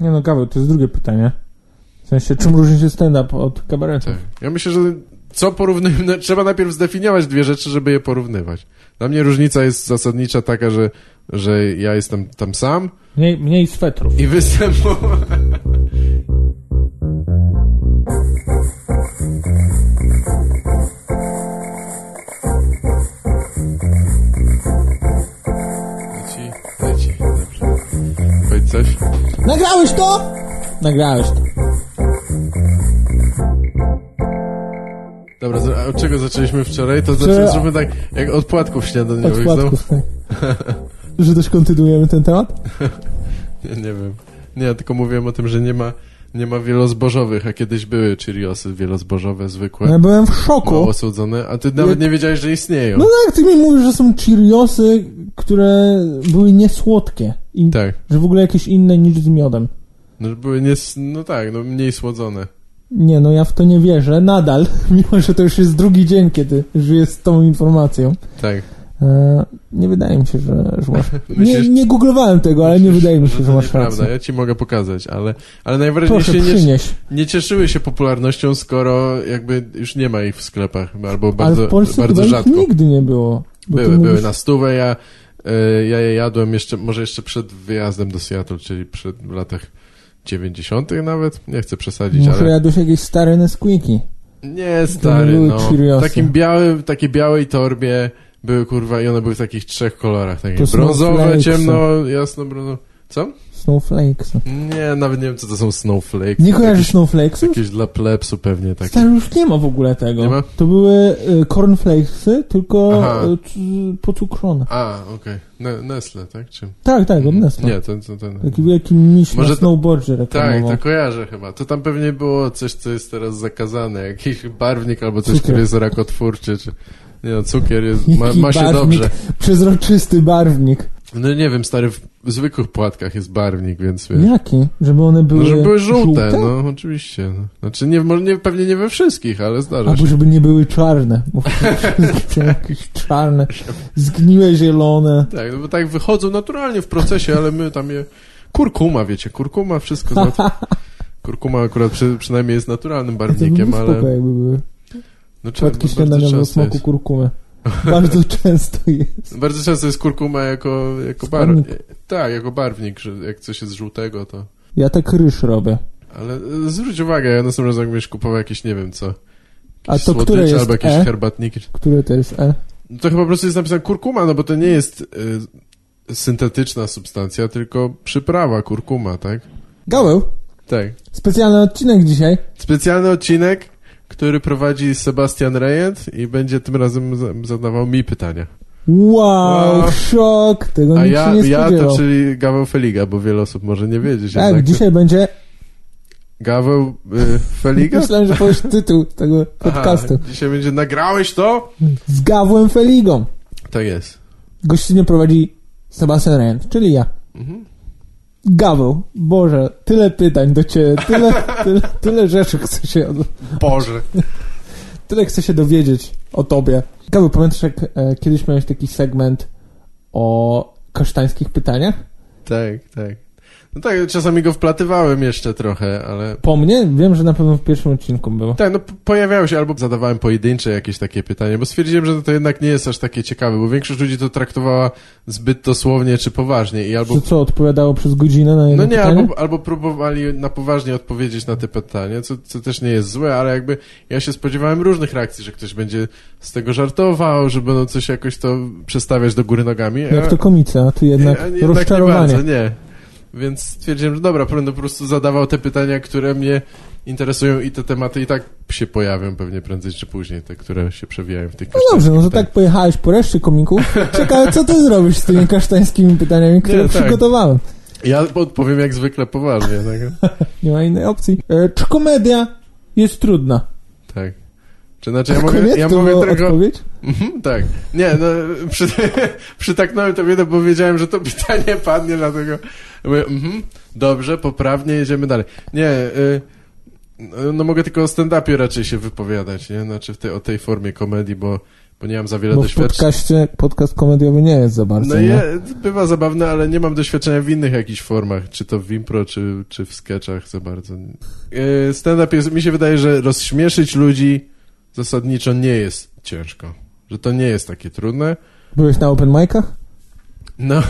Nie no, Gaweł, to jest drugie pytanie. W sensie, czym różni się stand-up od kabaretu? Tak. Ja myślę, że co porównujemy, trzeba najpierw zdefiniować dwie rzeczy, żeby je porównywać. Dla mnie różnica jest zasadnicza taka, że, że ja jestem tam sam Mniej, mniej swetrów. i występuję... Leci, leci. Powiedz coś? Nagrałeś to? Nagrałeś to. Dobra, od czego zaczęliśmy wczoraj? To Czy- zaczę, zróbmy tak, jak od płatków śniadaniowych Od płatków, tak. Że też kontynuujemy ten temat? Nie, nie wiem. Nie, tylko mówiłem o tym, że nie ma, nie ma wielozbożowych, a kiedyś były Cheeriosy wielozbożowe, zwykłe, Ja byłem w szoku. mało słodzone, a ty nawet nie wiedziałeś, że istnieją. No tak, ty mi mówisz, że są Cheeriosy, które były niesłodkie. I Tak. że w ogóle jakieś inne niż z miodem. No, że były nie, no tak, no mniej słodzone. Nie, no ja w to nie wierzę, nadal, mimo że to już jest drugi dzień, kiedy żyję z tą informacją. Tak. E, nie wydaje mi się, że, że masz... Nie, Myślisz- nie googlowałem tego, ale nie wydaje mi się, no że masz rację. ja ci mogę pokazać, ale, ale Proszę, najważniejsze nie, nie cieszyły się popularnością, skoro jakby już nie ma ich w sklepach, albo ale bardzo, w Polsce bardzo rzadko. ich nigdy nie było. Były, były mówisz- na stówę, ja, e, ja je jadłem jeszcze, może jeszcze przed wyjazdem do Seattle, czyli przed w latach 90. nawet, nie chcę przesadzić, Może ale... jadłeś jakieś stare Nesquiki. Nie, stary, były no. Cheeriosy. Takim białym, takiej białej torbie były, kurwa, i one były w takich trzech kolorach, takie To brązowe, snowflakesy. ciemno, jasno, brązowe. Co? Snowflakes. Nie, nawet nie wiem, co to są snowflakes. Nie kojarzysz jakieś, Snowflakesów? jakieś dla plebsu pewnie takie. Stary, już nie ma w ogóle tego. Nie ma? To były y, cornflakesy, tylko y, pocukrzone. A, okej. Ne Nestle, tak? Czy... Tak, tak, od Nestle. Nie, ten, ten, ten. Taki wielki miś Może na snowboardzie Tak, reklamował. to kojarzę chyba. To tam pewnie było coś, co jest teraz zakazane. Jakiś barwnik albo coś, Cukier. który jest rakotwórczy, czy... Nie no, cukier jest, ma, ma się barwnik? dobrze. Przezroczysty barwnik. No nie wiem, stary, w zwykłych płatkach jest barwnik, więc wiesz. Jaki? Żeby one były No, żeby były żółte, no oczywiście. No. Znaczy, nie, może nie, pewnie nie we wszystkich, ale zdarza Albo się. żeby nie były czarne. Bo wszystkie są jakieś czarne, zgniłe zielone. Tak, no bo tak wychodzą naturalnie w procesie, ale my tam je... Kurkuma, wiecie, kurkuma wszystko... Za... Kurkuma akurat przy, przynajmniej jest naturalnym barwnikiem, ale... jakby były. No, Płatki bardzo śniadaniowe o często smaku jest. kurkumy. Bardzo często jest. Bardzo często jest kurkuma jako, jako bar... Składnik. Tak, jako barwnik, że jak coś jest żółtego, to... Ja tak ryż robię. Ale e, zwróć uwagę, ja następnym razem będziesz kupował jakieś, nie wiem co... A to które jest albo jakieś E? herbatniki. Które to jest E? No To chyba po prostu jest napisane kurkuma, no bo to nie jest y, syntetyczna substancja, tylko przyprawa kurkuma, tak? Gaweł, Tak. specjalny odcinek dzisiaj. Specjalny odcinek, który prowadzi Sebastian Rejent i będzie tym razem za- zadawał mi pytania. Wow, Wow. szok! Tego A ja, nie ja to czyli Gaweł Feliga, bo wiele osób może nie wiedzieć. tak, jednak. dzisiaj będzie... Gaweł y, Feliga? Myślałem, że powiesz tytuł tego podcastu. Aha, dzisiaj będzie nagrałeś to? Z Gawłem Feligą. Tak jest. Gościnnie prowadzi Sebastian Rent, czyli ja. Mhm. Gaweł, Boże, tyle pytań do Ciebie, tyle, tyle, tyle rzeczy chcę się, Boże. tyle chcę się dowiedzieć o Tobie. Gaweł, pamiętasz jak e, kiedyś miałeś taki segment o kasztańskich pytaniach? Tak, tak. No tak, czasami go wplatywałem jeszcze trochę, ale Po mnie? Wiem, że na pewno w pierwszym odcinku było. Tak, no pojawiały się albo zadawałem pojedyncze jakieś takie pytanie, bo stwierdziłem, że to jednak nie jest aż takie ciekawe, bo większość ludzi to traktowała zbyt dosłownie czy poważnie i albo... To co, odpowiadało przez godzinę na jedno No nie, pytanie? albo, albo próbowali na poważnie odpowiedzieć na te pytania, co, co też nie jest złe, ale jakby ja się spodziewałem różnych reakcji, że ktoś będzie z tego żartował, że będą coś jakoś to przestawiać do góry nogami. Jak to komice, a tu jednak, Nie, jednak rozczarowanie. Nie, bardzo, nie. Więc stwierdziłem, że dobra, będę po prostu zadawał te pytania, które mnie interesują i te tematy i tak się pojawią pewnie prędzej czy później, te, które się przewijają w tych No dobrze, no to tak pojechałeś po reszcie komików. Ciekawe, co ty zrobisz z tymi kasztańskimi pytaniami, które Nie, tak. przygotowałem. Ja odpowiem jak zwykle poważnie, tak? Nie ma innej opcji. E, czy komedia jest trudna? tak. Czy znaczy ja mogę, ja to mogę tylko... odpowiedź? Mhm, tak. Nie, no, przy, przytaknąłem to wiedę, bo wiedziałem, że to pytanie padnie, dlatego mówię, mhm, dobrze, poprawnie, jedziemy dalej. Nie, y, no mogę tylko o stand-upie raczej się wypowiadać, nie? Znaczy w tej, o tej formie komedii, bo bo nie mam za wiele Bo w doświadczeń. podcaście, podcast komediowy nie jest za bardzo, No nie? je, bywa zabawne, ale nie mam doświadczenia w innych jakichś formach, czy to w impro, czy, czy w sketchach za bardzo. Yy, Stand-up jest, mi się wydaje, że rozśmieszyć ludzi zasadniczo nie jest ciężko. Że to nie jest takie trudne. Byłeś na open micach? No,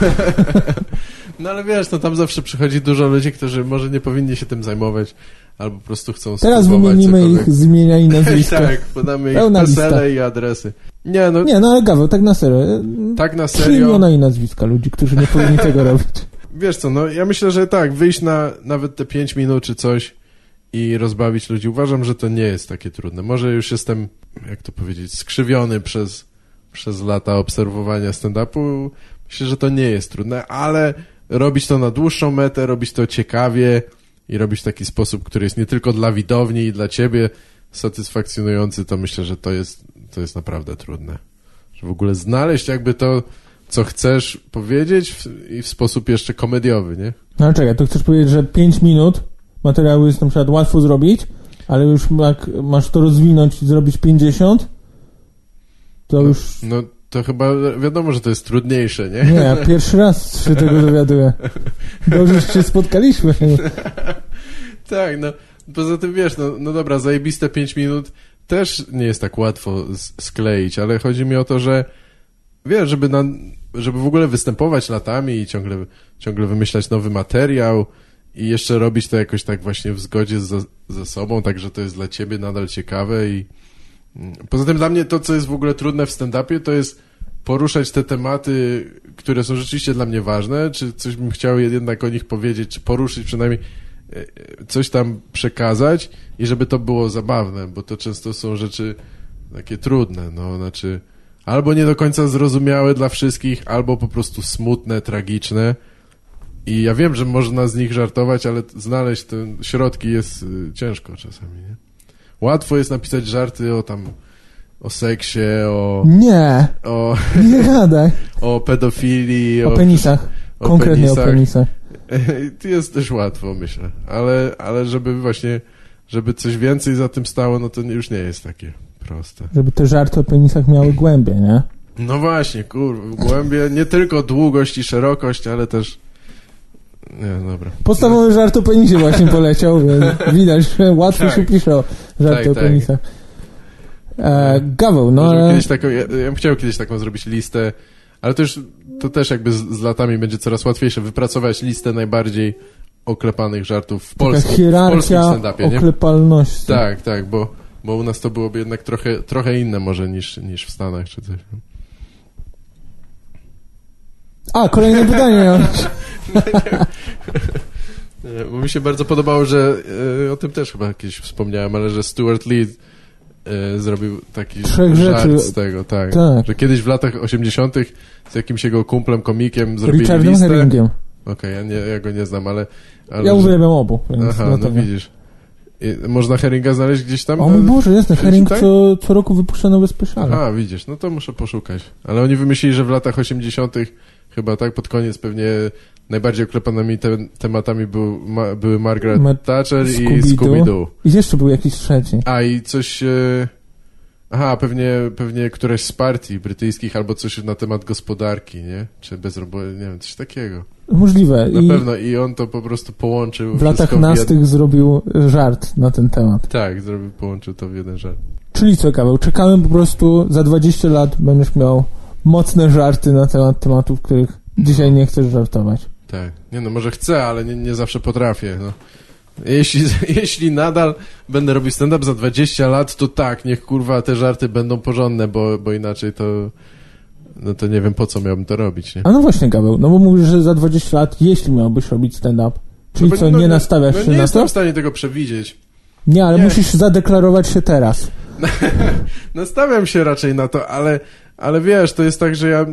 no ale wiesz, no tam zawsze przychodzi dużo ludzi, którzy może nie powinni się tym zajmować, albo po prostu chcą Teraz wymienimy cokolwiek. ich z imienia i nazwiska. tak, podamy ich Pełna PESEL lista. i adresy. Nie, no Nie, no ale Gaweł, tak na serio. tak na serio. imiona i nazwiska ludzi, którzy nie powinni tego robić. Wiesz co, no ja myślę, że tak, wyjść na nawet te 5 minut czy coś i rozbawić ludzi. Uważam, że to nie jest takie trudne. Może już jestem, jak to powiedzieć, skrzywiony przez, przez lata obserwowania stand-upu. Myślę, że to nie jest trudne, ale robić to na dłuższą metę, robić to ciekawie i robić w taki sposób, który jest nie tylko dla widowni i dla ciebie satysfakcjonujący, to myślę, że to jest, to jest naprawdę trudne. Że w ogóle znaleźć jakby to, co chcesz powiedzieć w, i w sposób jeszcze komediowy, nie? No ale czekaj, to chcesz powiedzieć, że 5 minut materiału jest na przykład łatwo zrobić, ale już jak masz to rozwinąć i zrobić 50, to już... No to chyba wiadomo, że to jest trudniejsze, nie? Nie, ja pierwszy raz się tego dowiaduję. Dobrze, że się spotkaliśmy. tak, no poza tym wiesz, no, no dobra, zajebiste 5 minut też nie jest tak łatwo skleić, ale chodzi mi o to, że wiesz, żeby, na, żeby w ogóle występować latami i ciągle, ciągle wymyślać nowy materiał i jeszcze robić to jakoś tak właśnie w zgodzie ze, ze sobą, tak że to jest dla ciebie nadal ciekawe i mm, poza tym dla mnie to, co jest w ogóle trudne w stand-upie, to jest poruszać te tematy, które są rzeczywiście dla mnie ważne, czy coś bym chciał jednak o nich powiedzieć, czy poruszyć przynajmniej e, e, coś tam przekazać i żeby to było zabawne, bo to często są rzeczy takie trudne, no, znaczy albo nie do końca zrozumiałe dla wszystkich, albo po prostu smutne, tragiczne i ja wiem, że można z nich żartować, ale znaleźć te środki jest y, ciężko czasami, nie? Łatwo jest napisać żarty o tam o seksie, o, Nie, o, nie gadaj. o pedofilii, O penisach. o Konkretnie penisach. o penisach. To jest też łatwo, myślę. Ale, ale żeby właśnie, żeby coś więcej za tym stało, no to już nie jest takie proste. Żeby te żarty o penisach miały głębię, nie? No właśnie, kurwa, głębie nie tylko długość i szerokość, ale też... Nie, dobra. Podstawowy żart o penisie właśnie poleciał, więc widać, że łatwo Tak. się pisze o żarty Tak, o tak. penisach. E, Gaweł, no ale... kiedyś taką, ja, ja bym chciał kiedyś taką zrobić listę, ale to już, to też jakby z, z latami będzie coraz łatwiejsze, wypracować listę najbardziej oklepanych żartów w polskim, w polskim hierarchia stand-upie, nie? oklepalności. Tak, tak, bo, bo u nas to byłoby jednak trochę, trochę inne może niż, niż w Stanach czy coś. A, kolejne pytanie. Nie, Bo mi się bardzo podobało, że e, o tym też chyba kiedyś wspomniałem, ale że Stuart Lee e, zrobił taki Trzech żart rzeczy. z tego, tak, Tak. Że kiedyś w latach 80. z jakimś jego kumplem, komikiem zrobili Richardem listę. Herringiem. Okej, ja, nie, ja go nie znam, ale... ale Ja że- uwielbiam obu, więc Aha, no widzisz. I, można Herringa znaleźć gdzieś tam? O mój Boże, jasne, Herring tak? co, co roku wypuszcza nowe speciale. Aha, widzisz, no to muszę poszukać. Ale oni wymyślili, że w latach 80. chyba tak, pod koniec pewnie najbardziej oklepanymi te, tematami był, ma, były Margaret Ma- Thatcher i Scooby-Doo. I jeszcze był jakiś trzeci. A i coś... E... Aha, pewnie, pewnie któreś z partii brytyjskich albo coś na temat gospodarki, nie? Czy bezrobocia, nie wiem, coś takiego. Możliwe. Na I pewno i on to po prostu połączył w latach w jed- nastych zrobił żart na ten temat. Tak, zrobił, połączył to w jeden żart. Czyli co, czekamy po prostu za 20 lat będziesz miał mocne żarty na temat tematów, których dzisiaj nie chcesz żartować. Tak. Nie no, może chcę, ale nie, nie zawsze potrafię, no. Jeśli, jeśli nadal będę robił stand-up za 20 lat, to tak, niech kurwa te żarty będą porządne, bo, bo inaczej to... No to nie wiem, po co miałbym to robić, nie? A no właśnie, Gaweł, no bo mówisz, że za 20 lat, jeśli miałbyś robić stand-up, czyli No co, no nie nastawiasz no się nie na jestem to? w stanie tego przewidzieć. Nie, ale Nie. musisz zadeklarować się teraz. Nastawiam się raczej na to, ale, ale wiesz, to jest tak, że ja,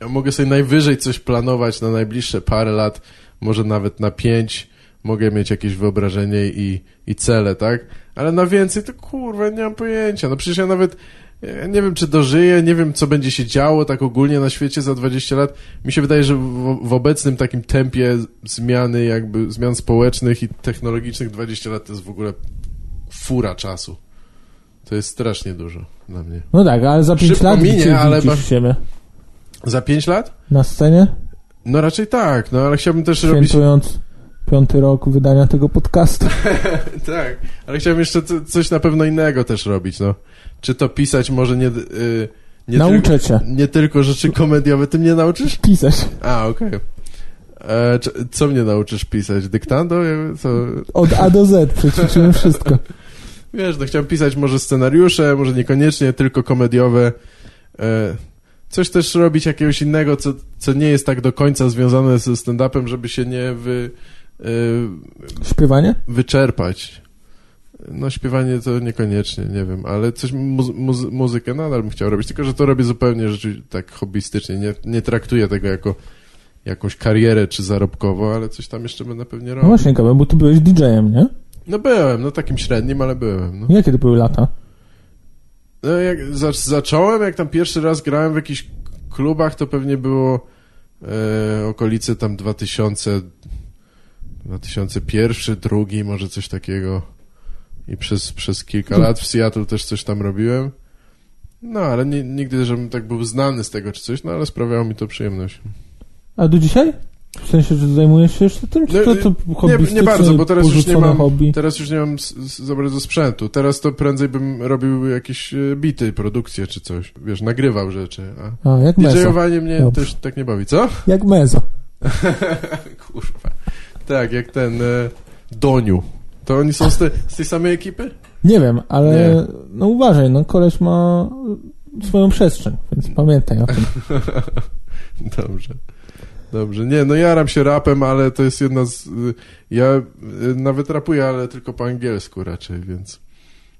ja mogę sobie najwyżej coś planować na najbliższe parę lat, może nawet na pięć, mogę mieć jakieś wyobrażenie i, i cele, tak? Ale na więcej to kurwa, nie mam pojęcia. No przecież ja nawet ja nie wiem, czy dożyję, nie wiem, co będzie się działo tak ogólnie na świecie za 20 lat. Mi się wydaje, że w, w obecnym takim tempie zmiany, jakby zmian społecznych i technologicznych 20 lat to jest w ogóle fura czasu. To jest strasznie dużo dla mnie. No tak, ale za 5 Szybko lat minie, ale widzisz siebie? Za 5 lat? Na scenie? No raczej tak, no ale chciałbym też robić... Świętując piąty rok wydania tego podcastu. tak, ale chciałbym jeszcze co- coś na pewno innego też robić, no. Czy to pisać może nie... y, nie Nauczę tylko, cię Nie tylko rzeczy komediowe, ty mnie nauczysz? pisać. A, okej. E, czy- Co mnie nauczysz pisać? Dyktando? Co? Od A do Z przećwiczyłem wszystko. Wiesz, no chciałem pisać może scenariusze, może niekoniecznie tylko komediowe. E, coś też robić jakiegoś innego, co, co nie jest tak do końca związane ze stand-upem, żeby się nie wy, e, Śpiewanie? wyczerpać. No śpiewanie to niekoniecznie, nie wiem, ale coś muzy muzy muzykę nadal bym chciał robić, tylko że to robię zupełnie rzeczy tak hobbystycznie, nie, nie traktuję tego jako jakąś karierę czy zarobkowo, ale coś tam jeszcze będę pewnie No robił. właśnie, Gabriel, bo ty byłeś DJ-em, nie? No byłem, no takim średnim, ale byłem. No. Jakie to były lata? No jak za, zacząłem, jak tam pierwszy raz grałem w jakichś klubach, to pewnie było e, okolice tam 2000, 2001, drugi, może coś takiego. I przez, przez kilka lat w Seattle też coś tam robiłem. No, ale nie, nigdy, żebym tak był znany z tego czy coś, no ale sprawiało mi to przyjemność. A do dzisiaj? W sensie, że zajmujesz się jeszcze tym? Czy to, to nie, nie bardzo, bo teraz już nie mam, hobby? teraz już nie mam za bardzo sprzętu. Teraz to prędzej bym robił jakieś e, bity, produkcje czy coś. Wiesz, nagrywał rzeczy, a A, jak mezo. Mnie Dobrze. też tak nie bawi. Co? Jak mezo. Kurwa. Tak, jak ten e, Doniu. To oni są z, te, z tej samej ekipy? Nie wiem, ale Nie. no uważaj, no koleś ma swoją przestrzeń, więc pamiętaj o tym. Dobrze. Dobrze. Nie, no jaram się rapem, ale to jest jedna z... y, Ja y, nawet rapuję, ale tylko po angielsku raczej, więc...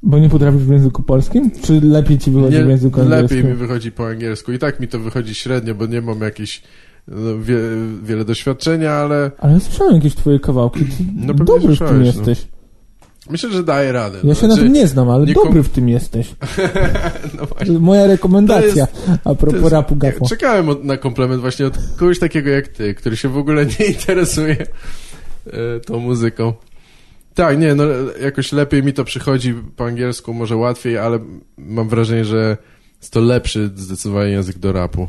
Bo nie potrafisz w języku polskim? Czy lepiej ci wychodzi Nie, w języku angielskim? lepiej mi wychodzi po angielsku. I tak mi to wychodzi średnio, bo nie mam jakichś no, wie, wiele doświadczenia, ale Ale ja słyszałem jakieś twoje kawałki. Ty No dobry w tym słyszałeś, no. Myślę, że daję radę. Ja się na tym nie znam, ale nie dobry w tym jesteś. no właśnie. Moja rekomendacja a To propos jest- rapu gafo. Czekałem od- na komplement właśnie od kogoś takiego jak ty, który się w ogóle nie interesuje e, tą muzyką. Tak, nie, no jakoś lepiej mi to przychodzi po angielsku, może łatwiej, ale mam wrażenie, że jest to lepszy zdecydowanie język do rapu.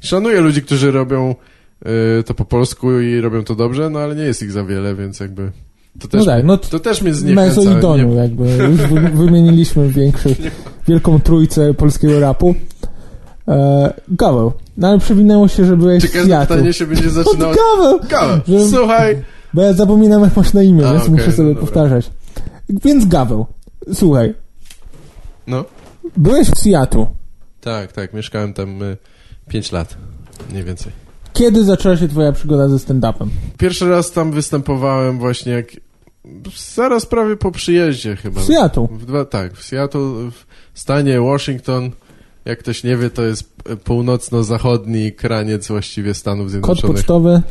Szanuję ludzi, którzy robią e, to po polsku i robią to dobrze, no ale nie jest ich za wiele, więc jakby to też, No tak, no to też mnie zniechęca. Mezo i Doniu, Nie- jakby. Już wy- wymieniliśmy większość, wielką trójcę polskiego rapu. E, Gaweł. No ale przewinęło się, że byłeś Czy w każde pytanie się będzie Od zaczynało... Gaweł! Gaweł, Że- słuchaj, Bo ja zapominam, jak masz na imię, A, więc okej, muszę sobie no powtarzać. Więc Gaweł. Słuchaj, no. byłeś w Seattle. Tak, tak, mieszkałem tam y, 5 lat, mniej więcej. Kiedy zaczęła się twoja przygoda ze stand-upem? Pierwszy raz tam występowałem właśnie jak... Zaraz prawie po przyjeździe chyba. W Seattle. W dwa, tak, w Seattle, w stanie Washington. Jak ktoś nie wie, to jest północno-zachodni kraniec właściwie Stanów Kod Zjednoczonych. pocztowy.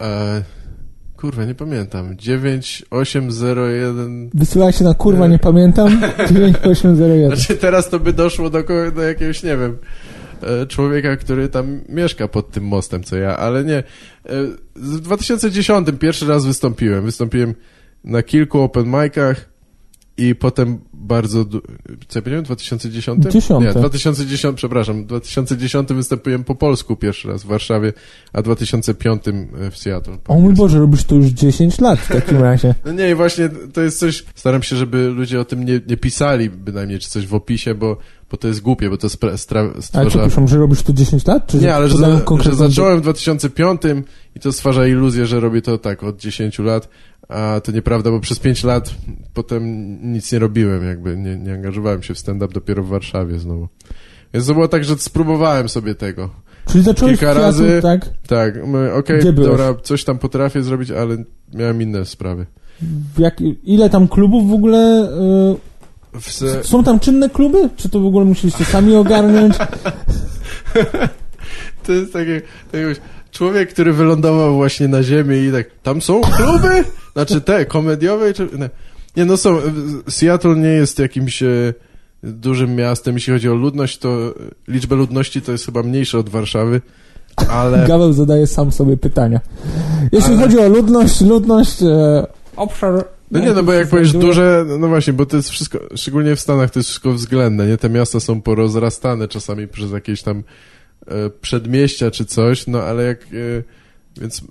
E, kurwa, nie pamiętam. 9801... Wysyłałeś się na kurwa, nie pamiętam. 9801. Znaczy teraz to by doszło do, do jakiegoś, nie wiem, e, człowieka, który tam mieszka pod tym mostem, co ja, ale nie. E, W 2010 pierwszy raz wystąpiłem. Wystąpiłem na kilku open micach i potem bardzo... Co ja powiedziałem? 2010? Dziesiąte. Nie, 2010, przepraszam. W 2010 występiłem po polsku pierwszy raz w Warszawie, a w 2005 w Seattle. O mój. Boże, robisz to już 10 lat w takim razie. No nie, i właśnie to jest coś, staram się, żeby ludzie o tym nie, nie pisali bynajmniej, czy coś w opisie, bo, bo to jest głupie, bo to stra- Ale stwarza... przepraszam, że robisz to 10 lat? Czy Nie, ale że, za, że zacząłem w 2005 i to stwarza iluzję, że robię to tak od 10 lat, a to nieprawda, bo przez 5 lat potem nic nie robiłem, jakby nie, nie angażowałem się w stand-up dopiero w Warszawie znowu. Więc to było tak, że spróbowałem sobie tego. Czyli zacząłeś kilka Seattle, razy- tak? Tak, okej, byłeś? dobra, coś tam potrafię zrobić, ale miałem inne sprawy. Jak, ile tam klubów w ogóle... W y, se... są tam czynne kluby? Czy to w ogóle musieliście sami ogarnąć? To jest takie, taki człowiek, który wylądował właśnie na ziemi i tak, tam są kluby? Znaczy te, komediowe? Czy... Nie. nie, no są. Seattle nie jest jakimś e, dużym miastem, jeśli chodzi o ludność, to e, liczbę ludności to jest chyba mniejsza od Warszawy, ale... Gaweł zadaje sam sobie pytania. Jeśli Ale- chodzi o ludność, ludność, e, obszar No nie, no bo jak powiesz duże, no właśnie, bo to jest wszystko, szczególnie w Stanach to jest wszystko względne, nie? Te miasta są porozrastane czasami przez jakieś tam e, przedmieścia czy coś, no ale jak, e, więc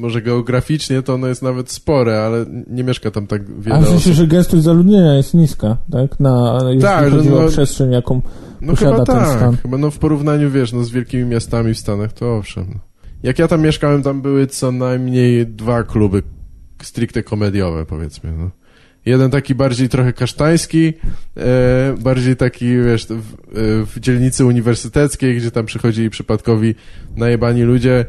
może geograficznie to ono jest nawet spore, ale nie mieszka tam tak wiele A w sensie, osób. że gęstość zaludnienia jest niska, tak? Na, jeśli Tak, chodzi o no- przestrzeń, jaką No posiada chyba ten tak, stan. chyba no w porównaniu, wiesz, no z wielkimi miastami w Stanach, to owszem. no. Jak ja tam mieszkałem, tam były co najmniej dwa kluby stricte komediowe, powiedzmy, no. Jeden taki bardziej trochę kasztański, e, bardziej taki, wiesz, w, e, w dzielnicy uniwersyteckiej, gdzie tam przychodzili przypadkowi najebani ludzie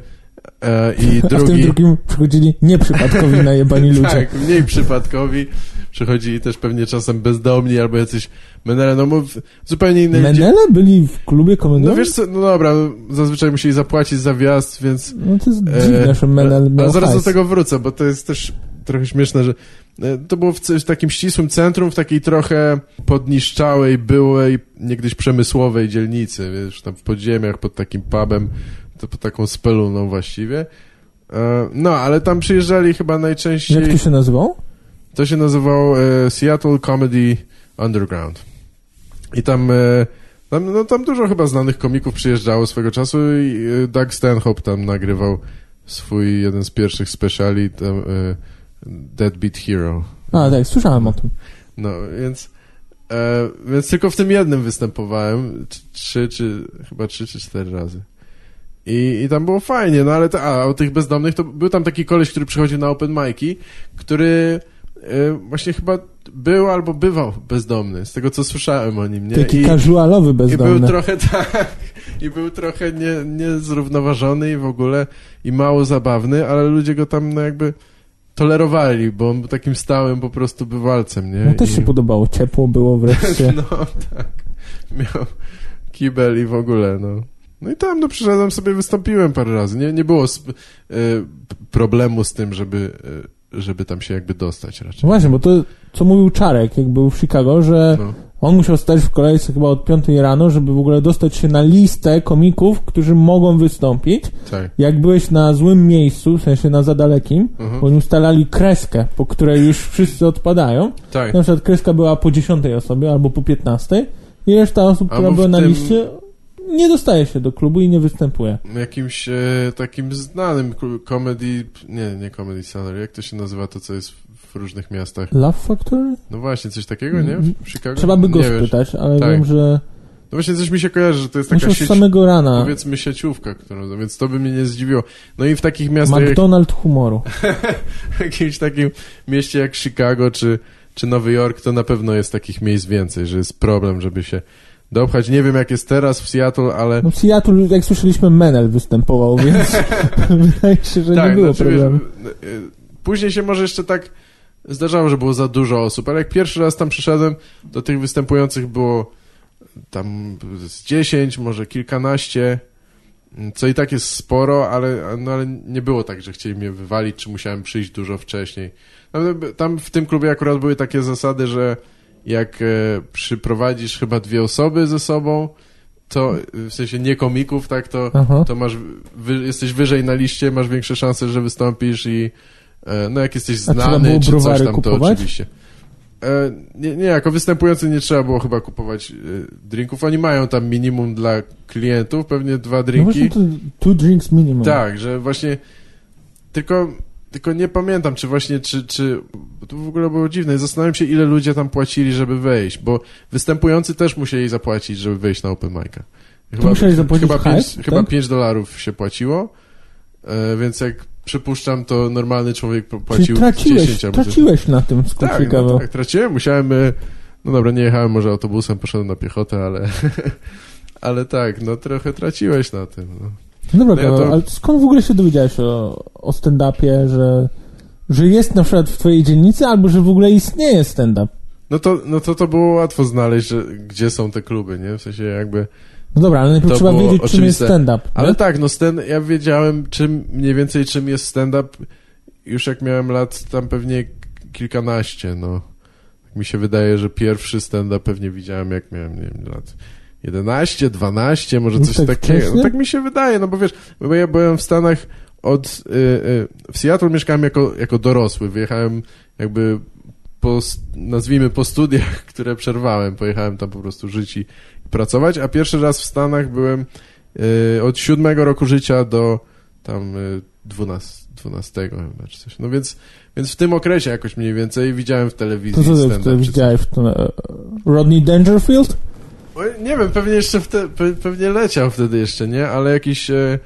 e, i A w tym drugi... drugim przychodzili nieprzypadkowi najebani ludzie. Tak, mniej przypadkowi. Przychodzili też pewnie czasem bezdomni albo jacyś menele, no zupełnie inne. Menele byli w klubie komediowym? No wiesz co, no dobra, zazwyczaj musieli zapłacić za wjazd, więc... No to jest e, dziwne, że Menel miał zaraz hajs. do tego wrócę, bo to jest też trochę śmieszne, że e, to było w, w takim ścisłym centrum, w takiej trochę podniszczałej, byłej, niegdyś przemysłowej dzielnicy, wiesz, tam w podziemiach, pod takim pubem, taką speluną właściwie. E, No, ale tam przyjeżdżali chyba najczęściej... Jak to się nazywał? To się nazywało e, Seattle Comedy Underground. I tam, e, tam, no, tam dużo chyba znanych komików przyjeżdżało swego czasu i Doug Stanhope tam nagrywał swój jeden z pierwszych speciali, tam, Deadbeat Hero. A, tak, słyszałem o tym. No, więc, e, więc tylko w tym jednym występowałem, Tr- trzy, czy chyba trzy, czy cztery razy. I, I tam było fajnie, no ale to, a, o tych bezdomnych, to był tam taki koleś, który przychodził na open mic'i, który e, właśnie chyba był albo bywał bezdomny, z tego co słyszałem o nim, nie? Taki I, casualowy i był bezdomny. trochę tak, i był trochę nie, niezrównoważony i w ogóle, i mało zabawny, ale ludzie go tam no jakby tolerowali, bo on był takim stałym po prostu bywalcem, nie? No też I- się podobało, ciepło było wreszcie. no tak. Miał kibel i w ogóle, no. No i tam, no przyszedłem sobie, wystąpiłem parę razy. Nie, nie było e, problemu z tym, żeby, e, żeby tam się jakby dostać raczej. Właśnie, bo to, co mówił Czarek, jak był w Chicago, że No. on musiał stać w kolejce chyba od 5 rano, żeby w ogóle dostać się na listę komików, którzy mogą wystąpić. Tak. Jak byłeś na złym miejscu, w sensie na za dalekim, Mhm. bo oni ustalali kreskę, po której już wszyscy odpadają. Tak. Na przykład kreska była po 10 osobie albo po 15 i reszta osób, która Albo była na liście, nie dostaje się do klubu i nie występuje. Jakimś e, takim znanym comedy, nie, nie comedy salary, jak to się nazywa to, co jest w, różnych miastach? Love Factory? No właśnie, coś takiego, nie? W Chicago? Trzeba by go nie spytać, ale Tak. wiem, że No właśnie coś mi się kojarzy, że to jest taka z sieć, samego rana. powiedzmy sieciówka, którą, no więc to by mnie nie zdziwiło. No i w takich miastach jak McDonald humoru. w jakimś takim mieście jak Chicago czy, czy Nowy Jork, to na pewno jest takich miejsc więcej, że jest problem, żeby się dopchać. Nie wiem, jak jest teraz w Seattle, ale... No w Seattle, jak słyszeliśmy, Menel występował, więc wydaje się, że nie było znaczy, problemu. y, później się może jeszcze tak zdarzało, że było za dużo osób, ale jak pierwszy raz tam przyszedłem, to tych występujących było tam z 10, może kilkanaście, co i tak jest sporo, ale, no, ale nie było tak, że chcieli mnie wywalić, czy musiałem przyjść dużo wcześniej. Tam w tym klubie akurat były takie zasady, że jak e, przyprowadzisz chyba dwie osoby ze sobą, to w sensie nie komików, tak, to, Aha. to masz, wy, jesteś wyżej na liście, masz większe szanse, że wystąpisz i e, no jak jesteś znany czy coś tam, to kupować? oczywiście. E, nie, nie, jako występujący nie trzeba było chyba kupować e, drinków. Oni mają tam minimum dla klientów, pewnie dwa No drinki. właśnie to two drinks minimum. Tak, że właśnie tylko, tylko nie pamiętam, czy właśnie, czy, czy to w ogóle było dziwne. Zastanawiam się, ile ludzie tam płacili, żeby wejść, bo występujący też musieli zapłacić, żeby wejść na open mic'a. Chyba, musieli zapłacić chyba, pięć, chyba tak? 5 dolarów się płaciło, e, więc jak przypuszczam, to normalny człowiek Czyli płacił traciłeś, 10 albo 10. traciłeś na tym z Tak, Chicago. no tak, traciłem, musiałem, e, no dobra, nie jechałem może autobusem, poszedłem na piechotę, ale, ale tak, no trochę traciłeś na tym, no. No dobra, No ja to- ale skąd w ogóle się dowiedziałeś o, o stand-upie, że, że jest na przykład w twojej dzielnicy, albo że w ogóle istnieje stand-up? No to, no to to było łatwo znaleźć, że, gdzie są te kluby, nie? W sensie jakby... No dobra, ale najpierw trzeba wiedzieć, czym jest stand-up. Ale nie? tak, no stand, ja wiedziałem czym, mniej więcej czym jest stand-up już jak miałem lat tam pewnie kilkanaście, no. Tak mi się wydaje, że pierwszy stand-up pewnie widziałem jak miałem, nie wiem, lat 11, 12, może Już coś tak takiego. No tak mi się wydaje, no bo wiesz, bo ja byłem w Stanach od... Y, y, w Seattle mieszkałem jako, jako dorosły. Wyjechałem jakby po, nazwijmy po studiach, które przerwałem. Pojechałem tam po prostu żyć i pracować, a pierwszy raz w Stanach byłem y, od siódmego roku życia do tam y, 12, 12 chyba, czy coś. No więc, więc w tym okresie jakoś mniej więcej widziałem w telewizji To co ty widziałeś? E, Rodney Dangerfield? Nie wiem, pewnie jeszcze wte, pe, pewnie leciał wtedy jeszcze, nie? Ale jakiś... E,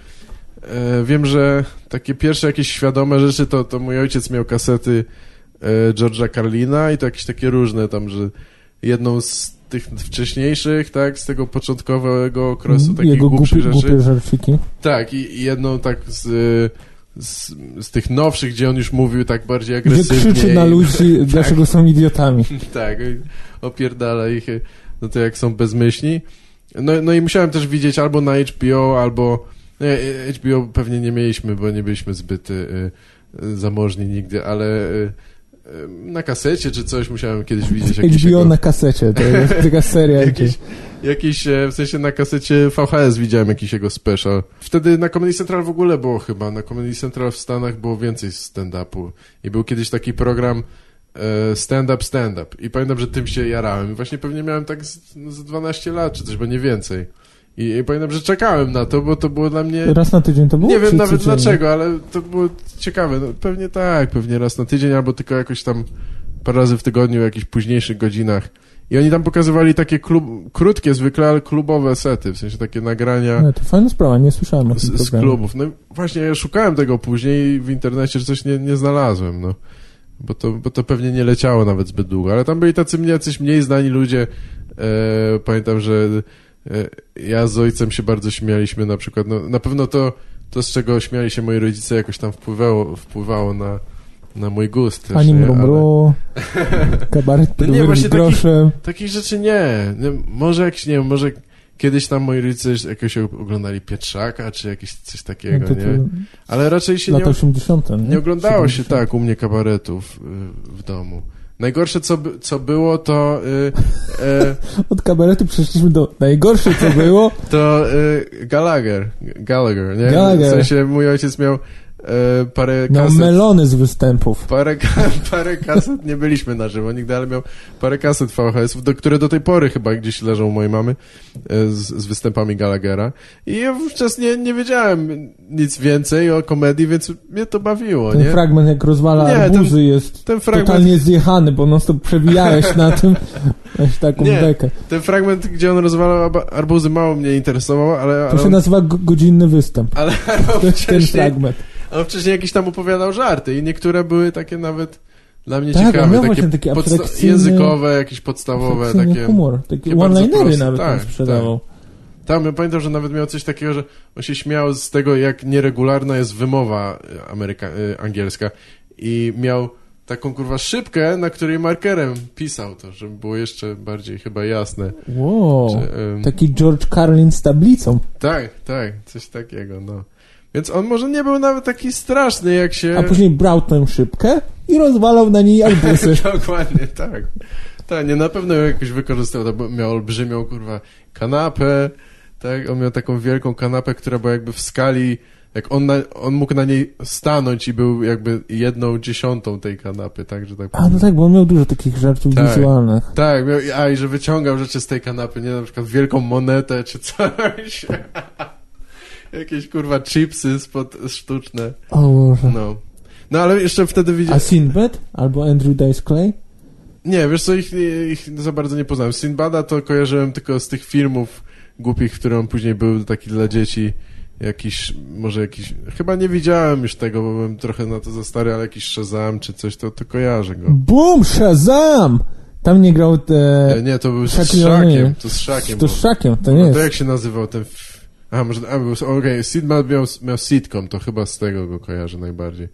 e, wiem, że takie pierwsze jakieś świadome rzeczy to, to mój ojciec miał kasety e, George'a Carlina i to jakieś takie różne tam, że jedną z tych wcześniejszych, tak, z tego początkowego okresu takich Jego głupszych głupie, rzeczy. głupie żarciki. Tak, i, i jedną tak z, z, z tych nowszych, gdzie on już mówił tak bardziej Gdzie agresywnie. krzyczy na i- ludzi, dlaczego są idiotami. tak, opierdala ich, no to jak są bezmyślni. No, no i musiałem też widzieć albo na HBO, albo... HBO pewnie nie mieliśmy, bo nie byliśmy zbyt y, y, zamożni nigdy, ale y, na kasecie czy coś musiałem kiedyś widzieć. HBO na kasecie, to jest taka seria. Jakiś, jakiś, e, w sensie na kasecie VHS widziałem jakiś jego special. Wtedy na Comedy Central w ogóle było chyba, na Comedy Central w Stanach było więcej stand-upu. I był kiedyś taki program e, stand-up, stand-up. I pamiętam, że tym się jarałem. I właśnie pewnie miałem tak z, z 12 lat, czy coś, bo nie więcej. I, I pamiętam, że czekałem na to, bo to było dla mnie... Raz na tydzień to było? Nie wiem nawet codziennie? dlaczego, ale to było ciekawe. No, pewnie tak, pewnie raz na tydzień, albo tylko jakoś tam parę razy w tygodniu w jakichś późniejszych godzinach. I oni tam pokazywali takie klub, krótkie zwykle, ale klubowe sety, w sensie takie nagrania No, to fajna sprawa, nie słyszałem o tym z, z klubów. No właśnie, ja szukałem tego później w internecie, że coś nie, nie znalazłem, no. Bo to, bo to pewnie nie leciało nawet zbyt długo, ale tam byli tacy jacyś mniej znani ludzie. E, pamiętam, że e, ja z ojcem się bardzo śmialiśmy na przykład, no, na pewno to, to, z czego śmiali się moi rodzice, jakoś tam wpływało, wpływało na, na mój gust. Też, Ani nie? mrumru, kabaret No pod nie, no właśnie groszem. Takich rzeczy nie. nie. Może jakiś, nie wiem, może kiedyś tam moi rodzice jakoś oglądali Pietrzaka, czy jakieś coś takiego, No nie? Ale raczej się nie, lata 80. Nie, nie oglądało się 70. tak u mnie kabaretów y, w domu. Najgorsze, co, co było, to y, e, Od kabaretu przeszliśmy do najgorsze, co było. to y, Gallagher, Gallagher, nie? Gallagher. W sensie mój ojciec miał e, parę Miał kaset. melony z występów. Parę, parę kaset, nie byliśmy na żywo nigdy, ale miał parę kaset VHS-ów, do, które do tej pory chyba gdzieś leżą u mojej mamy e, z, z występami Gallaghera. I ja wówczas nie, nie wiedziałem nic więcej o komedii, więc mnie to bawiło, Ten nie? fragment, jak rozwala Nie, arbuzy, jest Ten fragment, totalnie zjechany, bo non stop przewijałeś na tym weź taką Nie. bekę. ten fragment, gdzie on rozwalał arbuzy, mało mnie interesował, ale... To ale się on, nazywa go- godzinny występ. ale To jest ten fragment. On wcześniej jakiś tam opowiadał żarty i niektóre były takie nawet dla mnie Tak, ciekawe, miał takie, właśnie taki podsta- językowe, jakieś podstawowe, takie... humor. Takie takie one-linery nawet tak, tam sprzedawał. Tam ja pamiętam, że nawet miał coś takiego, że on się śmiał z tego, jak nieregularna jest wymowa y, ameryka- y, angielska i miał taką kurwa szybkę, na której markerem pisał to, żeby było jeszcze bardziej chyba jasne. Wow. Czy, ym, Taki George Carlin z tablicą. Tak, tak, coś takiego, no. Więc on może nie był nawet taki straszny, jak się... A później brał tę szybkę i rozwalał na niej arbuzy. Dokładnie, tak. Tak, nie, na pewno ją jakoś wykorzystał, to bo miał olbrzymią, kurwa, kanapę, tak, on miał taką wielką kanapę, która była jakby w skali, jak on, na, on mógł na niej stanąć i był jakby jedną dziesiątą tej kanapy, tak, że tak A no tak, bo on miał dużo takich żartów Tak. wizualnych. Tak, miał, a i że wyciągał rzeczy z tej kanapy, nie, na przykład wielką monetę czy coś. Jakieś, kurwa, chipsy spod, sztuczne, O Boże. no. No, ale jeszcze wtedy A widziałem... Sinbad? Albo Andrew Dice Clay? Nie, wiesz co, ich, ich za bardzo nie poznałem. Sinbada to kojarzyłem tylko z tych filmów głupich, w którym on później był taki dla dzieci. Jakiś, może jakiś, chyba nie widziałem już tego, bo byłem trochę na to za stary, ale jakiś Shazam czy coś, to, to kojarzę go. Boom! Shazam! Tam nie grał te... E, nie, to był z Szakiem, to z Szakiem. To z Szakiem, to nie No jest. to jak się nazywał ten... F... A, może... A. Okej, okay. Sinbad miał, miał sitcom, to chyba z tego go kojarzę najbardziej.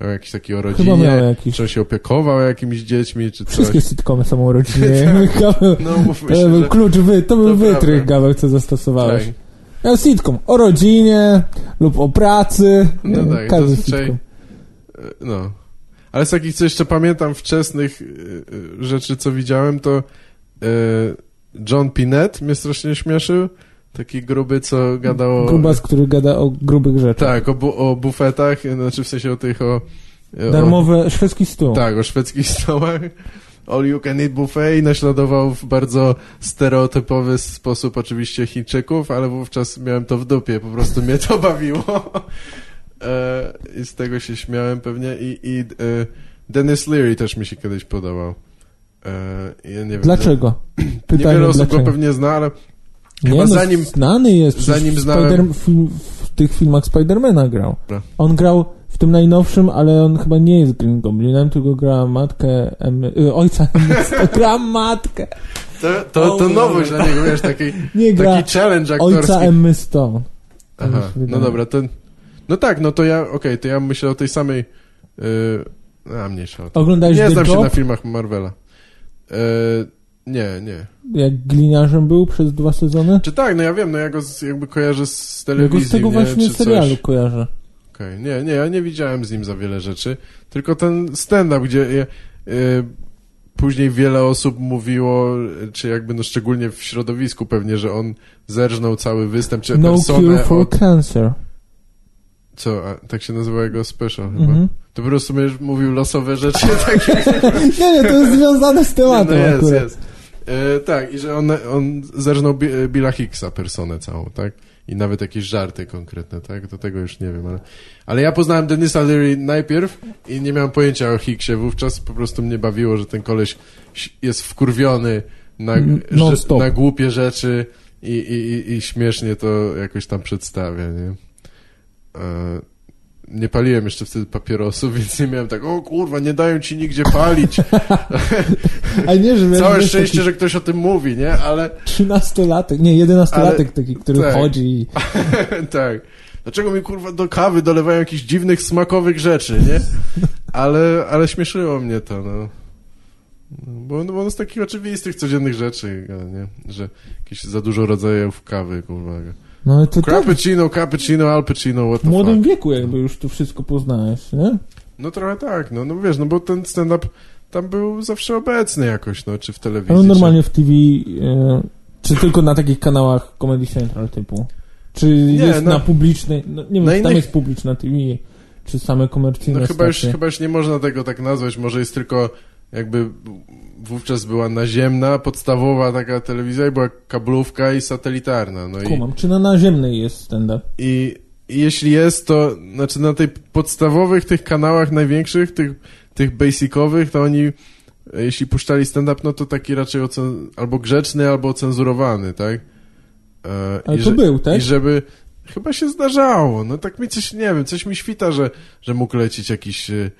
Miał jakiś taki o rodzinie, jakiś... czy on się opiekował jakimiś dziećmi, czy coś. Wszystkie sitcomy są o rodzinie. Gaweł- No, mówmy to się, był że... klucz, wy, to był wytrych. Gaweł, co zastosowałeś. Tak. Miał sitcom o rodzinie lub o pracy. No Nie, tak, każdy zazwyczaj- sitcom. E, No. Ale z takich, co jeszcze pamiętam, wczesnych y, rzeczy, co widziałem, to John Pinette mnie strasznie śmieszył. Taki gruby, co gadał o... Grubas, który gada o grubych rzeczach. Tak, o, bu o bufetach, znaczy w sensie o tych o... o Darmowe szwedzki stół. Tak, o szwedzkich stołach. All you can eat buffet i naśladował w bardzo stereotypowy sposób oczywiście Chińczyków, ale wówczas miałem to w dupie, po prostu mnie to bawiło. E, I z tego się śmiałem pewnie i, i e, Dennis Leary też mi się kiedyś podobał. E, ja nie wiem, Dlaczego? Pytanie Niewiele osób dlaczego. go pewnie zna, ale Nie, chyba no, zanim- znany jest. zanim znałem- film, w tych filmach Spidermana grał. Dobra. On grał w tym najnowszym, ale on chyba nie jest Green Goblinem, tylko gra matkę, em, y, ojca, gra matkę. to, to, to O, nowość dla niego, wiesz, taki, Nie gra taki challenge ojca aktorski. Emmy Stone. Tak Aha, no dobra, to... No tak, no to ja, okej, to ja myślę o tej samej... Yy, a, mniejsza o to. Oglądałeś Nie znam się na filmach Marvela. E, nie, nie. Jak gliniarzem był przez dwa sezony? Czy tak, no ja wiem, no ja go z, jakby kojarzę z Ja telewizji, go z tego nie? właśnie Czy serialu coś. kojarzę. Okej, Nie, nie, ja nie widziałem z nim za wiele rzeczy, tylko ten stand-up, gdzie e, później wiele osób mówiło, czy jakby, no szczególnie w środowisku pewnie, że on zerżnął cały występ, czy No personę Cure for od... Cancer. Co, a, tak się nazywa jego special chyba? Mhm. To po prostu będziesz mówił losowe rzeczy, takie... Nie, nie, to jest związane z Nie, no tematem jest, akurat. jest. E, tak, i że on, on zerżnął Bi- Billa Hicksa personę całą, tak? I nawet jakieś żarty konkretne, tak? Do tego już nie wiem, ale... Ale ja poznałem Denisa Leary najpierw i nie miałem pojęcia o Hicksie. Wówczas po prostu mnie bawiło, że ten koleś jest wkurwiony na, Mm, że, na głupie rzeczy i, i, i, i śmiesznie to jakoś tam przedstawia, nie? E, nie paliłem jeszcze wtedy papierosów, więc nie miałem tak, o kurwa, nie dają ci nigdzie palić. A nie, że Całe szczęście, że ktoś o tym mówi, nie? Ale 13-latek, nie, 11-latek Ale- taki, który tak. chodzi i... tak. Dlaczego mi kurwa do kawy dolewają jakichś dziwnych, smakowych rzeczy, nie? Ale, ale śmieszyło mnie to, no. No, Bo, no, bo on z takich oczywistych, codziennych rzeczy, nie? Że jakieś za dużo rodzajów kawy, kurwa. No to tak Cappuccino, cappuccino, al Pacino, what w the młodym fuck. wieku jakby już to wszystko poznałeś, nie? No trochę tak, no, no wiesz, no bo ten stand-up tam był zawsze obecny jakoś, no, czy w telewizji, czy... normalnie w TV, e, czy tylko na takich kanałach Comedy Central typu? Czy jest no- na publicznej, no, nie wiem, na czy tam innych- jest publiczna TV, czy same komercyjne No chyba już, chyba już nie można tego tak nazwać, może jest tylko jakby wówczas była naziemna, podstawowa taka telewizja i była kablówka i satelitarna, no i, Kumam, czy na naziemnej jest stand-up? i, i jeśli jest, to znaczy na tych podstawowych tych kanałach największych, tych, tych basicowych, to oni jeśli puszczali stand-up, no to taki raczej albo grzeczny, albo ocenzurowany, tak? E, Ale i to że- był, tak? I żeby... Chyba się zdarzało. No tak mi coś, nie wiem, coś mi świta, że, że mógł lecieć jakiś... e,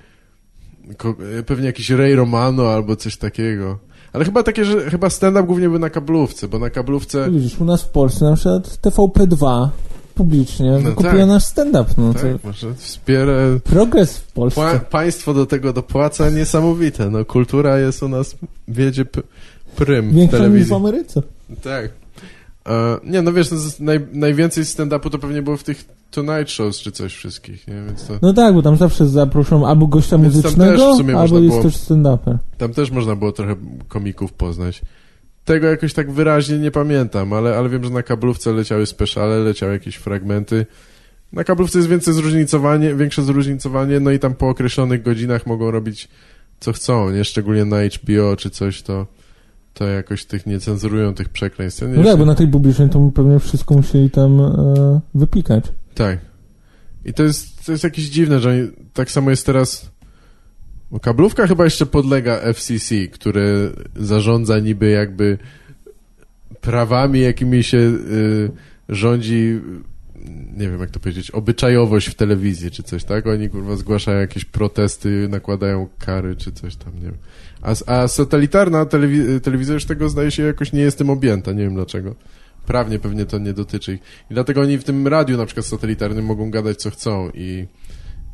pewnie jakiś Ray Romano albo coś takiego. Ale chyba takie, że chyba stand-up głównie był na kablówce, bo na kablówce... Widzisz, u nas w Polsce na przykład TVP2 publicznie No tak. nasz stand-up, no to Tak, może wspiera... progres w Polsce. Pa, państwo do tego dopłaca niesamowite. No kultura jest u nas, wiedzie prym w niż telewizji. w Ameryce. Tak. E, nie, no wiesz, no, naj, najwięcej stand-upu to pewnie było w tych Tonight Shows czy coś wszystkich, nie? Więc to, No tak, bo tam zawsze zaproszą albo gościa Więc tam muzycznego, też w sumie albo jest było- też stand-uper. tam też można było trochę komików poznać. Tego jakoś tak wyraźnie nie pamiętam, ale, ale wiem, że na kablówce leciały speciale, leciały jakieś fragmenty. Na kablówce jest więcej zróżnicowanie, większe zróżnicowanie, no i tam po określonych godzinach mogą robić co chcą, nie? Szczególnie na HBO czy coś, to, to jakoś tych nie cenzurują tych przekleństw. No tak, bo na tej publicznej to pewnie wszystko musieli tam e, wypikać. Tak. I to jest, to jest jakieś dziwne, że oni, tak samo jest teraz. Bo kablówka chyba jeszcze podlega FCC, które zarządza niby jakby prawami, jakimi się y, rządzi, nie wiem jak to powiedzieć, obyczajowość w telewizji czy coś, tak? Oni kurwa zgłaszają jakieś protesty, nakładają kary czy coś tam, nie wiem. A, a satelitarna telewi- telewizja już tego zdaje się jakoś nie jest tym objęta, nie wiem dlaczego. Prawnie pewnie to nie dotyczy ich. I dlatego oni w tym radiu na przykład satelitarnym mogą gadać co chcą i...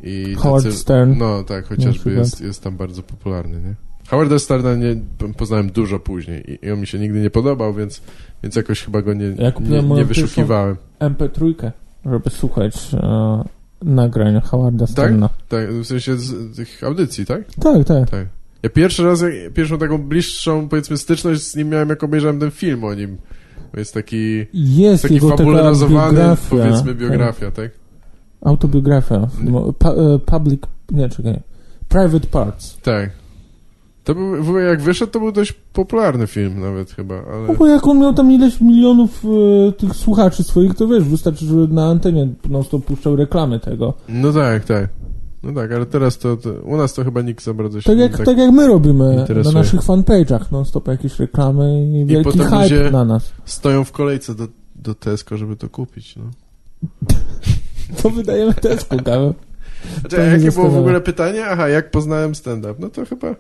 i Howard Stern. No tak, chociażby jest, jest tam bardzo popularny, nie? Howarda Sterna nie, poznałem dużo później i, i on mi się nigdy nie podobał, więc, więc jakoś chyba go nie, Ja nie, nie wyszukiwałem. MP3, żeby słuchać e, nagrań Howarda Sterna. Tak, w sensie z, tych audycji, tak? Tak, tak. Tak. Ja pierwszy raz, pierwszą taką bliższą, powiedzmy, styczność z nim miałem, jak obejrzałem ten film o nim. Jest taki, Jest taki fabularyzowany, biografia. powiedzmy, biografia, tak? Tak, autobiografia. E, public... Nie, czekaj. Private Parts. Tak. To był, jak wyszedł, to był dość popularny film nawet chyba, ale... No bo jak on miał tam ileś milionów e, tych słuchaczy swoich, to wiesz, wystarczy, że na antenie non stop puszczał reklamy tego. No tak, tak. No tak, ale teraz to, to u nas to chyba nikt za bardzo się Tak nie jak, tak jak my robimy interesuje. na naszych fanpage'ach, non stop jakieś reklamy i wielki potem hype ludzie- na nas. stoją w kolejce do, do Tesco, żeby to kupić, no. To wydajemy Tesco, Gaweł. Znaczy, jakie było w ogóle pytanie? Aha, jak poznałem stand-up? No to chyba,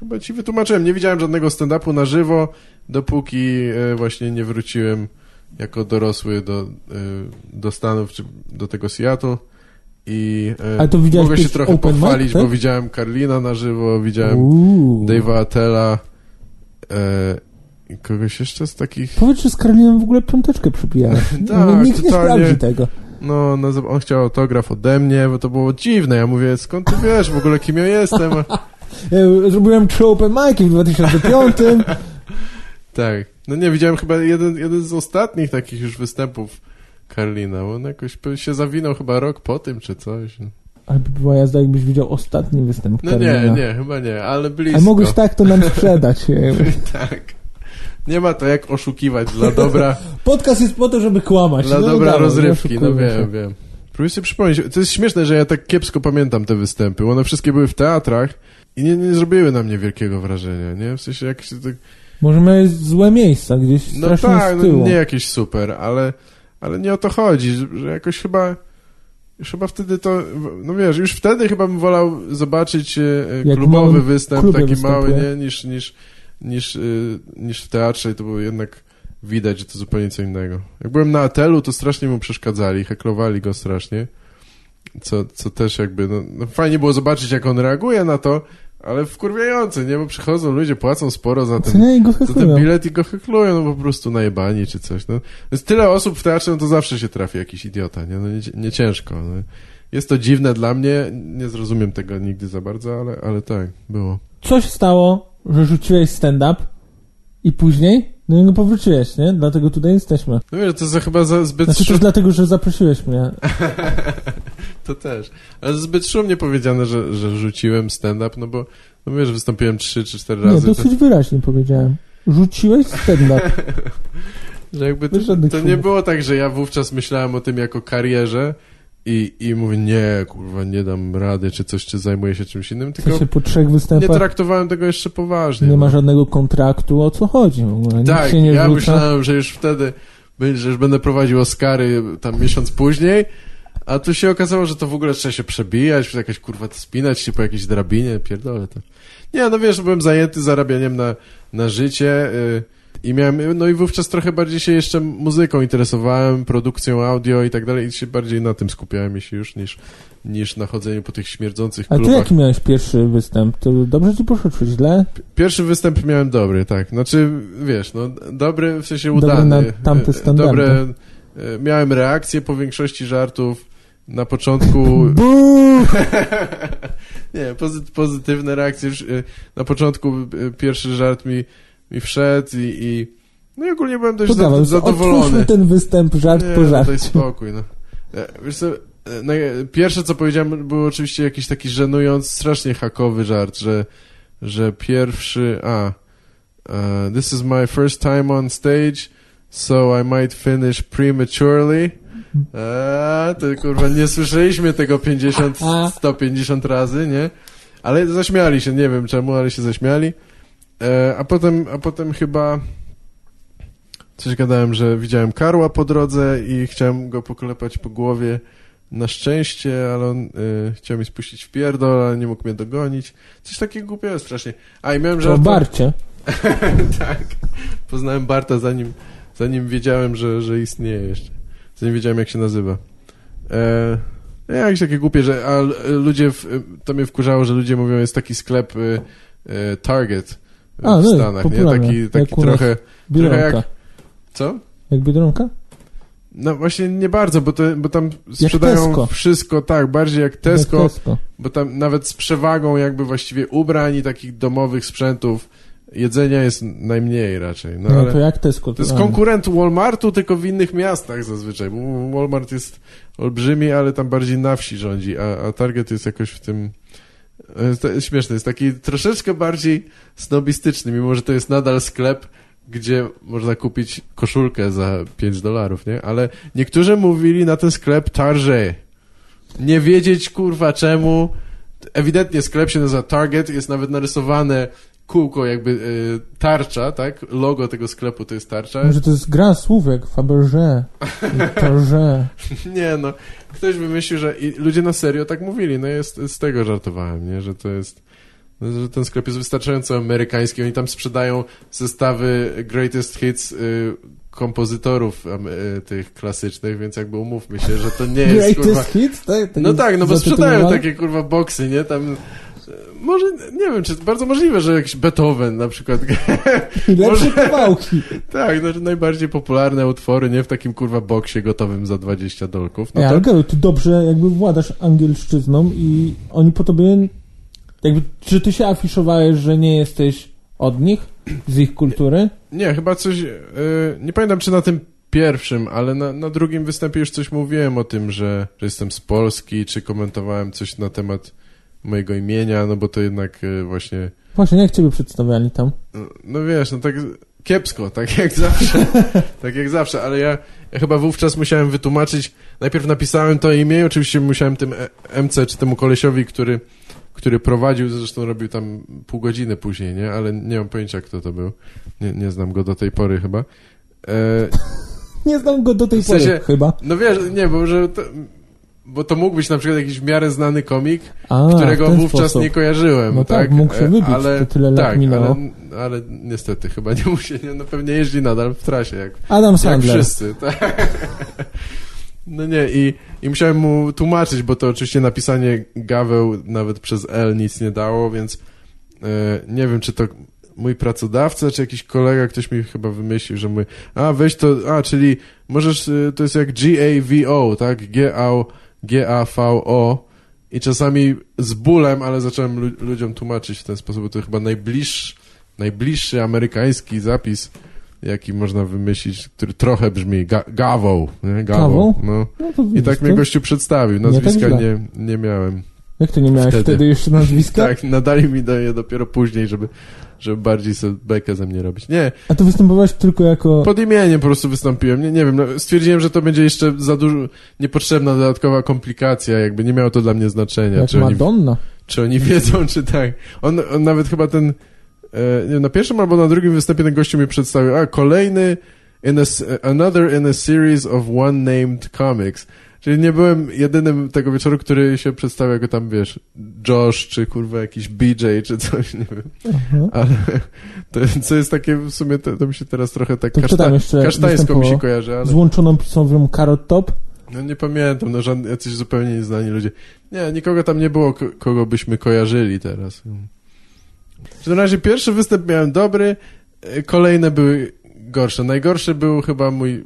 chyba ci wytłumaczyłem. Nie widziałem żadnego stand-upu na żywo, dopóki e, właśnie nie wróciłem jako dorosły do, e, do Stanów, czy do tego Seattle. I e, mogę się trochę open mic, pochwalić, tak? bo widziałem Karlina na żywo, widziałem Uuu. Dave'a Attella e, i kogoś jeszcze z takich... Powiedz, że z Karolinem w ogóle piąteczkę przypijałeś. Tak, Nikt nie totalnie. sprawdzi tego. No, no, on chciał autograf ode mnie, bo to było dziwne. Ja mówię, skąd ty wiesz w ogóle, kim ja jestem? Ja zrobiłem trzy open mic'i w 2005. Tak. No nie, widziałem chyba jeden, jeden z ostatnich takich już występów Karlina. On jakoś się zawinął chyba rok po tym, czy coś. Ale by była jazda, jakbyś widział ostatni występ No Karolina. nie, nie, chyba nie, ale blisko. A mogłeś tak to nam sprzedać. tak. Nie ma to jak oszukiwać dla dobra, Podcast jest po to, żeby kłamać. dla No, dobra dawaj, rozrywki. No oszukujmy się. wiem, wiem. Próbuję sobie przypomnieć. To jest śmieszne, że ja tak kiepsko pamiętam te występy. One wszystkie były w teatrach i nie, nie zrobiły na mnie wielkiego wrażenia, nie? W sensie jak się tak Może miałeś złe miejsca, gdzieś No tak, no, nie jakieś super, ale, ale nie o to chodzi, że, jakoś chyba już chyba wtedy to, no wiesz, już wtedy chyba bym wolał zobaczyć e, e, Jak klubowy występ, taki mały, występuje. nie, niż, niż, niż, e, niż w teatrze i to było jednak widać, że to zupełnie co innego. Jak byłem na Atelu, to strasznie mu przeszkadzali, heklowali go strasznie, co, co też jakby, no, no fajnie było zobaczyć, jak on reaguje na to, ale wkurwiające, nie, bo przychodzą ludzie, płacą sporo za ten nie, to ten bilet i go heklują, no po prostu najebani czy coś. No. Jest tyle osób w teatrze, no to zawsze się trafi jakiś idiota, nie? No nie, nie ciężko. No. Jest to dziwne dla mnie, nie zrozumiem tego nigdy za bardzo, ale, ale tak, było. Co się stało, że rzuciłeś stand-up i później do niego powróciłeś, nie? Dlatego tutaj jesteśmy. No wiesz, to za, chyba za zbyt Znaczy szum... też dlatego, że zaprosiłeś mnie. To też. Ale zbyt szumnie powiedziane, że, że rzuciłem stand-up, no bo, no wiesz, wystąpiłem trzy czy cztery Nie, razy. dosyć wyraźnie powiedziałem. Rzuciłeś stand-up. Że jakby to, to nie było tak, że ja wówczas myślałem o tym jako karierze i, i mówię, nie, kurwa, nie dam rady, czy coś, czy zajmuję się czymś innym, W tylko sensie po trzech nie występach traktowałem tego jeszcze poważnie. nie ma no. żadnego kontraktu, o co chodzi w ogóle. Tak, nie ja rzuca. myślałem, że już wtedy, że już będę prowadził Oscary tam miesiąc później, a tu się okazało, że to w ogóle trzeba się przebijać, jakaś kurwa spinać się po jakiejś drabinie, pierdolę to. Nie, no wiesz, byłem zajęty zarabianiem na, na życie y, i miałem, no i wówczas trochę bardziej się jeszcze muzyką interesowałem, produkcją audio i tak dalej i się bardziej na tym skupiałem się już niż, niż na chodzeniu po tych śmierdzących A ty klubach. jaki miałeś pierwszy występ? To dobrze ci poszło, czy źle? Pierwszy występ miałem dobry, tak. Znaczy, wiesz, no, dobry w sensie Dobry udany. na tamte E, standardy. Dobre, e, miałem reakcję po większości żartów. Na początku... Nie, pozy, pozytywne reakcje. Na początku e, pierwszy żart mi, mi wszedł i, i... No i ogólnie byłem dość dawaj, zadowolony. ten występ żart Nie, po no żarcie. spokój, no. E, Wiesz co, e, pierwsze co powiedziałem było oczywiście jakiś taki żenujący, strasznie hakowy żart, że, że pierwszy, a, e, this is my first time on stage, so I might finish prematurely. A, to kurwa, nie słyszeliśmy tego 50, 150 razy, nie? Ale zaśmiali się, nie wiem czemu, ale się zaśmiali. E, a potem, a potem chyba coś gadałem, że widziałem karła po drodze i chciałem go poklepać po głowie na szczęście, ale on y, chciał mi spuścić w pierdol, ale nie mógł mnie dogonić. Coś takiego głupiego strasznie. A i miałem O żart... Barcie. tak. Poznałem Barta zanim, zanim wiedziałem, że, że istnieje jeszcze. Zanim wiedziałem, jak się nazywa. E, jakieś takie głupie, że a l- ludzie, w, to mnie wkurzało, że ludzie mówią, jest taki sklep y, y, Target A, no, Stanach, nie? Taki, taki trochę... Biedronka. jak- Co? Jak Biedronka? No właśnie nie bardzo, bo, to, bo tam sprzedają wszystko, tak, bardziej jak Tesco, Jak Tesco. bo tam nawet z przewagą jakby właściwie ubrań i takich domowych sprzętów jedzenia jest najmniej raczej. No, No, ale to jak Tesco? to jest konkurent Walmartu, tylko w innych miastach zazwyczaj. bo Walmart jest olbrzymi, ale tam bardziej na wsi rządzi, a, a Target jest jakoś w tym... e, To jest śmieszne, jest taki troszeczkę bardziej snobistyczny, mimo że to jest nadal sklep, gdzie można kupić koszulkę za 5 dolarów, nie? Ale niektórzy mówili na ten sklep Target. Nie wiedzieć, kurwa, czemu. Ewidentnie sklep się nazywa Target, jest nawet narysowane kółko, jakby y, tarcza, tak? Logo tego sklepu to jest tarcza. Może to jest gra słówek, Fabergé, Target. Nie, no. Ktoś wymyślił, że i ludzie na serio tak mówili. No jest, z tego żartowałem, nie? Że to jest... Że ten sklep jest wystarczająco amerykański. Oni tam sprzedają zestawy greatest hits y, kompozytorów y, tych klasycznych, więc jakby umówmy się, że to nie jest kurwa... Greatest hits? Tak, No tak, no bo sprzedają takie kurwa boksy, nie? Tam... Może, nie wiem, czy bardzo możliwe, że jakiś Beethoven na przykład. Lepsze może- kawałki. tak, że najbardziej popularne utwory, nie? W takim kurwa boksie gotowym za 20 dolków. No Ej, to... ale ty dobrze jakby władasz angielszczyzną i oni po tobie jakby, czy ty się afiszowałeś, że nie jesteś od nich, z ich kultury? Nie, chyba coś. e, nie pamiętam, czy na tym pierwszym, ale na, na drugim występie już coś mówiłem o tym, że, że jestem z Polski, czy komentowałem coś na temat mojego imienia, no bo to jednak e, właśnie. Właśnie, jak ciebie przedstawiali tam? No, no wiesz, no tak kiepsko, tak jak zawsze. tak jak zawsze, ale ja, ja chyba wówczas musiałem wytłumaczyć. Najpierw napisałem to imię, oczywiście musiałem tym e- MC, czy temu kolesiowi, który, który prowadził, zresztą robił tam pół godziny później, nie? Ale nie mam pojęcia, kto to był. Nie, nie znam go do tej pory chyba. E, Nie znam go do tej W sensie- pory, chyba. no wiesz, nie, bo że to, bo to mógł być na przykład jakiś w miarę znany komik, A, którego wówczas sposób. nie kojarzyłem. No tak, tak, mógł się E, wybić, ale, to tyle lat tak, minęło. Ale, ale niestety chyba nie musi, no pewnie jeździ nadal w trasie, jak, Adam jak Sandler. wszyscy. Tak. No nie, i, i musiałem mu tłumaczyć, bo to oczywiście napisanie gaweł nawet przez L nic nie dało, więc e, nie wiem, czy to mój pracodawca, czy jakiś kolega, ktoś mi chyba wymyślił, że my, a weź to, a, czyli możesz, e, to jest jak G-A-V-O, tak? G-A- G-A-V-O i czasami z bólem, ale zacząłem lu- ludziom tłumaczyć w ten sposób, bo to chyba najbliższy, najbliższy amerykański zapis, jaki można wymyślić, który trochę brzmi ga- nie? Gawał? Gawał. No. No I tak mnie gościu przedstawił. Nie tak Nazwiska nie, nie miałem. Jak to nie miałeś wtedy, Wtedy. jeszcze nazwiska? Tak, nadali mi do je dopiero później, żeby, żeby bardziej sobie bekę ze mnie robić. Nie, A to występowałeś tylko jako... pod imieniem po prostu wystąpiłem. Nie, nie wiem, no, stwierdziłem, że to będzie jeszcze za dużo, niepotrzebna dodatkowa komplikacja, jakby nie miało to dla mnie znaczenia. Jak czy, oni, Madonna. czy oni wiedzą, czy tak. On, on nawet chyba ten, e, na pierwszym albo na drugim występie ten gościu mi przedstawił, a kolejny in a, another in a series of one-named comics. Czyli nie byłem jedynym tego wieczoru, który się przedstawiał jako tam, wiesz, Josh, czy kurwa jakiś BJ, czy coś, nie wiem. Aha. Ale to, co jest takie, w sumie to, to mi się teraz trochę tak To kaszta, kasztańsko mi się kojarzy, ale Z łączoną pisową Carrot Top? no nie pamiętam, no żadni, jacyś zupełnie nieznani ludzie. Nie, nikogo tam nie było, ko- kogo byśmy kojarzyli teraz. W każdym razie pierwszy występ miałem dobry, e, kolejne były gorsze. Najgorszy był chyba mój,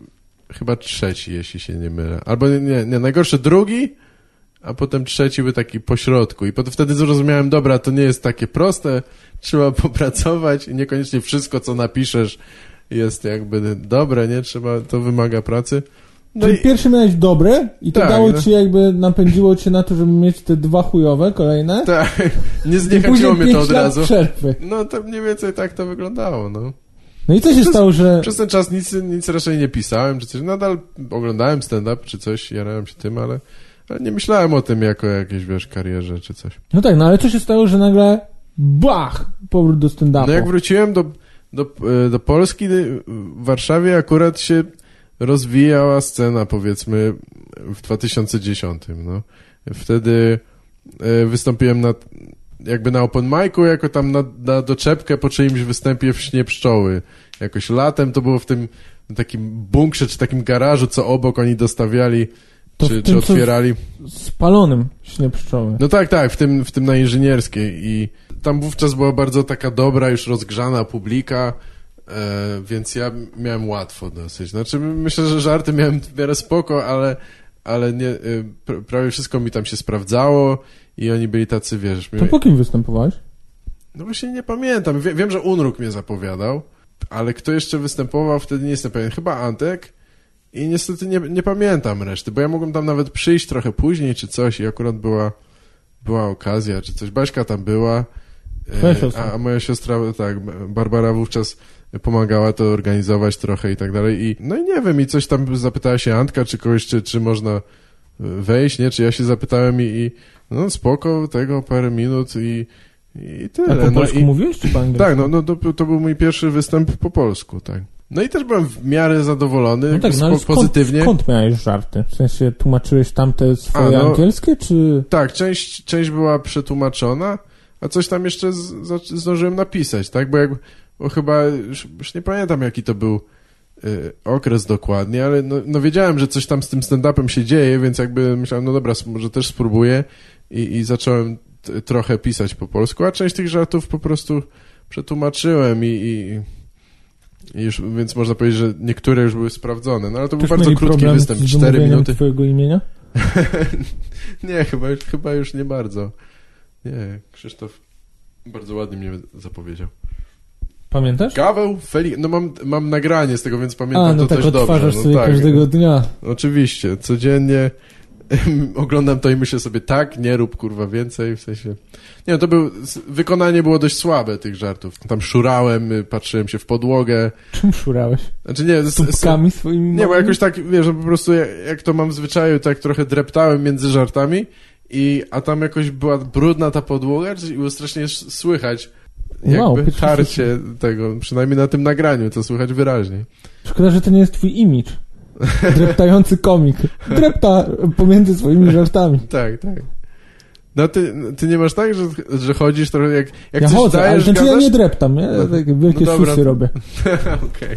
chyba trzeci, jeśli się nie mylę. Albo nie, nie, najgorszy drugi, a potem trzeci był taki pośrodku. I potem wtedy zrozumiałem, dobra, to nie jest takie proste, trzeba popracować i niekoniecznie wszystko, co napiszesz jest jakby dobre, nie? Trzeba, to wymaga pracy. No Czyli i, pierwszy miałeś dobre i to Tak, dało no. ci jakby, napędziło cię na to, żeby mieć te dwa chujowe kolejne? tak, nie zniechęciło mnie to od razu. przerwy. No to mniej więcej tak to wyglądało, no. No i co się Przez- stało, że... Przez ten czas nic, nic raczej nie pisałem, czy coś. Nadal oglądałem stand-up, czy coś, jarałem się tym, ale, ale nie myślałem o tym jako jakiejś, wiesz, karierze, czy coś. No tak, no ale co się stało, że nagle bach, powrót do stand-upu. No jak wróciłem do, do, e, do Polski, w Warszawie akurat się rozwijała scena, powiedzmy, w 2010, no. Wtedy e, wystąpiłem na, jakby na open micu, jako tam na, na doczepkę po czyimś występie w Śnie Pszczoły. Jakoś latem to było w tym takim bunkrze, czy takim garażu, co obok oni dostawiali, To czy, tym, czy otwierali. Spalonym śnie pszczoły. No tak, tak, w tym, w tym na inżynierskiej i tam wówczas była bardzo taka dobra, już rozgrzana publika, e, więc ja miałem łatwo dosyć. Znaczy myślę, że żarty miałem w miarę spoko, ale, ale nie, e, pr prawie wszystko mi tam się sprawdzało i oni byli tacy, wiesz... To po kim występowałeś? No właśnie nie pamiętam. Wie, wiem, że Unruk mnie zapowiadał, ale kto jeszcze występował, wtedy nie jestem pewien. Chyba Antek i niestety nie, nie pamiętam reszty, bo ja mogłem tam nawet przyjść trochę później czy coś i akurat była, była okazja czy coś. Baśka tam była, e, a, a moja siostra, tak, Barbara wówczas pomagała to organizować trochę i tak dalej. I, no i nie wiem, i coś tam zapytała się Antka, czy kogoś, czy, czy można e, wejść, nie? Czy ja się zapytałem i, i no spoko, tego parę minut i, i tyle. A po no polsku i, mówiłeś, czy po angielsku? tak, no, no to, to był mój pierwszy występ po polsku, tak. No i też byłem w miarę zadowolony, No tak, no ale skąd, pozytywnie. skąd miałeś żarty? W sensie tłumaczyłeś tamte swoje A, no- angielskie, czy... Tak, część, część była przetłumaczona, a coś tam jeszcze z, za- zdążyłem napisać, tak? Bo, jak, bo chyba, już, już nie pamiętam jaki to był y, okres dokładnie, ale no, no wiedziałem, że coś tam z tym stand-upem się dzieje, więc jakby myślałem, no dobra, może też spróbuję i, i zacząłem trochę pisać po polsku, a część tych żartów po prostu przetłumaczyłem i, i, już, więc można powiedzieć, że niektóre już były sprawdzone, no ale to był Też bardzo mieli krótki występ, z 4 wymówieniem minuty. twojego imienia? nie, chyba już, chyba już nie bardzo. Nie, Krzysztof bardzo ładnie mnie zapowiedział. Pamiętasz? Gaweł, Felix, no mam, mam nagranie z tego, więc pamiętam A, no to tak też dobrze. No sobie tak, każdego dnia. Oczywiście, codziennie oglądam to i myślę sobie, tak, nie rób kurwa więcej, w sensie... Nie, no to był, wykonanie było dość słabe tych żartów. Tam szurałem, y, patrzyłem się w podłogę, Czym szurałeś? znaczy nie, z, Tubkami swoimi nie, bo jakoś tak, wiesz, po prostu jak, jak to mam w zwyczaju, tak trochę dreptałem między żartami, i, a tam jakoś była brudna ta podłoga i było strasznie słychać jakby Wow, tarcie tego, przynajmniej na tym nagraniu, to słychać wyraźnie. Szkoda, że to nie jest twój imidż. Dreptający komik. Drepta pomiędzy swoimi żartami. Tak, tak. No ty, ty nie masz tak, że, że chodzisz trochę jak, jak ja coś chodzę, ale dajesz, znaczy ja gadasz? nie dreptam, ja No, takie wielkie no dobra, robię. Okej.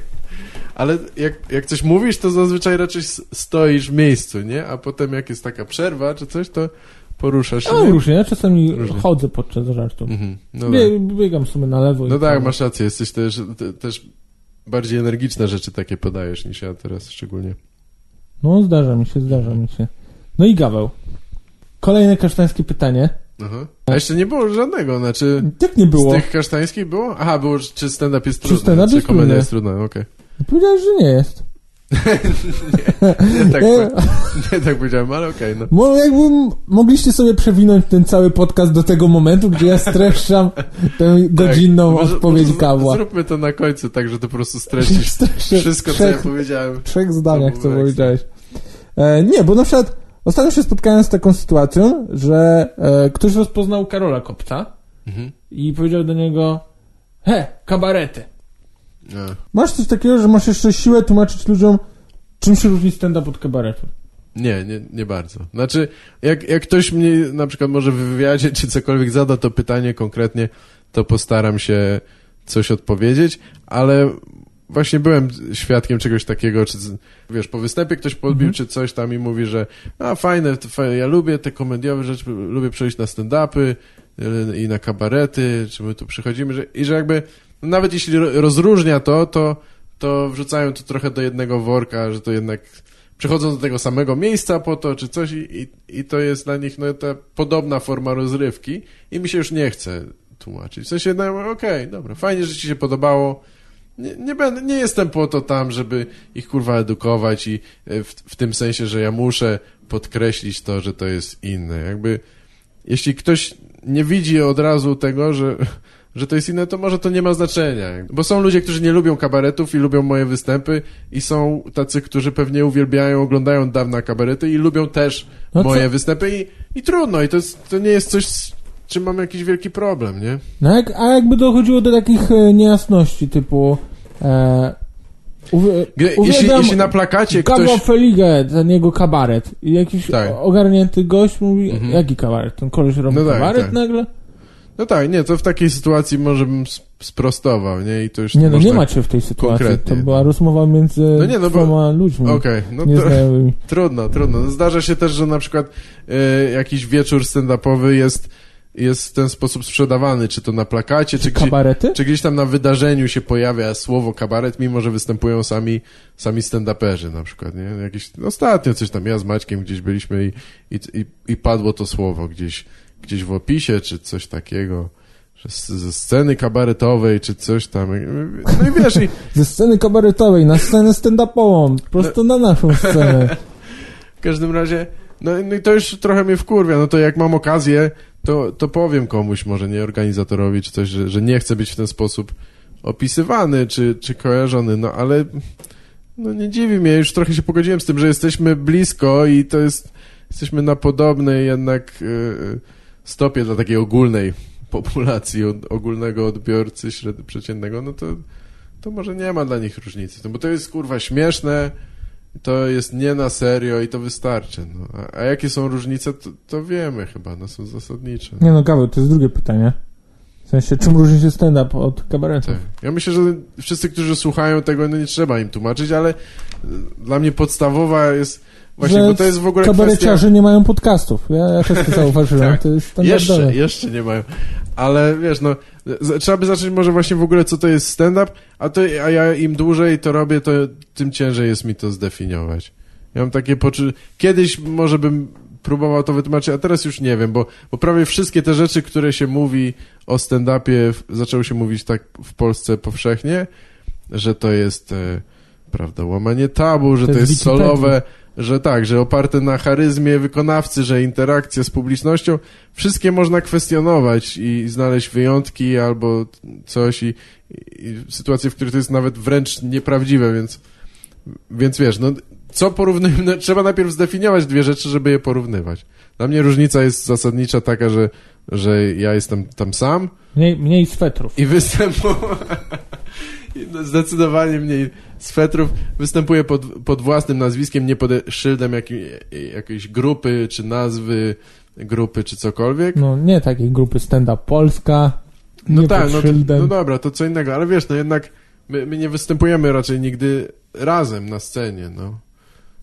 Ale jak, jak coś mówisz, to zazwyczaj raczej stoisz w miejscu, nie? A potem jak jest taka przerwa czy coś, to poruszasz się. No nie? różnie, ja czasami Różnie. chodzę podczas żartów. Mhm. No, tak. Bie, biegam sobie na lewo i no tak, masz rację, jesteś też, te, też bardziej energiczne rzeczy takie podajesz niż ja teraz szczególnie. No zdarza mi się, zdarza mi się. No i Gaweł. Kolejne kasztańskie pytanie. Aha. A jeszcze nie było żadnego, znaczy... Jak nie było? Z tych kasztańskich było? Aha, było, czy stand-up jest Czy trudny, stand-up czy jest komedia trudny? jest trudna, okej. Powiedziałeś, że nie jest. Nie, tak, Nie, nie tak powiedziałem, ale okej, no. Mo, jakby m- mogliście sobie przewinąć ten cały podcast do tego momentu, gdzie ja streszczam tę godzinną Tak, odpowiedź może Gawła. Zróbmy to na końcu, tak, że to po prostu streścisz wszystko, w co ja trzech, powiedziałem. w trzech zdaniach, co powiedziałeś. E, nie, bo na przykład ostatnio się spotkałem z taką sytuacją, że e, ktoś rozpoznał Karola Kopca Mhm. i powiedział do niego he, kabarety. A. Masz coś takiego, że masz jeszcze siłę tłumaczyć ludziom, czym się różni stand-up od kabaretu? Nie, nie, nie bardzo. Znaczy, jak, jak ktoś mnie na przykład może w wywiadzie czy cokolwiek zada to pytanie konkretnie, to postaram się coś odpowiedzieć, ale właśnie byłem świadkiem czegoś takiego, czy wiesz, po występie ktoś podbił, Mhm. czy coś tam i mówi, że a fajne, fajne, ja lubię te komediowe rzeczy, lubię przejść na stand-upy y, i na kabarety, czy my tu przychodzimy, że, i że jakby, nawet jeśli ro- rozróżnia to, to, to wrzucają to trochę do jednego worka, że to jednak przychodzą do tego samego miejsca po to, czy coś i, i, to jest dla nich no, ta podobna forma rozrywki i mi się już nie chce tłumaczyć. W sensie, no okej, dobra, fajnie, że ci się podobało. Nie, nie, będę, nie jestem po to tam, żeby ich kurwa edukować i e, w, w tym sensie, że ja muszę podkreślić to, że to jest inne. Jakby, jeśli ktoś nie widzi od razu tego, że, że to jest inne, to może to nie ma znaczenia. Bo są ludzie, którzy nie lubią kabaretów i lubią moje występy i są tacy, którzy pewnie uwielbiają, oglądają dawna kabarety i lubią też No co- moje występy i, i trudno. I to, jest, to nie jest coś, z czym mam jakiś wielki problem, nie? No jak, a jakby dochodziło do takich e, niejasności, typu e, uwie, Jeśli, jeśli na plakacie Gabo ktoś... Feligę, ten jego kabaret i jakiś Tak. ogarnięty gość mówi, Mhm. jaki kabaret? Ten koleś robi No tak, kabaret tak. nagle? No tak, nie, to w takiej sytuacji może bym sp- sprostował, nie? I to już Nie no, nie macie w tej sytuacji, konkretnie, to była no. rozmowa między No nie, no bo- dwoma ludźmi Okej, no to... nieznajomymi. Trudno, trudno. No Zdarza się też, że na przykład e, jakiś wieczór stand-upowy jest, jest w ten sposób sprzedawany, czy to na plakacie, czy, gdzie, Kabarety? czy gdzieś tam na wydarzeniu się pojawia słowo kabaret, mimo że występują sami, sami stand-uperzy na przykład, nie? Jakieś, ostatnio coś tam, ja z Maćkiem gdzieś byliśmy i, i, i, i padło to słowo gdzieś, gdzieś w opisie, czy coś takiego, ze sceny kabaretowej, czy coś tam. No i wiesz, i Ze sceny kabaretowej na scenę stand-upową, prosto na naszą scenę. w każdym razie, no, no i to już trochę mnie wkurwia, no to jak mam okazję, to, to powiem komuś, może nie organizatorowi, czy coś, że, że nie chcę być w ten sposób opisywany, czy, czy kojarzony, no ale no nie dziwi mnie, już trochę się pogodziłem z tym, że jesteśmy blisko i to jest, jesteśmy na podobnej jednak yy, stopie dla takiej ogólnej populacji, ogólnego odbiorcy średnio przeciętnego, no to, to może nie ma dla nich różnicy, no bo to jest kurwa śmieszne, to jest nie na serio i to wystarczy. No. A, a jakie są różnice, to, to wiemy chyba, no są zasadnicze. Nie no, Gaweł, to jest drugie pytanie. W sensie, czym różni się stand-up od kabaretu? Tak. Ja myślę, że wszyscy, którzy słuchają tego, no nie trzeba im tłumaczyć, ale dla mnie podstawowa jest właśnie, Że bo to jest w ogóle kwestia... Kabareciarze nie mają podcastów. Ja, ja też to zauważyłem. Tak. To jest. Jeszcze, jeszcze nie mają. Ale wiesz, no, trzeba by zacząć może właśnie w ogóle, co to jest stand-up, a, to, a ja im dłużej to robię, to tym ciężej jest mi to zdefiniować. Ja mam takie poczucie... Kiedyś może bym próbował to wytłumaczyć, a teraz już nie wiem, bo, bo prawie wszystkie te rzeczy, które się mówi o stand-upie, zaczęło się mówić tak w Polsce powszechnie, że to jest, e, prawda, łamanie tabu, że To to, jest jest solowe, że tak, że oparte na charyzmie wykonawcy, że interakcja z publicznością, wszystkie można kwestionować i znaleźć wyjątki albo coś i, i, sytuacje, w których to jest nawet wręcz nieprawdziwe, więc, więc wiesz, no co porównujemy, no, trzeba najpierw zdefiniować dwie rzeczy, żeby je porównywać. Dla mnie różnica jest zasadnicza taka, że, że ja jestem tam sam Mniej, mniej swetrów. i występuję no, zdecydowanie mniej swetrów, występuję pod, pod własnym nazwiskiem, nie pod szyldem jakiej, jakiejś grupy, czy nazwy grupy, czy cokolwiek. No nie takiej grupy stand-up Polska. No nie tak, no, szyldem. no dobra, to co innego, ale wiesz, no jednak my, my nie występujemy raczej nigdy razem na scenie, no.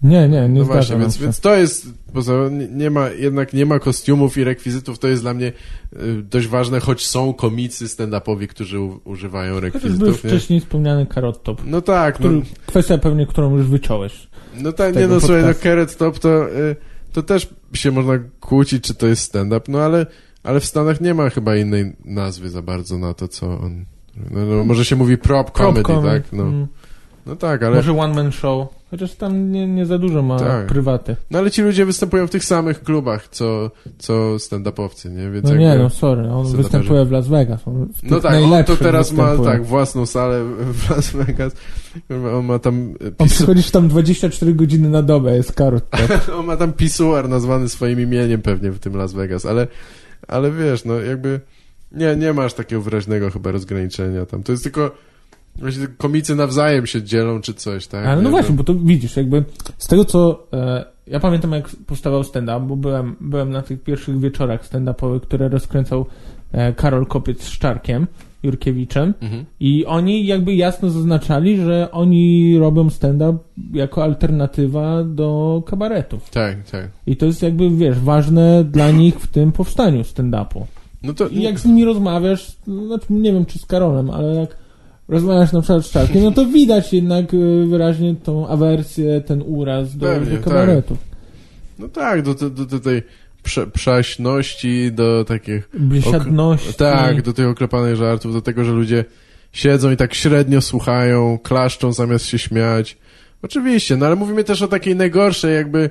Nie, nie, nie No właśnie, więc, więc to jest, poza, nie- ma, jednak nie ma kostiumów i rekwizytów, to jest dla mnie y, dość ważne, choć są komicy stand-upowi, którzy u, używają rekwizytów, nie? wcześniej wspomniany Carrot Top. No tak, no, Który, Kwestia pewnie, którą już wyciąłeś. no tak, nie tego no, słuchaj, no podcastu. Carrot Top to, y, to też się można kłócić, czy to jest stand-up, no ale, ale w Stanach nie ma chyba innej nazwy za bardzo na to, co on... No, no, może się mówi prop comedy, Prop comedy. tak? No, Mm. No tak, ale... Może one man show. Chociaż tam nie, nie za dużo ma Tak. prywaty. No ale ci ludzie występują w tych samych klubach, co, co stand-upowcy, nie? Więc No nie, no sorry, on występuje w Las Vegas. No tak, on to teraz ma występuje. tak własną salę w Las Vegas. On ma tam e, On pisu- przychodzisz tam 24 godziny na dobę, jest Carrot Top. on ma tam pisuar nazwany swoim imieniem pewnie w tym Las Vegas, ale, ale wiesz, no jakby nie, nie masz takiego wyraźnego chyba rozgraniczenia tam. To jest tylko właśnie komicy nawzajem się dzielą czy coś, tak? Ale no Nie, właśnie, bo to widzisz, jakby z tego co. E, ja pamiętam, jak powstawał stand-up, bo byłem, byłem na tych pierwszych wieczorach stand-upowych, które rozkręcał e, Karol Kopiec z Czarkiem Jurkiewiczem. Mhm. I oni jakby jasno zaznaczali, że oni robią stand-up jako alternatywa do kabaretów. Tak, tak. I to jest jakby, wiesz, ważne dla nich w tym powstaniu stand-upu. No to I jak z nimi rozmawiasz, znaczy nie wiem czy z Karolem, ale jak rozmawiasz na przykład z Czarkiem, no to widać jednak y, wyraźnie tą awersję, ten uraz do, Pewnie, do kabaretów. no tak, do, do, do, do tej prze, prześności, do takich Biesiadności. Tak, do tych oklepanych żartów, do tego, że ludzie siedzą i tak średnio słuchają, klaszczą zamiast się śmiać. Oczywiście, no ale mówimy też o takiej najgorszej, jakby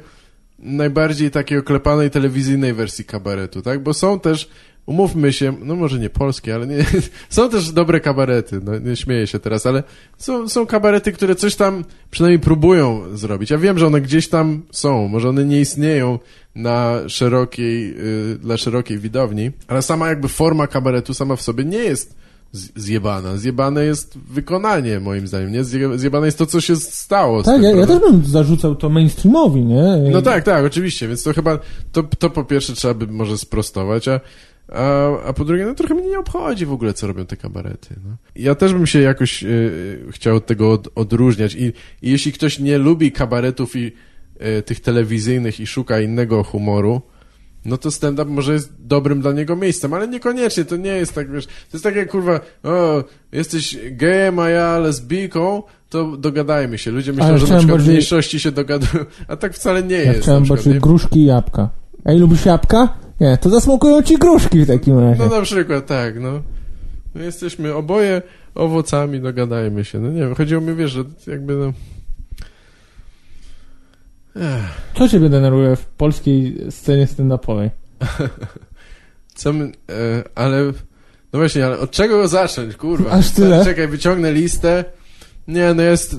najbardziej takiej oklepanej telewizyjnej wersji kabaretu, tak? Bo są też, umówmy się, no może nie polskie, ale nie, są też dobre kabarety, no nie śmieję się teraz, ale są, są kabarety, które coś tam przynajmniej próbują zrobić. Ja wiem, że one gdzieś tam są, może one nie istnieją na szerokiej, y, dla szerokiej widowni, ale sama jakby forma kabaretu sama w sobie nie jest zjebana. Zjebane jest wykonanie, moim zdaniem, nie? Zje- Zjebane jest to, co się stało. Tak, ja, ja też bym zarzucał to mainstreamowi, nie? No tak, tak, oczywiście, więc to chyba, to, to po pierwsze trzeba by może sprostować, a, a, a po drugie, no trochę mnie nie obchodzi w ogóle, co robią te kabarety. No. Ja też bym się jakoś y, chciał od tego od, odróżniać I, i jeśli ktoś nie lubi kabaretów i y, tych telewizyjnych i szuka innego humoru, no to stand-up może jest dobrym dla niego miejscem, ale niekoniecznie, to nie jest tak, wiesz, to jest tak jak, kurwa, o, jesteś gejem, a ja lesbijką, to dogadajmy się. Ludzie myślą, że na przykład bardziej- mniejszości się dogadują, a tak wcale nie Ja jest. chciałem przykład, nie? gruszki i jabłka. Ej, lubisz jabłka? Nie, to zasmokują ci gruszki w takim razie. No na przykład, tak, no. My jesteśmy oboje owocami, dogadajmy się. No nie wiem, chodziło mi, wiesz, że jakby no... Ech. Co ciebie denerwuje w polskiej scenie stand-upowej? Co my, e, ale, no właśnie, ale od czego zacząć, kurwa? Aż tyle? Czekaj, wyciągnę listę. Nie, no jest, e,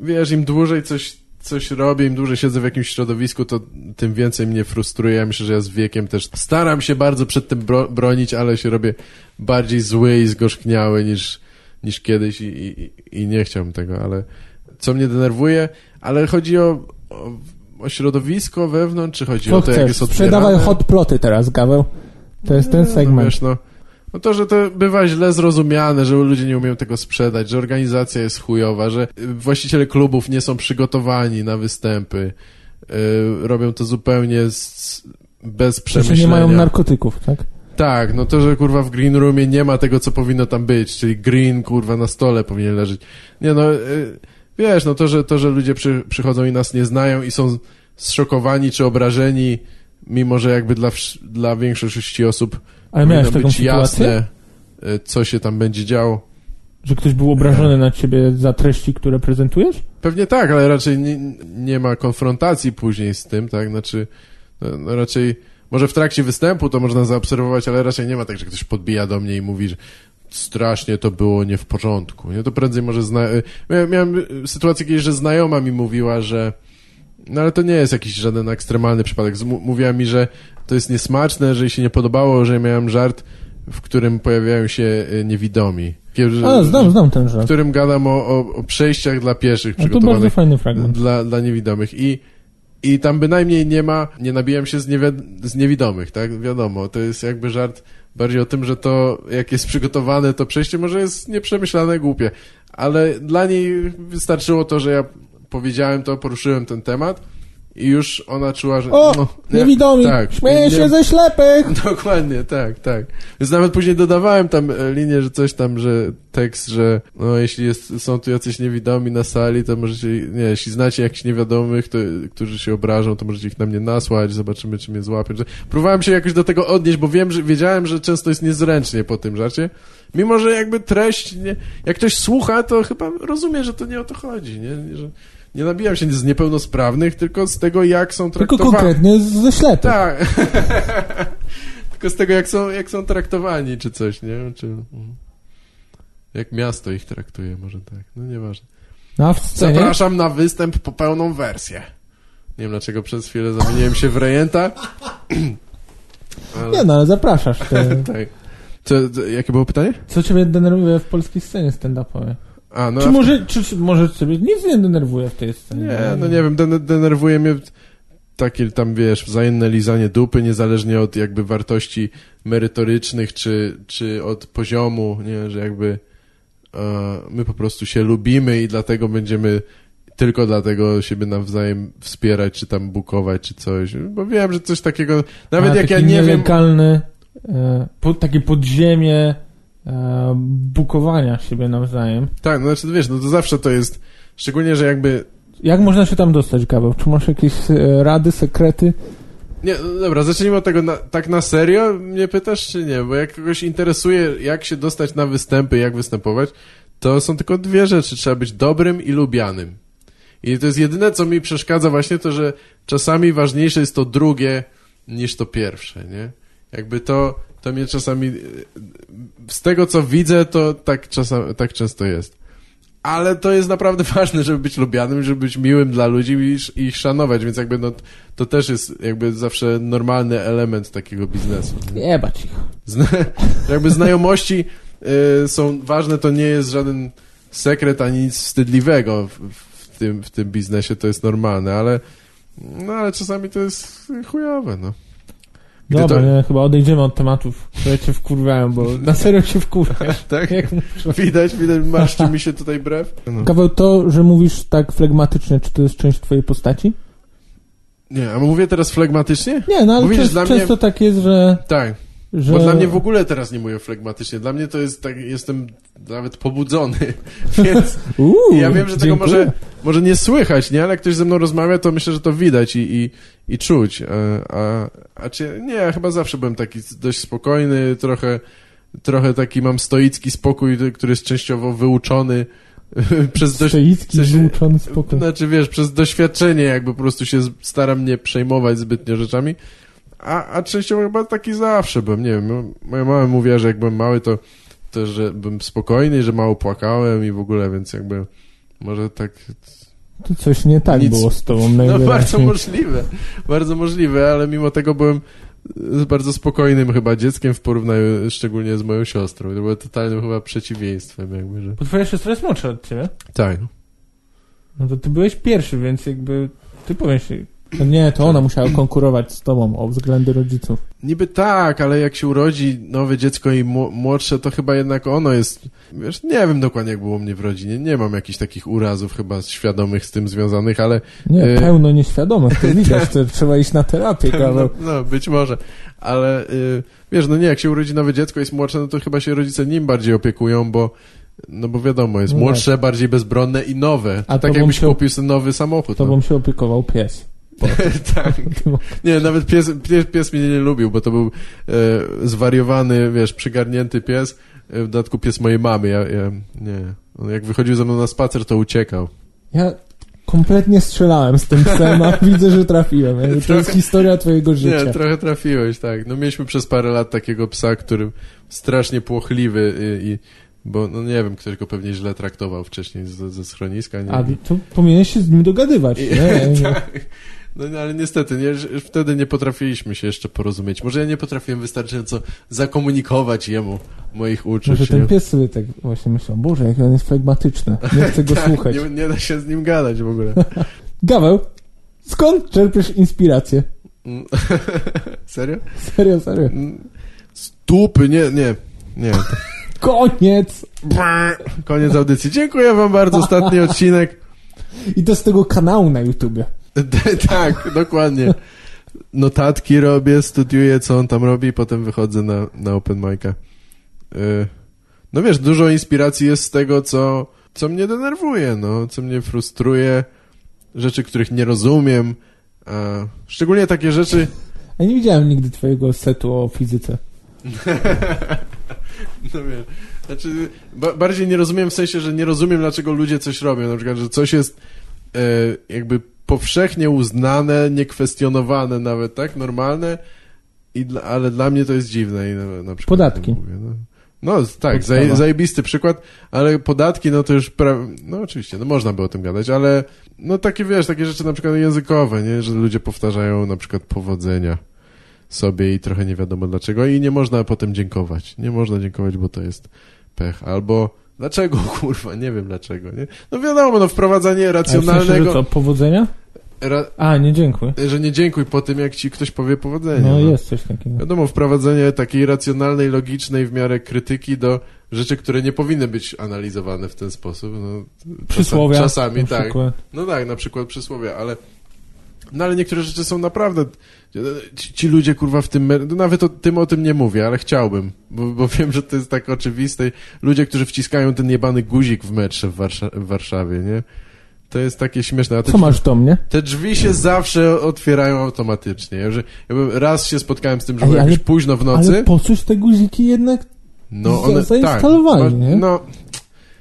wiesz, im dłużej coś, coś robię, im dłużej siedzę w jakimś środowisku, to tym więcej mnie frustruje. Ja myślę, że ja z wiekiem też staram się bardzo przed tym bro bronić, ale się robię bardziej zły i zgorzkniały niż, niż kiedyś i, i, i nie chciałbym tego, ale co mnie denerwuje, ale chodzi o, o, o środowisko wewnątrz, czy chodzi Co o to, jak chcesz? jest odbierane? Sprzedawaj hot ploty teraz, Gaweł. To jest ten No, segment. wiesz, no, no to, że to bywa źle zrozumiane, że ludzie nie umieją tego sprzedać, że organizacja jest chujowa, że y, właściciele klubów nie są przygotowani na występy, y, robią to zupełnie z, bez Że przemyślenia. nie mają narkotyków, tak? Tak, no to, że kurwa w green roomie nie ma tego, co powinno tam być, czyli green kurwa na stole powinien leżeć. Nie no, y, wiesz, no to, że, to, że ludzie przy, przychodzą i nas nie znają i są zszokowani czy obrażeni, mimo że jakby dla, dla większości osób Ale miałeś taką sytuację, jasne, y, co się tam będzie działo. że ktoś był obrażony na ciebie za treści, które prezentujesz? Pewnie tak, ale raczej nie, nie ma konfrontacji później z tym, tak? Znaczy, no, no raczej, może w trakcie występu to można zaobserwować, ale raczej nie ma tak, że ktoś podbija do mnie i mówi, że strasznie to było nie w porządku. Nie, to prędzej może zna... y, Miałem, miałem sytuację kiedyś, że znajoma mi mówiła, że no ale to nie jest jakiś żaden ekstremalny przypadek. Mówiła mi, że to jest niesmaczne, że jej się nie podobało, że miałem żart, w którym pojawiają się y, niewidomi. A, znam, znam ten w żart. którym gadam o, o, o przejściach dla pieszych A to bardzo przygotowanych fajny fragment. dla, dla niewidomych. I, I tam bynajmniej nie ma, nie nabijam się z, niewi z niewidomych, tak? Wiadomo, to jest jakby żart bardziej o tym, że to, jak jest przygotowane, to przejście może jest nieprzemyślane, głupie. Ale dla niej wystarczyło to, że ja powiedziałem to, poruszyłem ten temat i już ona czuła, że... O, no, nie- niewidomi, tak, śmieję nie- się ze ślepych! Dokładnie, tak, tak. Więc nawet później dodawałem tam e, linię, że coś tam, że tekst, że no jeśli jest, są tu jacyś niewidomi na sali, to możecie, nie, jeśli znacie jakichś niewiadomych, to, którzy się obrażą, to możecie ich na mnie nasłać, zobaczymy, czy mnie złapią. Próbowałem się jakoś do tego odnieść, bo wiem, że wiedziałem, że często jest niezręcznie po tym żarcie. Mimo, że jakby treść, nie, jak ktoś słucha, to chyba rozumie, że to nie o to chodzi, nie? Że nie nabijam się z niepełnosprawnych, tylko z tego, jak są Tylko traktowani. konkretnie ze ślepych. Tak. Tylko z tego, jak są, jak są traktowani, czy coś, nie? Czy, mm. jak miasto ich traktuje, może tak. No nieważne. No, scenie? Zapraszam na występ po pełną wersję. Nie wiem, dlaczego przez chwilę zamieniłem się w rejenta. Ale, Nie no, ale zapraszasz. Ty. tak. Co, jakie było pytanie? Co ciebie denerwuje w polskiej scenie stand-upowej? A, no, czy, może, czy, czy może ciebie nic nie denerwuje w tej scenie? Nie, no nie wiem, den- denerwuje mnie takie tam, wiesz, wzajemne lizanie dupy, niezależnie od jakby wartości merytorycznych, czy, czy od poziomu, nie, że jakby e, my po prostu się lubimy i dlatego będziemy tylko dlatego siebie nawzajem wspierać, czy tam bukować, czy coś, bo wiem, że coś takiego, nawet A, jak ja nie wiem... nielegalny, e, po, takie podziemie e, bukowania siebie nawzajem. Tak, no znaczy, wiesz, no to zawsze to jest, szczególnie, że jakby Jak można się tam dostać, Gaweł? Czy masz jakieś e, rady, sekrety? Nie, no dobra, zacznijmy od tego, na, tak na serio mnie pytasz, czy nie? Bo jak kogoś interesuje, jak się dostać na występy, jak występować, to są tylko dwie rzeczy. Trzeba być dobrym i lubianym. I to jest jedyne, co mi przeszkadza właśnie to, że czasami ważniejsze jest to drugie niż to pierwsze, nie? Jakby to, to mnie czasami... Z tego, co widzę, to tak, czasami, tak często jest. Ale to jest naprawdę ważne, żeby być lubianym, żeby być miłym dla ludzi i ich szanować, więc jakby no, to też jest jakby zawsze normalny element takiego biznesu. Jebać ich. Zna, jakby znajomości y, są ważne, to nie jest żaden sekret ani nic wstydliwego w, w, tym, w tym biznesie, to jest normalne, ale no ale czasami to jest chujowe, no. Dobra, to- nie, chyba odejdziemy od tematów, które cię wkurwiają, bo na serio się wkurwiasz. Tak? Jak. Widać, widać, marszczy mi się tutaj brew. No. Gaweł, to, że mówisz tak flegmatycznie, czy to jest część twojej postaci? Nie, a mówię teraz flegmatycznie? Nie, no ale widzisz, często, mnie- często tak jest, że... Tak, że... Bo dla mnie w ogóle teraz nie mówię flegmatycznie. Dla mnie to jest tak, jestem nawet pobudzony, więc Uuu, ja wiem, że tego dziękuję. może, może nie słychać, nie? Ale jak ktoś ze mną rozmawia, to myślę, że to widać i, i, i czuć. A, a, a czy, nie, ja chyba zawsze byłem taki dość spokojny, trochę trochę taki mam stoicki spokój, który jest częściowo wyuczony przez dość... Stoicki, wyuczony spokój. Znaczy, wiesz, przez doświadczenie jakby po prostu się staram nie przejmować zbytnio rzeczami, a, a częściowo chyba taki zawsze byłem, nie wiem, no, moja mama mówiła, że jak byłem mały, to, to że byłem spokojny, że mało płakałem i w ogóle, więc jakby może tak Tu coś nie tak Nic. było z tobą No bardzo możliwe, bardzo możliwe, ale mimo tego byłem z bardzo spokojnym chyba dzieckiem w porównaniu szczególnie z moją siostrą. To było totalnym chyba przeciwieństwem jakby, że... Bo twoja siostra jest młodsza od ciebie. Tak. No to ty byłeś pierwszy, więc jakby ty powiesz... No nie, to ona musiała konkurować z tobą o względy rodziców. Niby tak, ale jak się urodzi nowe dziecko i mło- młodsze, to chyba jednak ono jest... Wiesz, nie wiem dokładnie jak było u mnie w rodzinie, nie mam jakichś takich urazów chyba świadomych z tym związanych, ale Nie, Y- pełno nieświadomych, to widać, to trzeba iść na terapię, No, no, być może. Ale y, wiesz, no nie, jak się urodzi nowe dziecko, jest młodsze, no to chyba się rodzice nim bardziej opiekują, bo no bo wiadomo, jest No młodsze, bardziej bezbronne i nowe. To A tak jakbyś się- kupił sobie nowy samochód. Tobą No. się opiekował pies. tak. Nie, nawet pies, pies, pies mnie nie lubił, bo to był e, zwariowany, wiesz, przygarnięty pies. E, W dodatku pies mojej mamy. Ja, ja, nie. On jak wychodził ze mną na spacer, to uciekał. Ja kompletnie strzelałem z tym psem, a widzę, że trafiłem. To jest Trochę- historia twojego życia. Nie, trochę trafiłeś, tak. No mieliśmy przez parę lat takiego psa, który strasznie płochliwy i, i bo no nie wiem, ktoś go pewnie źle traktował wcześniej ze, ze schroniska. Nie? A to powinieneś się z nim dogadywać, I, nie? tak. No, no ale niestety, nie, wtedy nie potrafiliśmy się jeszcze porozumieć. Może ja nie potrafiłem wystarczająco zakomunikować jemu moich uczuć. Może ten pies sobie tak właśnie myślał, Boże, jak on jest flegmatyczny, nie chcę go Tak, słuchać. nie, nie da się z nim gadać w ogóle. Gaweł, skąd czerpiesz inspirację? Mm. Serio? Serio, serio. Mm. Stupy, nie, nie, nie. Koniec! Koniec audycji. Dziękuję wam bardzo. Ostatni odcinek. I to z tego kanału na YouTubie. tak, dokładnie. Notatki robię, studiuję, co on tam robi, potem wychodzę na, na open mic'a. Y, No wiesz, dużo inspiracji jest z tego, co, co mnie denerwuje, no, co mnie frustruje, rzeczy, których nie rozumiem, a szczególnie takie rzeczy... Ja nie widziałem nigdy twojego setu o fizyce. No wiem, znaczy, ba bardziej nie rozumiem w sensie, że nie rozumiem, dlaczego ludzie coś robią, na przykład, że coś jest e, jakby powszechnie uznane, niekwestionowane nawet, tak, normalne, i dla, ale dla mnie to jest dziwne. I na, na przykład Podatki. Mówię, no. no tak, zaje, zajebisty przykład, ale podatki, no to już, pra... no oczywiście, no można by o tym gadać, ale no takie, wiesz, takie rzeczy na przykład językowe, nie, że ludzie powtarzają na przykład powodzenia sobie i trochę nie wiadomo dlaczego i nie można potem dziękować. Nie można dziękować, bo to jest pech. Albo dlaczego, kurwa, nie wiem dlaczego, nie? No wiadomo, no wprowadzanie A w sensie, racjonalnego, co, powodzenia? ra, A, nie dziękuję. że nie dziękuj po tym, jak ci ktoś powie powodzenie. No jest coś takiego. Wiadomo, wprowadzenie takiej racjonalnej, logicznej w miarę krytyki do rzeczy, które nie powinny być analizowane w ten sposób. No, Przysłowia. Czasami, tak. No tak, na przykład przysłowia, ale no ale niektóre rzeczy są naprawdę ci, ci ludzie kurwa w tym no nawet o tym o tym nie mówię, ale chciałbym, bo, bo wiem, że to jest tak oczywiste. Ludzie, którzy wciskają ten jebany guzik w metrze w, Warsza- w Warszawie, nie? To jest takie śmieszne. A te, Co masz do mnie? te drzwi się zawsze otwierają automatycznie. Ja, że, ja raz się spotkałem z tym, że było ale- późno w nocy. Ale po coś te guziki jednak no one zainstalowali, tak, nie? No,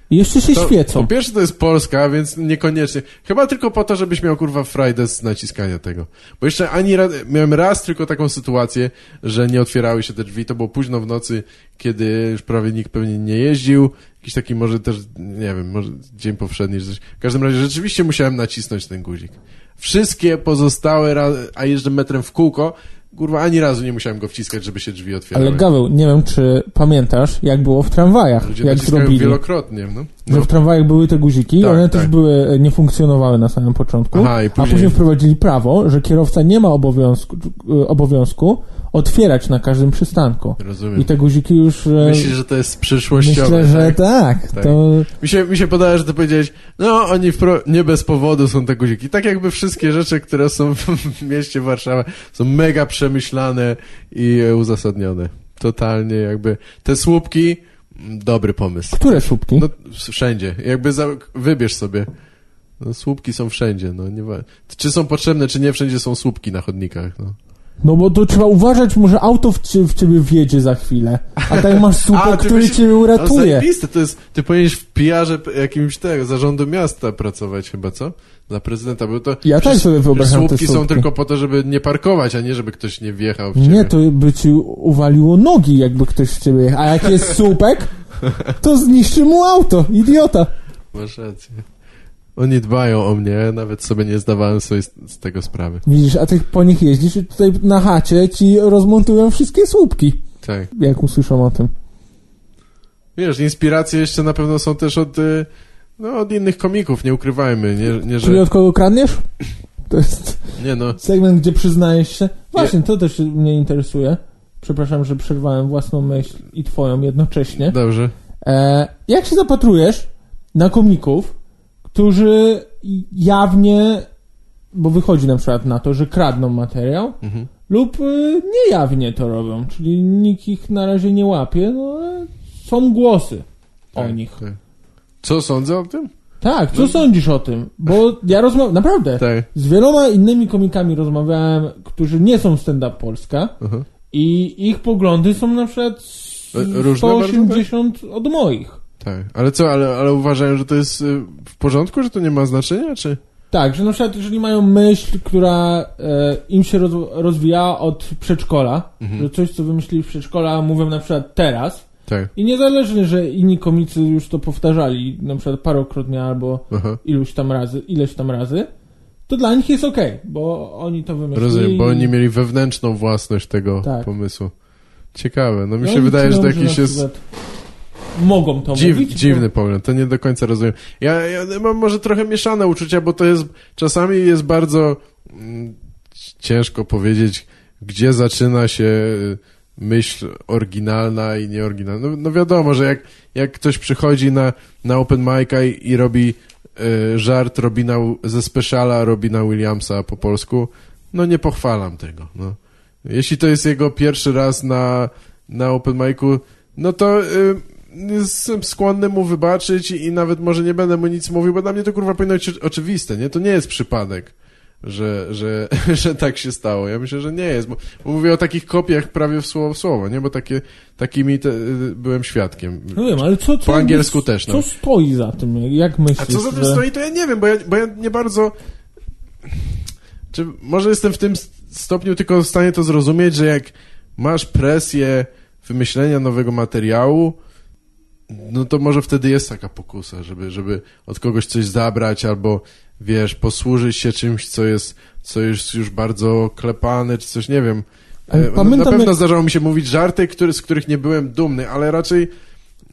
i jeszcze się to, świecą. Po pierwsze to jest Polska, więc niekoniecznie. Chyba tylko po to, żebyś miał kurwa frajdę z naciskania tego. Bo jeszcze ani raz, miałem raz tylko taką sytuację, że nie otwierały się te drzwi. To było późno w nocy, kiedy już prawie nikt pewnie nie jeździł. Jakiś taki może też, nie wiem, może dzień powszedni coś. W każdym razie rzeczywiście musiałem nacisnąć ten guzik. Wszystkie pozostałe, ra- a jeżdżę metrem w kółko, kurwa, ani razu nie musiałem go wciskać, żeby się drzwi otwierały. Ale Gaweł, nie wiem, czy pamiętasz, jak było w tramwajach, Ludzie jak zrobili. wielokrotnie, no. Że no. w tramwajach były te guziki, Tak, one tak. też były, e, nie funkcjonowały na samym początku, Aha, i a później- później wprowadzili prawo, że kierowca nie ma obowiązku, e, obowiązku otwierać na każdym przystanku. Rozumiem. I te guziki już... e, Myślisz, że to jest przyszłościowe, Myślę, że tak? tak. Tak. To Mi się, mi się podaje, że ty powiedziałeś, no oni wpro... nie bez powodu są te guziki. Tak jakby wszystkie rzeczy, które są w mieście Warszawa są mega przemyślane i uzasadnione. Totalnie jakby. Te słupki, mm, dobry pomysł. które słupki? No wszędzie. Jakby za... wybierz sobie. No, słupki są wszędzie, no nie Czy są potrzebne, czy nie, wszędzie są słupki na chodnikach, no. No bo to trzeba uważać, może auto w, w ciebie wjedzie za chwilę, a tak masz super, A, ty który cię A uratuje. zajebiste, to jest, ty powinieneś w PR-ze jakimś tego, zarządu miasta pracować chyba, co? Dla prezydenta, bo to... Ja tak przecież- sobie wyobrażam te Słupki są słupki. tylko po to, żeby nie parkować, a nie żeby ktoś nie wjechał w ciebie. Nie, to by ci uwaliło nogi, jakby ktoś w ciebie jechał. A jak jest słupek, to zniszczy mu auto. Idiota. Masz rację. Oni dbają o mnie, nawet sobie nie zdawałem sobie z, z tego sprawy. Widzisz, a ty po nich jeździsz i tutaj na chacie ci rozmontują wszystkie słupki, Tak. jak usłyszą o tym. Wiesz, inspiracje jeszcze na pewno są też od, y, no, od innych komików, nie ukrywajmy, nie, nie Czyli że... od kogo kradniesz? To jest Nie no, segment, gdzie przyznajesz się. Właśnie, to też mnie interesuje. Przepraszam, że przerwałem własną myśl i twoją jednocześnie. dobrze. E, jak się zapatrujesz na komików, którzy jawnie, bo wychodzi na przykład na to, że kradną materiał, Mhm. lub y, niejawnie to robią, czyli nikt ich na razie nie łapie, no ale są głosy o Tak, nich. tak. Co sądzę o tym? Tak, co No. sądzisz o tym? Bo ja rozmawiam, naprawdę, Tak. z wieloma innymi komikami rozmawiałem, którzy nie są stand-up Polska i ich poglądy są na przykład różne bardzo, 180 od moich. Tak. Ale co, ale, ale uważają, że to jest y, w porządku, że to nie ma znaczenia, czy? Tak, że na przykład jeżeli mają myśl, która e, im się roz, rozwijała od przedszkola, Mhm. że coś, co wymyślili w przedszkola, mówią na przykład teraz Tak. i niezależnie, że inni komicy już to powtarzali, na przykład parokrotnie albo Aha. iluś tam razy, ileś tam razy, to dla nich jest okej, bo oni to wymyślili. Rozumiem, bo oni mieli wewnętrzną własność tego Tak. pomysłu. Ciekawe. No mi I się wydaje, że to jakiś jest przykład Mogą to dziw, mówić. dziwny pogląd. To nie do końca rozumiem. Ja, ja mam może trochę mieszane uczucia, bo to jest czasami jest bardzo mm, ciężko powiedzieć, gdzie zaczyna się y, myśl oryginalna i nieoryginalna. No, no wiadomo, że jak, jak ktoś przychodzi na, na open mic'a i, i robi y, żart Robina, ze speciala Robina Williamsa po polsku, no nie pochwalam tego. No. Jeśli to jest jego pierwszy raz na, na open mic'u, no to y, jestem skłonny mu wybaczyć i, i nawet może nie będę mu nic mówił, bo dla mnie to kurwa powinno być oczywiste, nie? To nie jest przypadek, że, że, że tak się stało. Ja myślę, że nie jest, bo, bo mówię o takich kopiach prawie w słowo w słowo, nie? Bo takie, takimi te, y, byłem świadkiem. No wiem, ale co, co Po angielsku też, Co no. stoi za tym? Jak myślisz? A co za tym że... stoi, to ja nie wiem, bo ja, bo ja nie bardzo... Czy może jestem w tym stopniu tylko w stanie to zrozumieć, że jak masz presję wymyślenia nowego materiału, no to może wtedy jest taka pokusa, żeby, żeby od kogoś coś zabrać albo, wiesz, posłużyć się czymś, co jest, co jest już bardzo klepane, czy coś, nie wiem. E, pamiętam, Na pewno jak- zdarzało mi się mówić żarty, które, z których nie byłem dumny, ale raczej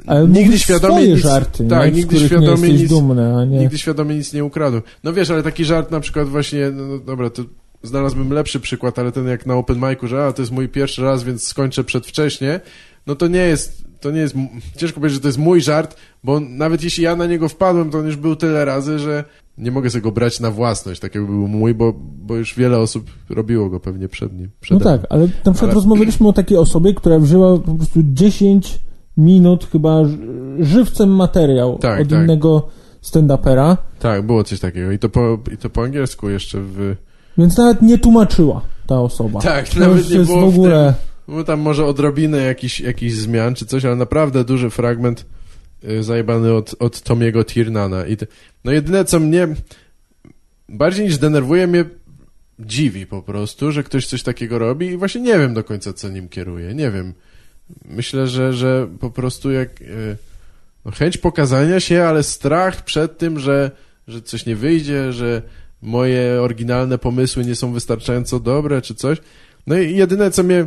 Ale nigdy świadomie nic- żarty, tak, nie? nigdy świadomie nic- dumny, nie... Nigdy świadomie nic nie ukradłem. No wiesz, ale taki żart na przykład właśnie, no, no dobra, to znalazłbym lepszy przykład, ale ten jak na open micu, że a, to jest mój pierwszy raz, więc skończę przedwcześnie, no to nie jest, to nie jest, ciężko powiedzieć, że to jest mój żart, bo nawet jeśli ja na niego wpadłem, to on już był tyle razy, że nie mogę sobie go brać na własność, tak jakby był mój, bo, bo już wiele osób robiło go pewnie przed nim. No przede tak, ale na przykład Ale- rozmawialiśmy o takiej osobie, która wzięła po prostu 10 minut chyba żywcem materiał Tak, od tak. innego stand-upera, Tak, było coś takiego i to po, i to po angielsku jeszcze w... więc nawet nie tłumaczyła ta osoba. Tak, to nawet nie było w w ogóle... Było tam może odrobinę jakichś jakichś zmian czy coś, ale naprawdę duży fragment y, zajebany od, od Tomiego Tiernana. I te, no jedyne, co mnie bardziej niż denerwuje, mnie dziwi po prostu, że ktoś coś takiego robi i właśnie nie wiem do końca, co nim kieruje. Nie wiem. Myślę, że, że po prostu jak y, no, chęć pokazania się, ale strach przed tym, że, że coś nie wyjdzie, że moje oryginalne pomysły nie są wystarczająco dobre, czy coś. No i jedyne, co mnie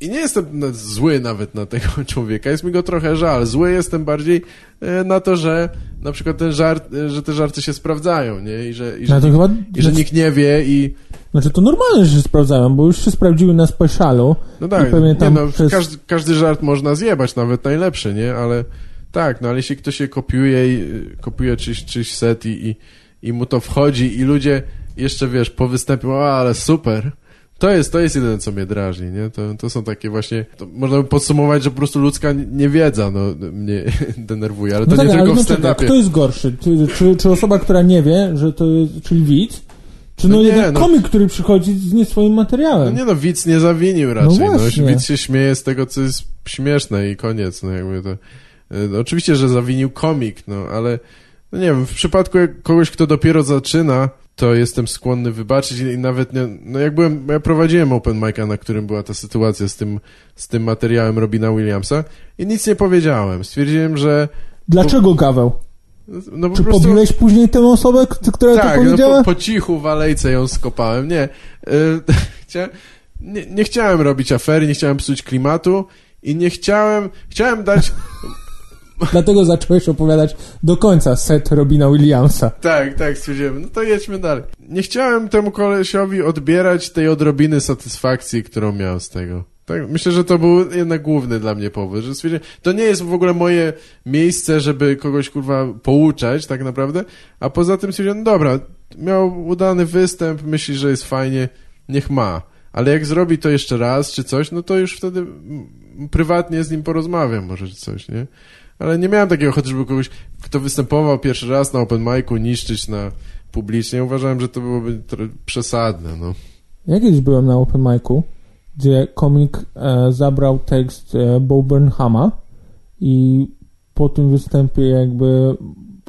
i nie jestem zły nawet na tego człowieka, jest mi go trochę żal. Zły jestem bardziej e, na to, że na przykład ten żart, e, że te żarty się sprawdzają, nie? I że, i że, No to chyba... i że nikt nie wie i... Znaczy to normalne, że się sprawdzają, bo już się sprawdziły na specialu. No tak, nie, no, przez- każdy, każdy żart można zjebać, nawet najlepszy, nie? Ale tak, no ale jeśli ktoś się kopiuje i y, kopiuje czyjś, czyjś set i, i, i mu to wchodzi i ludzie jeszcze, wiesz, po występie, ale super, to jest, to jest jedyne, co mnie drażni, nie? To, to są takie właśnie, to można by podsumować, że po prostu ludzka niewiedza, no, mnie denerwuje, ale to No tak, nie tylko w no stand-upie. kto jest gorszy? Czy, czy, czy osoba, która nie wie, że to jest, czyli widz, Czy no, No jeden no. komik, który przychodzi z nie swoim No materiałem. nie no, widz nie zawinił raczej. No, właśnie. widz się śmieje z tego, co jest śmieszne i koniec. No jakby to... e, No, oczywiście, że zawinił komik, no ale no nie wiem, w przypadku kogoś, kto dopiero zaczyna, to jestem skłonny wybaczyć i nawet nie, no jak byłem, ja prowadziłem open mic'a, na którym była ta sytuacja z tym, z tym materiałem Robina Williamsa i nic nie powiedziałem. Stwierdziłem, że Dlaczego Gaweł? no Czy prostu... pobiłeś później tę osobę, która to Tak, no powiedziała? po, po cichu w alejce ją skopałem. Nie. Y, nie, nie chciałem robić afery, nie chciałem psuć klimatu i nie chciałem, chciałem dać, Dlatego zacząłeś opowiadać do końca set Robina Williamsa. tak, tak, stwierdziłem, no to jedźmy dalej. Nie chciałem temu kolesiowi odbierać tej odrobiny satysfakcji, którą miał z tego. Tak, myślę, że to był jednak główny dla mnie powód, że to nie jest w ogóle moje miejsce, żeby kogoś, kurwa, pouczać tak naprawdę, a poza tym stwierdziłem, no dobra, miał udany występ, myśli, że jest fajnie, niech ma. Ale jak zrobi to jeszcze raz, czy coś, no to już wtedy prywatnie z nim porozmawiam może, czy coś, nie? Ale nie miałem takiej ochoty, żeby kogoś, kto występował pierwszy raz na open micu, niszczyć na publicznie. Uważałem, że to byłoby przesadne, no. Ja kiedyś byłem na open micu, gdzie komik e, zabrał tekst e, Bo Burnhama i po tym występie jakby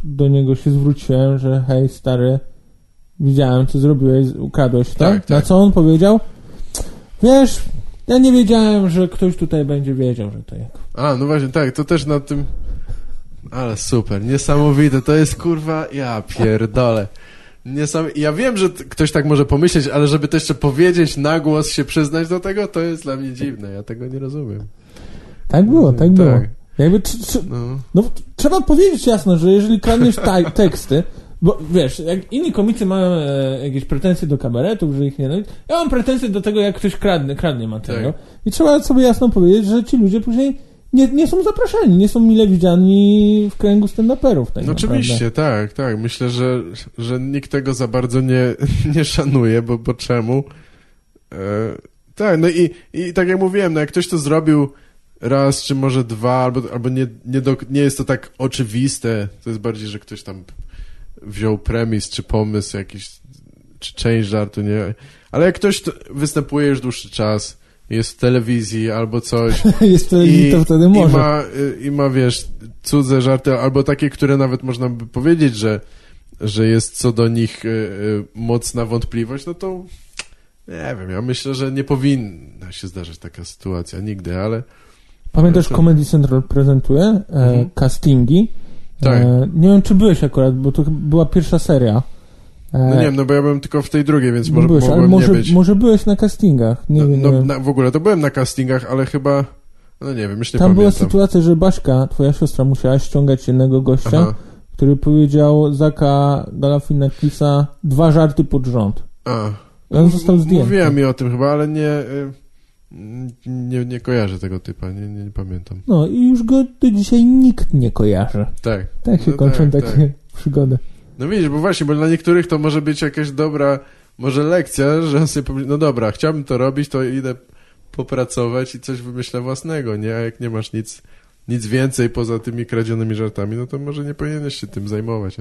do niego się zwróciłem, że hej stary, widziałem co zrobiłeś, ukradłeś, tak? Tak, Na co on powiedział? Wiesz, ja nie wiedziałem, że ktoś tutaj będzie wiedział, że to jak. A, no właśnie, tak, to też na tym... Ale super, niesamowite, to jest kurwa, ja pierdolę. Niesam... Ja wiem, że ktoś tak może pomyśleć, ale żeby to jeszcze powiedzieć na głos, się przyznać do tego, to jest dla mnie dziwne, ja tego nie rozumiem. Tak było, tak było. Tak. Jakby, tr- tr- No, No, trzeba powiedzieć jasno, że jeżeli kradniesz teksty, bo wiesz, jak inni komicy mają e, jakieś pretensje do kabaretów, że ich nie... Ja mam pretensje do tego, jak ktoś kradnie, kradnie materiał. Tak. I trzeba sobie jasno powiedzieć, że ci ludzie później nie, nie są zapraszani, nie są mile widziani w kręgu stand-uperów. Tak no oczywiście, tak, tak. Myślę, że, że nikt tego za bardzo nie, nie szanuje, bo, bo czemu? E, tak, no i, i tak jak mówiłem, no jak ktoś to zrobił raz, czy może dwa, albo, albo nie, nie, do, nie jest to tak oczywiste, to jest bardziej, że ktoś tam wziął premis, czy pomysł jakiś, czy część żartu, nie? Ale jak ktoś to, występuje już dłuższy czas, jest w telewizji albo coś, Jest to, i, to wtedy i może. ma, y, I ma, wiesz, cudze żarty, albo takie, które nawet można by powiedzieć, że, że jest co do nich y, y, mocna wątpliwość, no to nie wiem, ja myślę, że nie powinna się zdarzyć taka sytuacja nigdy, ale Pamiętasz, to- Comedy Central prezentuje e, Mhm. castingi. Tak. E, nie wiem, czy byłeś akurat, bo to była pierwsza seria. E, no nie wiem, no bo ja byłem tylko w tej drugiej, więc może byłeś, mogłem może, nie być. może byłeś na castingach. Nie no, wiem, no, na, w ogóle to byłem na castingach, ale chyba, no nie wiem, już nie Tam była pamiętam. sytuacja, że Baśka, twoja siostra, musiała ściągać jednego gościa, Aha, który powiedział Zaka Galafinakisa dwa żarty pod rząd. a. On został zdjęty. Mówiła mi o tym chyba, ale nie, y, nie, nie kojarzę tego typa, nie, nie, nie pamiętam. No i już go do dzisiaj nikt nie kojarzy. Tak. Tak się No kończą tak, takie przygody. No widzisz, bo właśnie, bo dla niektórych to może być jakaś dobra, może lekcja, że on sobie pomyśli, no dobra, chciałbym to robić, to idę popracować i coś wymyślę własnego, nie? A jak nie masz nic, nic więcej poza tymi kradzionymi żartami, no to może nie powinieneś się tym zajmować.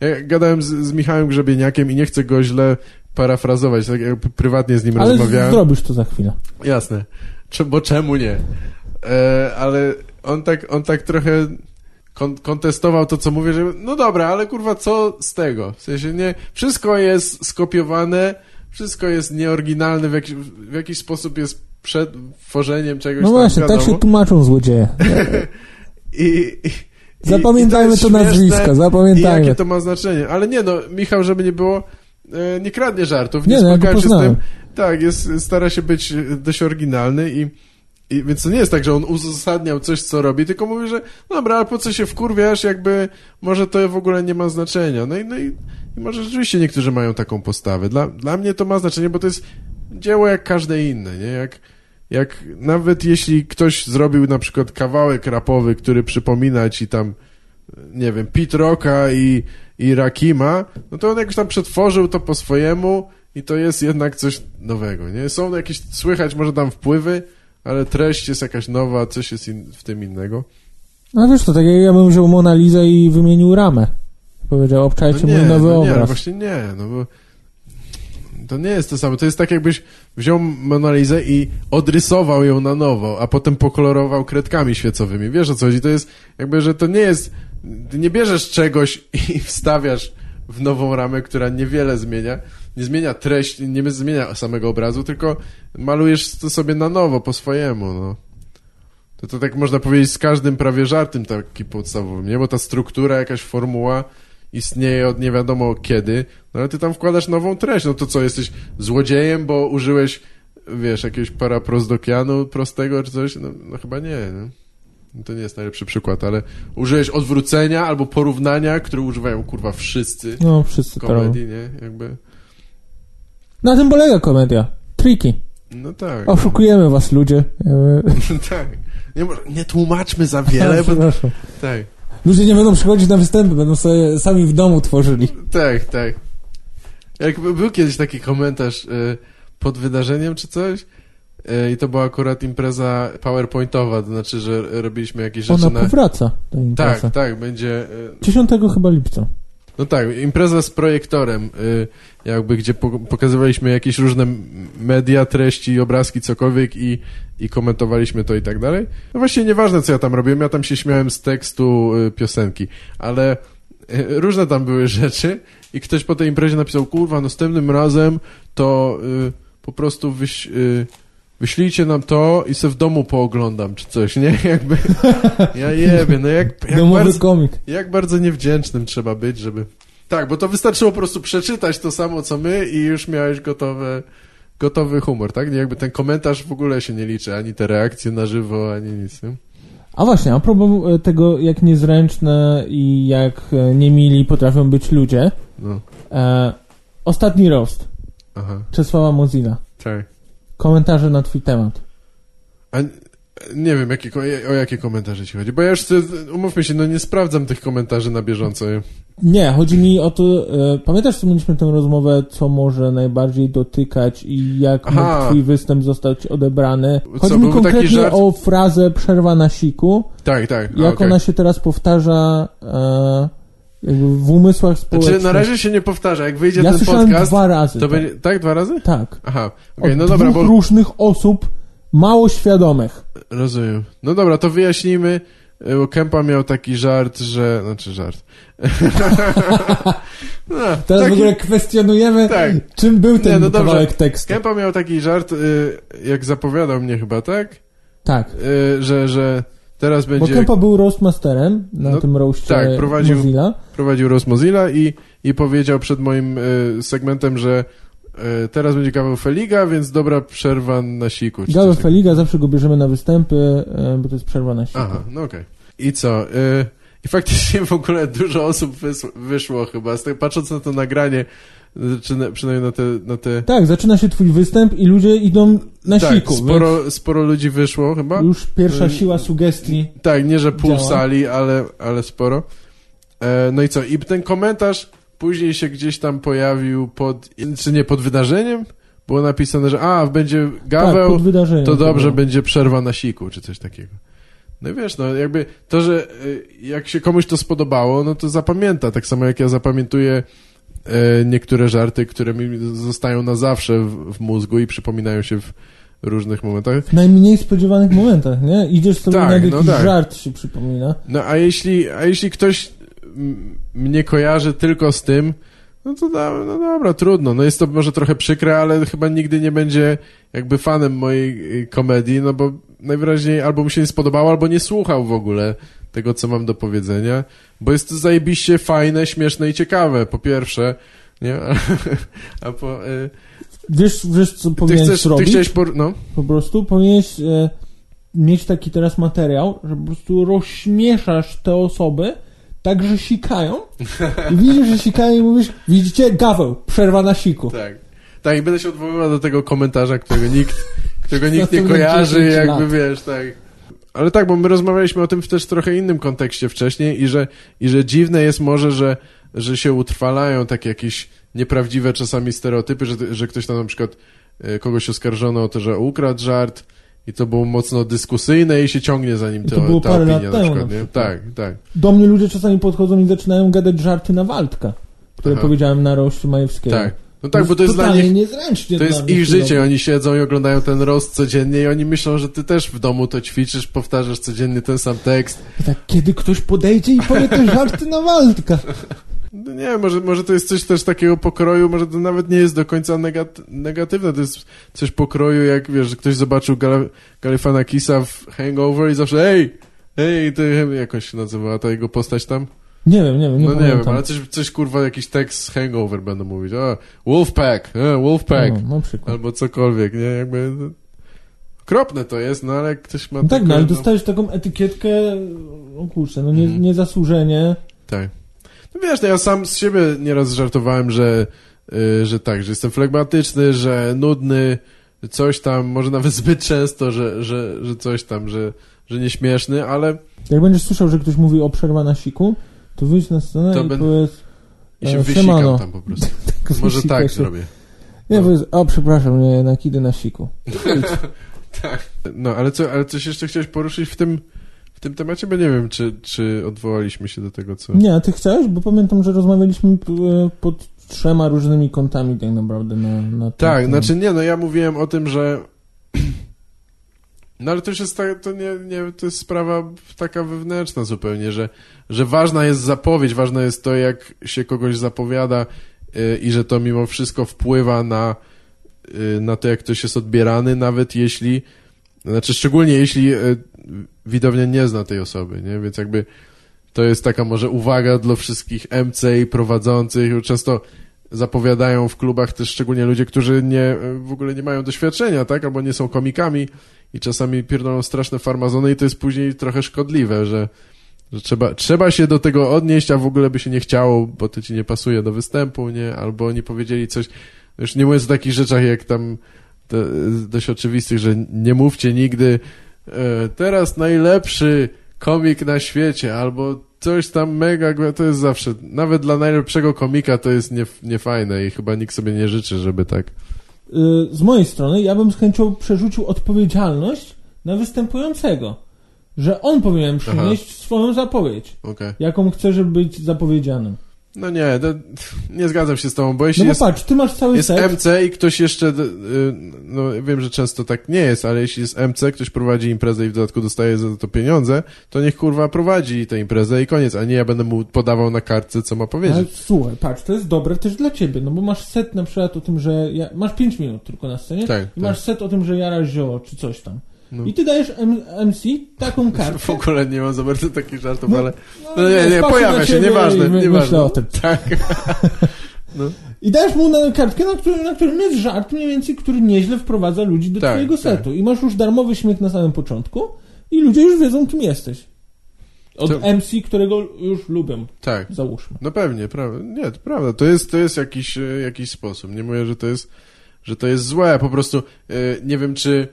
Ja gadałem z, z Michałem Grzebieniakiem i nie chcę go źle parafrazować, tak jak prywatnie z nim Ale rozmawiałem. zrobisz to za chwilę. Jasne. Cze- bo czemu nie? E, ale on tak, on tak trochę kon- kontestował to, co mówię, że no dobra, ale kurwa, co z tego? W sensie nie, wszystko jest skopiowane, wszystko jest nieoryginalne, w, jakiś, w jakiś sposób jest przed tworzeniem czegoś No tam, właśnie, tak się tłumaczą złodzieje. I, i, i- Zapamiętajmy i to, śmieszne nazwisko, I zapamiętajmy. jakie to ma znaczenie. Ale nie no, Michał, żeby nie było, e, nie kradnie żartów, nie, Nie, no, ja się z tym. Tak, jest, stara się być dość oryginalny i, i więc to nie jest tak, że on uzasadniał coś, co robi, tylko mówi, że dobra, ale po co się wkurwiasz, jakby może to w ogóle nie ma znaczenia. No i, no i, i może rzeczywiście niektórzy mają taką postawę. Dla, dla mnie to ma znaczenie, bo to jest dzieło jak każde inne, nie? Jak, jak nawet jeśli ktoś zrobił na przykład kawałek rapowy, który przypomina ci tam, nie wiem, Pete Rocka i, i Rakima, no to on jakoś tam przetworzył to po swojemu i to jest jednak coś nowego, nie? Są jakieś, słychać może tam wpływy, ale treść jest jakaś nowa, coś jest in, w tym innego. No wiesz, to tak jak ja bym wziął Mona Lizę i wymienił ramę. Powiedział, obczajcie mój nowy no nie, no obraz. właśnie nie, no bo To nie jest to samo. To jest tak, jakbyś wziął Monalizę i odrysował ją na nowo, a potem pokolorował kredkami świecowymi. Wiesz o co chodzi? To jest jakby, że to nie jest... Ty nie bierzesz czegoś i wstawiasz w nową ramę, która niewiele zmienia. Nie zmienia treść, nie zmienia samego obrazu, tylko malujesz to sobie na nowo, po swojemu, no. To, to tak można powiedzieć z każdym prawie żartem taki podstawowym, nie? Bo ta struktura, jakaś formuła istnieje od nie wiadomo kiedy, no ale ty tam wkładasz nową treść, no to co, jesteś złodziejem, bo użyłeś, wiesz, jakiegoś paraprozdokianu prostego czy coś? No, no chyba nie. To nie jest najlepszy przykład, ale użyłeś odwrócenia albo porównania, które używają, kurwa, wszyscy No, wszyscy komedii, nie? Jakby, Na tym polega komedia. Triki. no tak. Oszukujemy was, ludzie. Tak. Nie, nie tłumaczmy za wiele, bo... Tak, Ludzie nie będą przychodzić na występy, będą sobie sami w domu tworzyli. tak, tak. Jak by- był kiedyś taki komentarz y, pod wydarzeniem czy coś y, i to była akurat impreza powerpointowa, to znaczy, że robiliśmy jakieś rzeczy Ona na... powraca, ta impreza. Tak, tak, będzie... y, 10 chyba lipca. No tak, impreza z projektorem, y, jakby gdzie po, pokazywaliśmy jakieś różne media, treści, obrazki, cokolwiek i, i komentowaliśmy to i tak dalej. No właściwie nieważne, co ja tam robiłem, ja tam się śmiałem z tekstu y, piosenki, ale y, różne tam były rzeczy i ktoś po tej imprezie napisał, kurwa, następnym razem to po prostu wyś, wyślijcie nam to i se w domu pooglądam, czy coś, nie? Jakby, ja jebie, no jak, jak Domowy bardzo... komik. Jak bardzo niewdzięcznym trzeba być, żeby... Tak, bo to wystarczyło po prostu przeczytać to samo, co my i już miałeś gotowe, gotowy humor, tak? Nie jakby ten komentarz w ogóle się nie liczy, ani te reakcje na żywo, ani nic, nie? A właśnie, a propos e, tego, jak niezręczne i jak e, niemili potrafią być ludzie. No, E, ostatni roast. aha, Czesława Mozilla. tak. Komentarze na twój temat. A nie wiem, jakie, o jakie komentarze ci chodzi, bo ja już, umówmy się, no nie sprawdzam tych komentarzy na bieżąco. nie? Chodzi mi o to, e, pamiętasz, co mieliśmy tę rozmowę, co może najbardziej dotykać i jak Aha. mógł twój występ zostać odebrany. Co, Chodzi mi był taki konkretnie o frazę przerwa na siku, Tak, tak. a, jak okej. ona się teraz powtarza e, jakby w umysłach społecznych. Znaczy, na razie się nie powtarza, jak wyjdzie ja ten podcast, dwa razy. to tak. będzie... Tak, dwa razy? tak. Aha, okej, Od no dobra, bo... różnych osób mało świadomych. Rozumiem. No dobra, to wyjaśnijmy. y, Bo Kempa miał taki żart, że... Znaczy żart. no, Teraz taki... w ogóle kwestionujemy, Tak. czym był ten Nie, no kawałek tekstu. Kempa miał taki żart, y, jak zapowiadał mnie chyba, tak? Tak. Y, Że, że teraz Bo będzie... Kempa był roastmasterem na No, tym roastie tak, prowadził- Mozilla. Prowadził Ross Mozilla i, i powiedział przed moim y, segmentem, że y, teraz będzie kawał Feliga, więc dobra przerwa na siku. takiego. Feliga zawsze go bierzemy na występy, e, bo to jest przerwa na siku. Aha, no okej. I co? I faktycznie w ogóle dużo osób wys- wyszło chyba, patrząc na to nagranie, y, czy na, przynajmniej na te... Na te Tak, zaczyna się twój występ i ludzie idą na tak, siku. sporo, sporo ludzi wyszło chyba. więc Już pierwsza Y, siła sugestii. Tak, nie, że pół Działa. sali, ale, ale sporo. E, no i co? I ten komentarz później się gdzieś tam pojawił pod, czy nie, pod wydarzeniem? Było napisane, że a, będzie Tak, Gaweł, wydarzeniem. to dobrze, było. będzie przerwa na siku, czy coś takiego. No i wiesz, no jakby to, że y, jak się komuś to spodobało, no to zapamięta. Tak samo jak ja zapamiętuję niektóre żarty, które mi zostają na zawsze w, w mózgu i przypominają się w różnych momentach. W najmniej spodziewanych momentach, nie? Idziesz sobie Tak, na no jakiś tak. żart się przypomina. No a jeśli, a jeśli ktoś mnie kojarzy tylko z tym, no to da, no dobra, trudno. No jest to może trochę przykre, ale chyba nigdy nie będzie jakby fanem mojej y, komedii, no bo najwyraźniej albo mu się nie spodobało, albo nie słuchał w ogóle tego, co mam do powiedzenia, bo jest to zajebiście fajne, śmieszne i ciekawe, po pierwsze, nie? A po... Y, Wiesz, wiesz co ty powinieneś chcesz, ty robić? chciałeś... Por... No? Po prostu powinieneś e, mieć taki teraz materiał, że po prostu rozśmieszasz te osoby tak, że sikają i widzisz, że sikają i mówisz, widzicie, gaweł, przerwa na siku. Tak. Tak, i będę się odwoływał do tego komentarza, którego nikt, którego nikt nie kojarzy, 10 jakby lat. wiesz, tak. Ale tak, bo my rozmawialiśmy o tym w też trochę innym kontekście wcześniej i że, i że dziwne jest może, że, że się utrwalają takie jakieś nieprawdziwe czasami stereotypy, że, że ktoś tam na przykład e, kogoś oskarżono o to, że ukradł żart i to było mocno dyskusyjne i się ciągnie za nim to to, było ta parę opinia lat na przykład, na nie? przykład. Tak, tak. Do mnie ludzie czasami podchodzą i zaczynają gadać żarty na Waldka, które Aha. powiedziałem na roście Majewskiego. Tak. No tak, bo to jest dla nich... niezręcznie To jest ich życie, oni siedzą i oglądają ten roast codziennie i oni myślą, że ty też w domu to ćwiczysz, powtarzasz codziennie ten sam tekst. I tak, kiedy ktoś podejdzie i powie te żarty na Waldka. No nie, może, może to jest coś też takiego pokroju, może to nawet nie jest do końca negat negatywne, to jest coś pokroju, jak wiesz, że ktoś zobaczył Gal Galifianakisa w Hangover i zawsze hej, hej, ty, jak on się nazywała ta jego postać tam? Nie wiem, nie wiem, nie no nie pamiętam. wiem, ale coś, coś kurwa, jakiś tekst z Hangover będą mówić, o, Wolfpack, e, Wolfpack, No, na przykład. albo cokolwiek, nie, jakby... no, Okropne to jest, no ale jak ktoś ma No tak, no ale dostajesz taką etykietkę, no kurczę, no nie, Mhm. niezasłużenie. Tak. No wiesz, no ja sam z siebie nieraz żartowałem, że, y, że tak, że jestem flegmatyczny, że nudny, coś tam, może nawet zbyt często, że, że, że coś tam, że, że nieśmieszny, ale Jak będziesz słyszał, że ktoś mówi o przerwa na siku, to wyjdź na scenę To i ben- powiedz... i się E, wysikam tam po prostu. Może Wysika tak się. zrobię. Nie, No. powiedz, o przepraszam, nie, jednak idę na siku. Tak. No, ale, co, ale coś jeszcze chciałeś poruszyć w tym, w tym temacie, bo nie wiem, czy, czy odwołaliśmy się do tego, co... Nie, a ty chciałeś? Bo pamiętam, że rozmawialiśmy e, pod trzema różnymi kątami tak naprawdę na, na ten Tak, temat. znaczy nie, no ja mówiłem o tym, że no ale to już jest tak, to nie, nie, to jest sprawa taka wewnętrzna zupełnie, że, że ważna jest zapowiedź, ważne jest to, jak się kogoś zapowiada yy, i że to mimo wszystko wpływa na, yy, na to, jak ktoś jest odbierany, nawet jeśli, znaczy szczególnie jeśli yy, widownia nie zna tej osoby, nie, więc jakby to jest taka może uwaga dla wszystkich MC i prowadzących, często zapowiadają w klubach też szczególnie ludzie, którzy nie, w ogóle nie mają doświadczenia, tak, albo nie są komikami i czasami pierdolą straszne farmazony i to jest później trochę szkodliwe, że, że trzeba, trzeba się do tego odnieść, a w ogóle by się nie chciało, bo to ci nie pasuje do występu, nie, albo oni powiedzieli coś, już nie mówiąc o takich rzeczach jak tam te, dość oczywistych, że nie mówcie nigdy e, teraz najlepszy komik na świecie, albo coś tam mega, to jest zawsze, nawet dla najlepszego komika to jest nie, niefajne i chyba nikt sobie nie życzy, żeby tak. Y, Z mojej strony ja bym z chęcią przerzucił odpowiedzialność na występującego. Że on powinien przynieść swoją zapowiedź, Okej. jaką chce, żeby być zapowiedzianym. No nie, to, nie zgadzam się z tobą, bo jeśli No bo jest, patrz, ty masz cały jest set. MC i ktoś jeszcze, y, no wiem, że często tak nie jest, ale jeśli jest MC, ktoś prowadzi imprezę i w dodatku dostaje za to pieniądze, to niech kurwa prowadzi tę imprezę i koniec, a nie ja będę mu podawał na kartce, co ma Ale powiedzieć. słuchaj, patrz, to jest dobre też dla ciebie, no bo masz set na przykład o tym, że ja, masz 5 minut tylko na scenie Tak, i tak. masz set o tym, że jarasz zioło czy coś tam. No. I ty dajesz M- MC taką kartkę. W ogóle nie mam za bardzo takich żartów, No, ale... No, No nie, nie, patrzę pojawia się, nieważne, my- nieważne. Myślę o tym. Tak. I dajesz mu na kartkę, na którym, na którym jest żart mniej więcej, który nieźle wprowadza ludzi do Tak, twojego tak. setu. I masz już darmowy śmiech na samym początku i ludzie już wiedzą, kim jesteś. Od To- MC, którego już lubią, Tak. załóżmy. No pewnie, prawda. Nie, to prawda. To jest, to jest jakiś, e, jakiś sposób. Nie mówię, że to jest, że to jest złe. Po prostu e, nie wiem, czy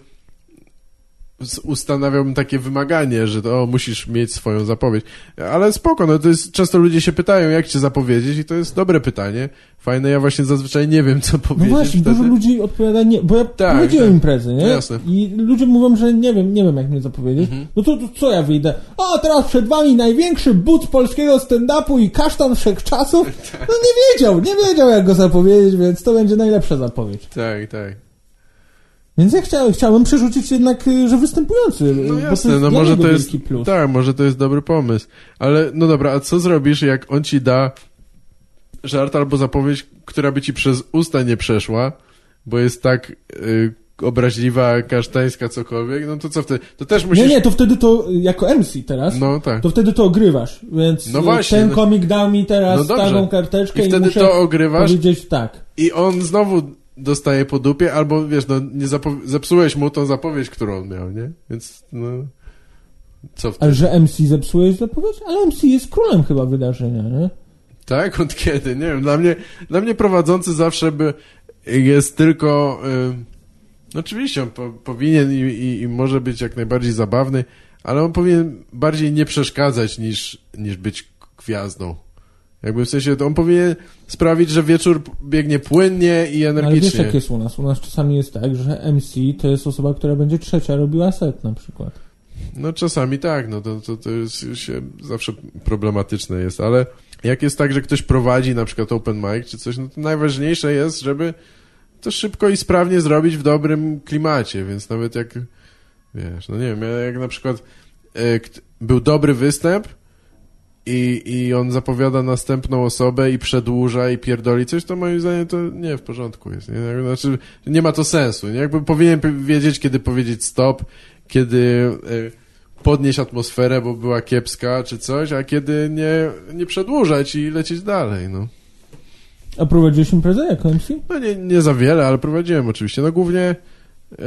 ustanawiałbym takie wymaganie, że to, o, musisz mieć swoją zapowiedź. Ale spoko, no to jest, często ludzie się pytają, jak cię zapowiedzieć i to jest dobre pytanie. Fajne, ja właśnie zazwyczaj nie wiem, co No powiedzieć właśnie, wtedy. dużo ludzi odpowiada nie, bo ja Tak, prowadziłem tak. imprezy, nie? No jasne. I ludzie mówią, że nie wiem, nie wiem jak mnie zapowiedzieć. Mhm. No to, to co ja wyjdę? A teraz przed wami największy but polskiego stand-upu i kasztan wszechczasów? Tak. No nie wiedział, nie wiedział jak go zapowiedzieć, więc to będzie najlepsza zapowiedź. Tak, tak. Więc ja chciałem, chciałem przerzucić jednak, y, że występujący. No bo jasne, to no może to jest, plus. tak, może to jest dobry pomysł. Ale, no dobra, a co zrobisz, jak on ci da żart albo zapowiedź, która by ci przez usta nie przeszła, bo jest tak y, obraźliwa, kasztańska, cokolwiek, no to co wtedy? To też musisz... Nie, nie, to wtedy to y, jako MC teraz, No tak. to wtedy to ogrywasz. Więc No y, właśnie, ten no. komik dał mi teraz No taką karteczkę I i, wtedy muszę to ogrywasz powiedzieć tak. i on znowu dostaje po dupie, albo wiesz, no nie zepsułeś mu tą zapowiedź, którą on miał, nie? Więc, no... Co? Ale że MC zepsułeś zapowiedź? Ale MC jest królem chyba wydarzenia, nie? Tak? Od kiedy? Nie wiem. Dla mnie, dla mnie prowadzący zawsze by jest tylko... Y, oczywiście on po, powinien i, i, i może być jak najbardziej zabawny, ale on powinien bardziej nie przeszkadzać niż, niż być gwiazdą. Jakby w sensie, to on powinien sprawić, że wieczór biegnie płynnie i Ale wiesz energicznie. jak jest u nas? U nas czasami jest tak, że MC to jest osoba, która będzie trzecia robiła set na przykład. No czasami tak, no to, to, to jest się zawsze problematyczne jest, ale jak jest tak, że ktoś prowadzi na przykład open mic czy coś, no to najważniejsze jest, żeby to szybko i sprawnie zrobić w dobrym klimacie, więc nawet jak, wiesz, no nie wiem, jak na przykład e, był dobry występ i, i on zapowiada następną osobę i przedłuża i pierdoli coś, to moim zdaniem to nie w porządku jest. Nie? Znaczy, nie ma to sensu. Nie? Jakby powinien wiedzieć, kiedy powiedzieć stop, kiedy e, podnieść atmosferę, bo była kiepska czy coś, a kiedy nie, nie przedłużać i lecieć dalej, no. A prowadziłeś imprezę jako MC? No nie, nie za wiele, ale prowadziłem oczywiście. No głównie e,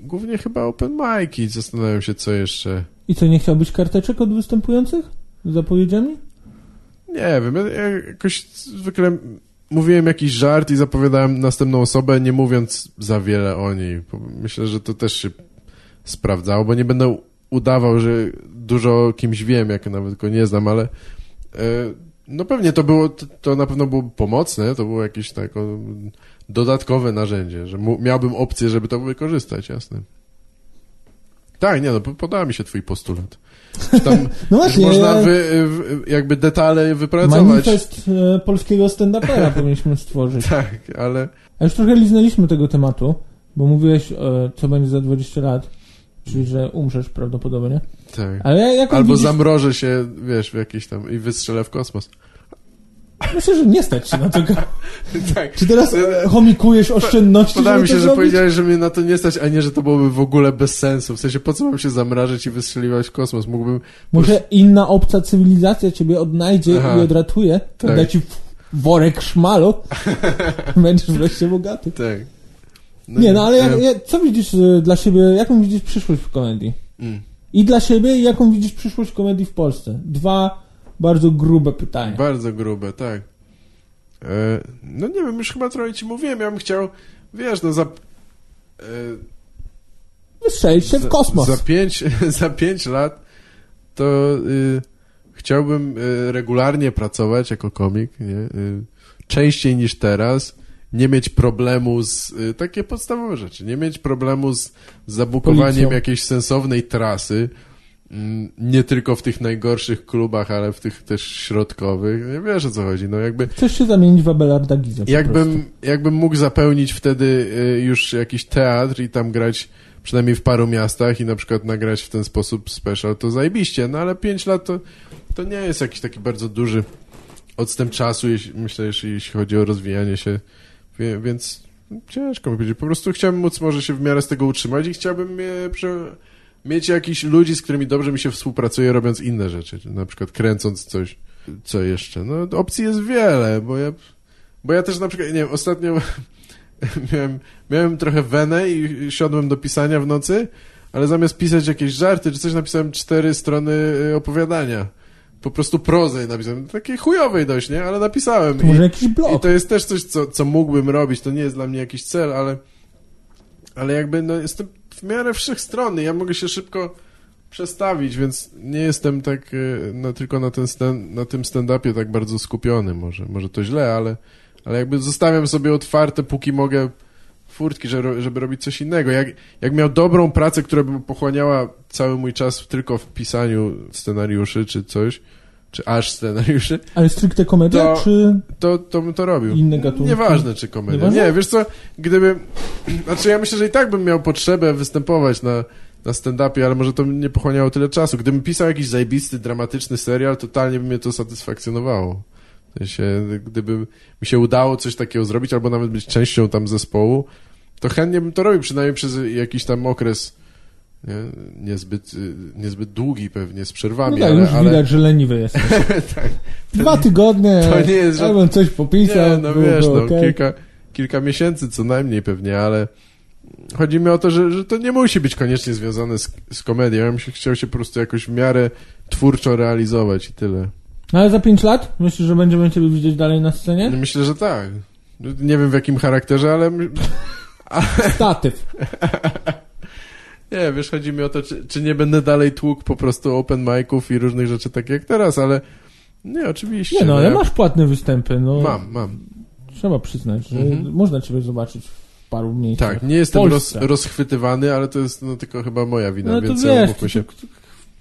głównie chyba open mic'i. Zastanawiam się, co jeszcze. I co, nie chciałbyś karteczek od występujących? Zapowiedziami? Nie wiem, ja jakoś zwykle mówiłem jakiś żart i zapowiadałem następną osobę, nie mówiąc za wiele o niej. Myślę, że to też się sprawdzało, bo nie będę udawał, że dużo o kimś wiem, jak nawet go nie znam, ale e, no pewnie to było, to na pewno było pomocne, to było jakieś takie dodatkowe narzędzie, że miałbym opcję, żeby to wykorzystać, jasne. Tak, nie no, podoba mi się twój postulat. Tam no właśnie, można wy, jakby detale wypracować. Manifest e, polskiego stand-upera powinniśmy stworzyć. Tak, ale... A już trochę liznęliśmy tego tematu, bo mówiłeś, e, co będzie za 20 lat. Czyli, że umrzesz prawdopodobnie. Tak. Ale jak Albo widzisz... zamrożę się, wiesz, w jakiś tam i wystrzelę w kosmos. Myślę, że nie stać się na tego. tak. Czy teraz chomikujesz oszczędności? Podoba mi się, że powiedziałeś, że mnie na to nie stać, a nie, że to byłoby w ogóle bez sensu. W sensie, po co mam się zamrażać i wystrzeliwać w kosmos? Mógłbym... Może inna obca cywilizacja ciebie odnajdzie Aha. i odratuje, tak. da ci worek szmalu, będziesz wreszcie bogaty. Tak. No nie, no ale jak, jak, co widzisz y, dla siebie, jaką widzisz przyszłość w komedii? Mm. I dla siebie, jaką widzisz przyszłość komedii w Polsce? Dwa bardzo grube pytania. Bardzo grube, tak. E, no nie wiem, już chyba trochę ci mówiłem, ja bym chciał, wiesz, no za... E, Wystrzelić się w kosmos. Za pięć, za pięć lat to y, chciałbym y, regularnie pracować jako komik, nie? Y, częściej niż teraz nie mieć problemu z, y, takie podstawowe rzeczy, nie mieć problemu z, zabukowaniem Policją. jakiejś sensownej trasy, nie tylko w tych najgorszych klubach, ale w tych też środkowych. Nie wiesz o co chodzi. No jakby... Chcesz się zamienić w Abelarda Gizę jakbym, jakbym mógł zapełnić wtedy y, już jakiś teatr i tam grać przynajmniej w paru miastach i na przykład nagrać w ten sposób special, to zajebiście. No ale pięć lat to, to nie jest jakiś taki bardzo duży odstęp czasu, jeśli, myślę, jeśli chodzi o rozwijanie się więc ciężko mi powiedzieć. Po prostu chciałbym móc może się w miarę z tego utrzymać i chciałbym prze... mieć jakichś ludzi, z którymi dobrze mi się współpracuje, robiąc inne rzeczy. Na przykład kręcąc coś, co jeszcze. No, opcji jest wiele, bo ja, bo ja też na przykład, nie wiem, ostatnio miałem, miałem trochę wenę i siadłem do pisania w nocy, ale zamiast pisać jakieś żarty czy coś, napisałem cztery strony y, opowiadania po prostu prozę napisałem. Takiej chujowej dość, nie? Ale napisałem. To może I, jakiś blog. I to jest też coś, co, co mógłbym robić. To nie jest dla mnie jakiś cel, ale ale jakby no, jestem w miarę wszechstronny. Ja mogę się szybko przestawić, więc nie jestem tak no, tylko na, ten stand, na tym stand-upie tak bardzo skupiony. Może, może to źle, ale, ale jakby zostawiam sobie otwarte, póki mogę furtki, żeby, żeby robić coś innego. Jak, jak miał dobrą pracę, która by pochłaniała cały mój czas tylko w pisaniu scenariuszy czy coś, czy aż scenariuszy. Ale stricte komedia, to, czy... To, to bym to robił. Inne gatunki? Nieważne, czy komedia. Nieważne? Nie, wiesz co, gdyby... Znaczy ja myślę, że i tak bym miał potrzebę występować na, na stand-upie, ale może to nie pochłaniało tyle czasu. Gdybym pisał jakiś zajebisty, dramatyczny serial, totalnie by mnie to satysfakcjonowało. W sensie, gdyby mi się udało coś takiego zrobić, albo nawet być częścią tam zespołu, to chętnie bym to robił, przynajmniej przez jakiś tam okres nie? Niezbyt, niezbyt długi pewnie, z przerwami. No tak, ale, już ale... widać, że leniwy jest. tak, Dwa tygodnie, to nie jest, że... ja bym coś popisał. Nie, no wiesz, no, okay. kilka, kilka miesięcy co najmniej pewnie, ale chodzi mi o to, że, że to nie musi być koniecznie związane z, z komedią. Ja bym się, chciał się po prostu jakoś w miarę twórczo realizować i tyle. No ale za pięć lat? Myślisz, że będziemy Ciebie widzieć dalej na scenie? Myślę, że tak. Nie wiem w jakim charakterze, ale... Statyw. nie, wiesz, chodzi mi o to, czy, czy nie będę dalej tłukł po prostu open miców i różnych rzeczy tak jak teraz, ale nie, oczywiście. Nie no, ale no, masz płatne występy. No. Mam, mam. Trzeba przyznać, że mhm. można Ciebie zobaczyć w paru miejscach. Tak, nie jestem roz, rozchwytywany, ale to jest no, tylko chyba moja wina, No więc wiesz, się. to, to,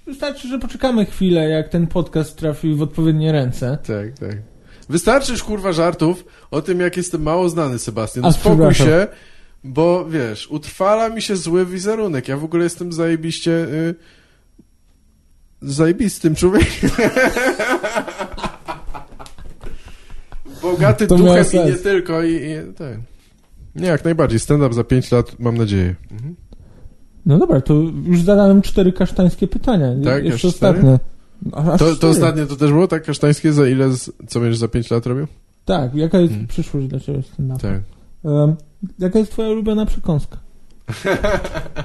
wystarczy, że poczekamy chwilę, jak ten podcast trafi w odpowiednie ręce. Tak, tak. Wystarczy już kurwa żartów o tym, jak jestem mało znany, Sebastian. A, No spokój przepraszam. się, bo wiesz, utrwala mi się zły wizerunek. Ja w ogóle jestem zajebiście... Y... Zajebistym człowiekiem. Bogaty To duchem i nie tylko. I, i, tak. Nie, jak najbardziej. Stand-up za 5 lat, mam nadzieję. Mhm. No dobra, to już zadałem cztery kasztańskie pytania. Tak, Jeszcze ostatnie. Aż To, to ostatnie to też było tak kasztańskie? Za ile, z, co będziesz za 5 lat robił? Tak, jaka jest Hmm. przyszłość dla Ciebie stand Tak. um, Jaka jest Twoja ulubiona przekąska?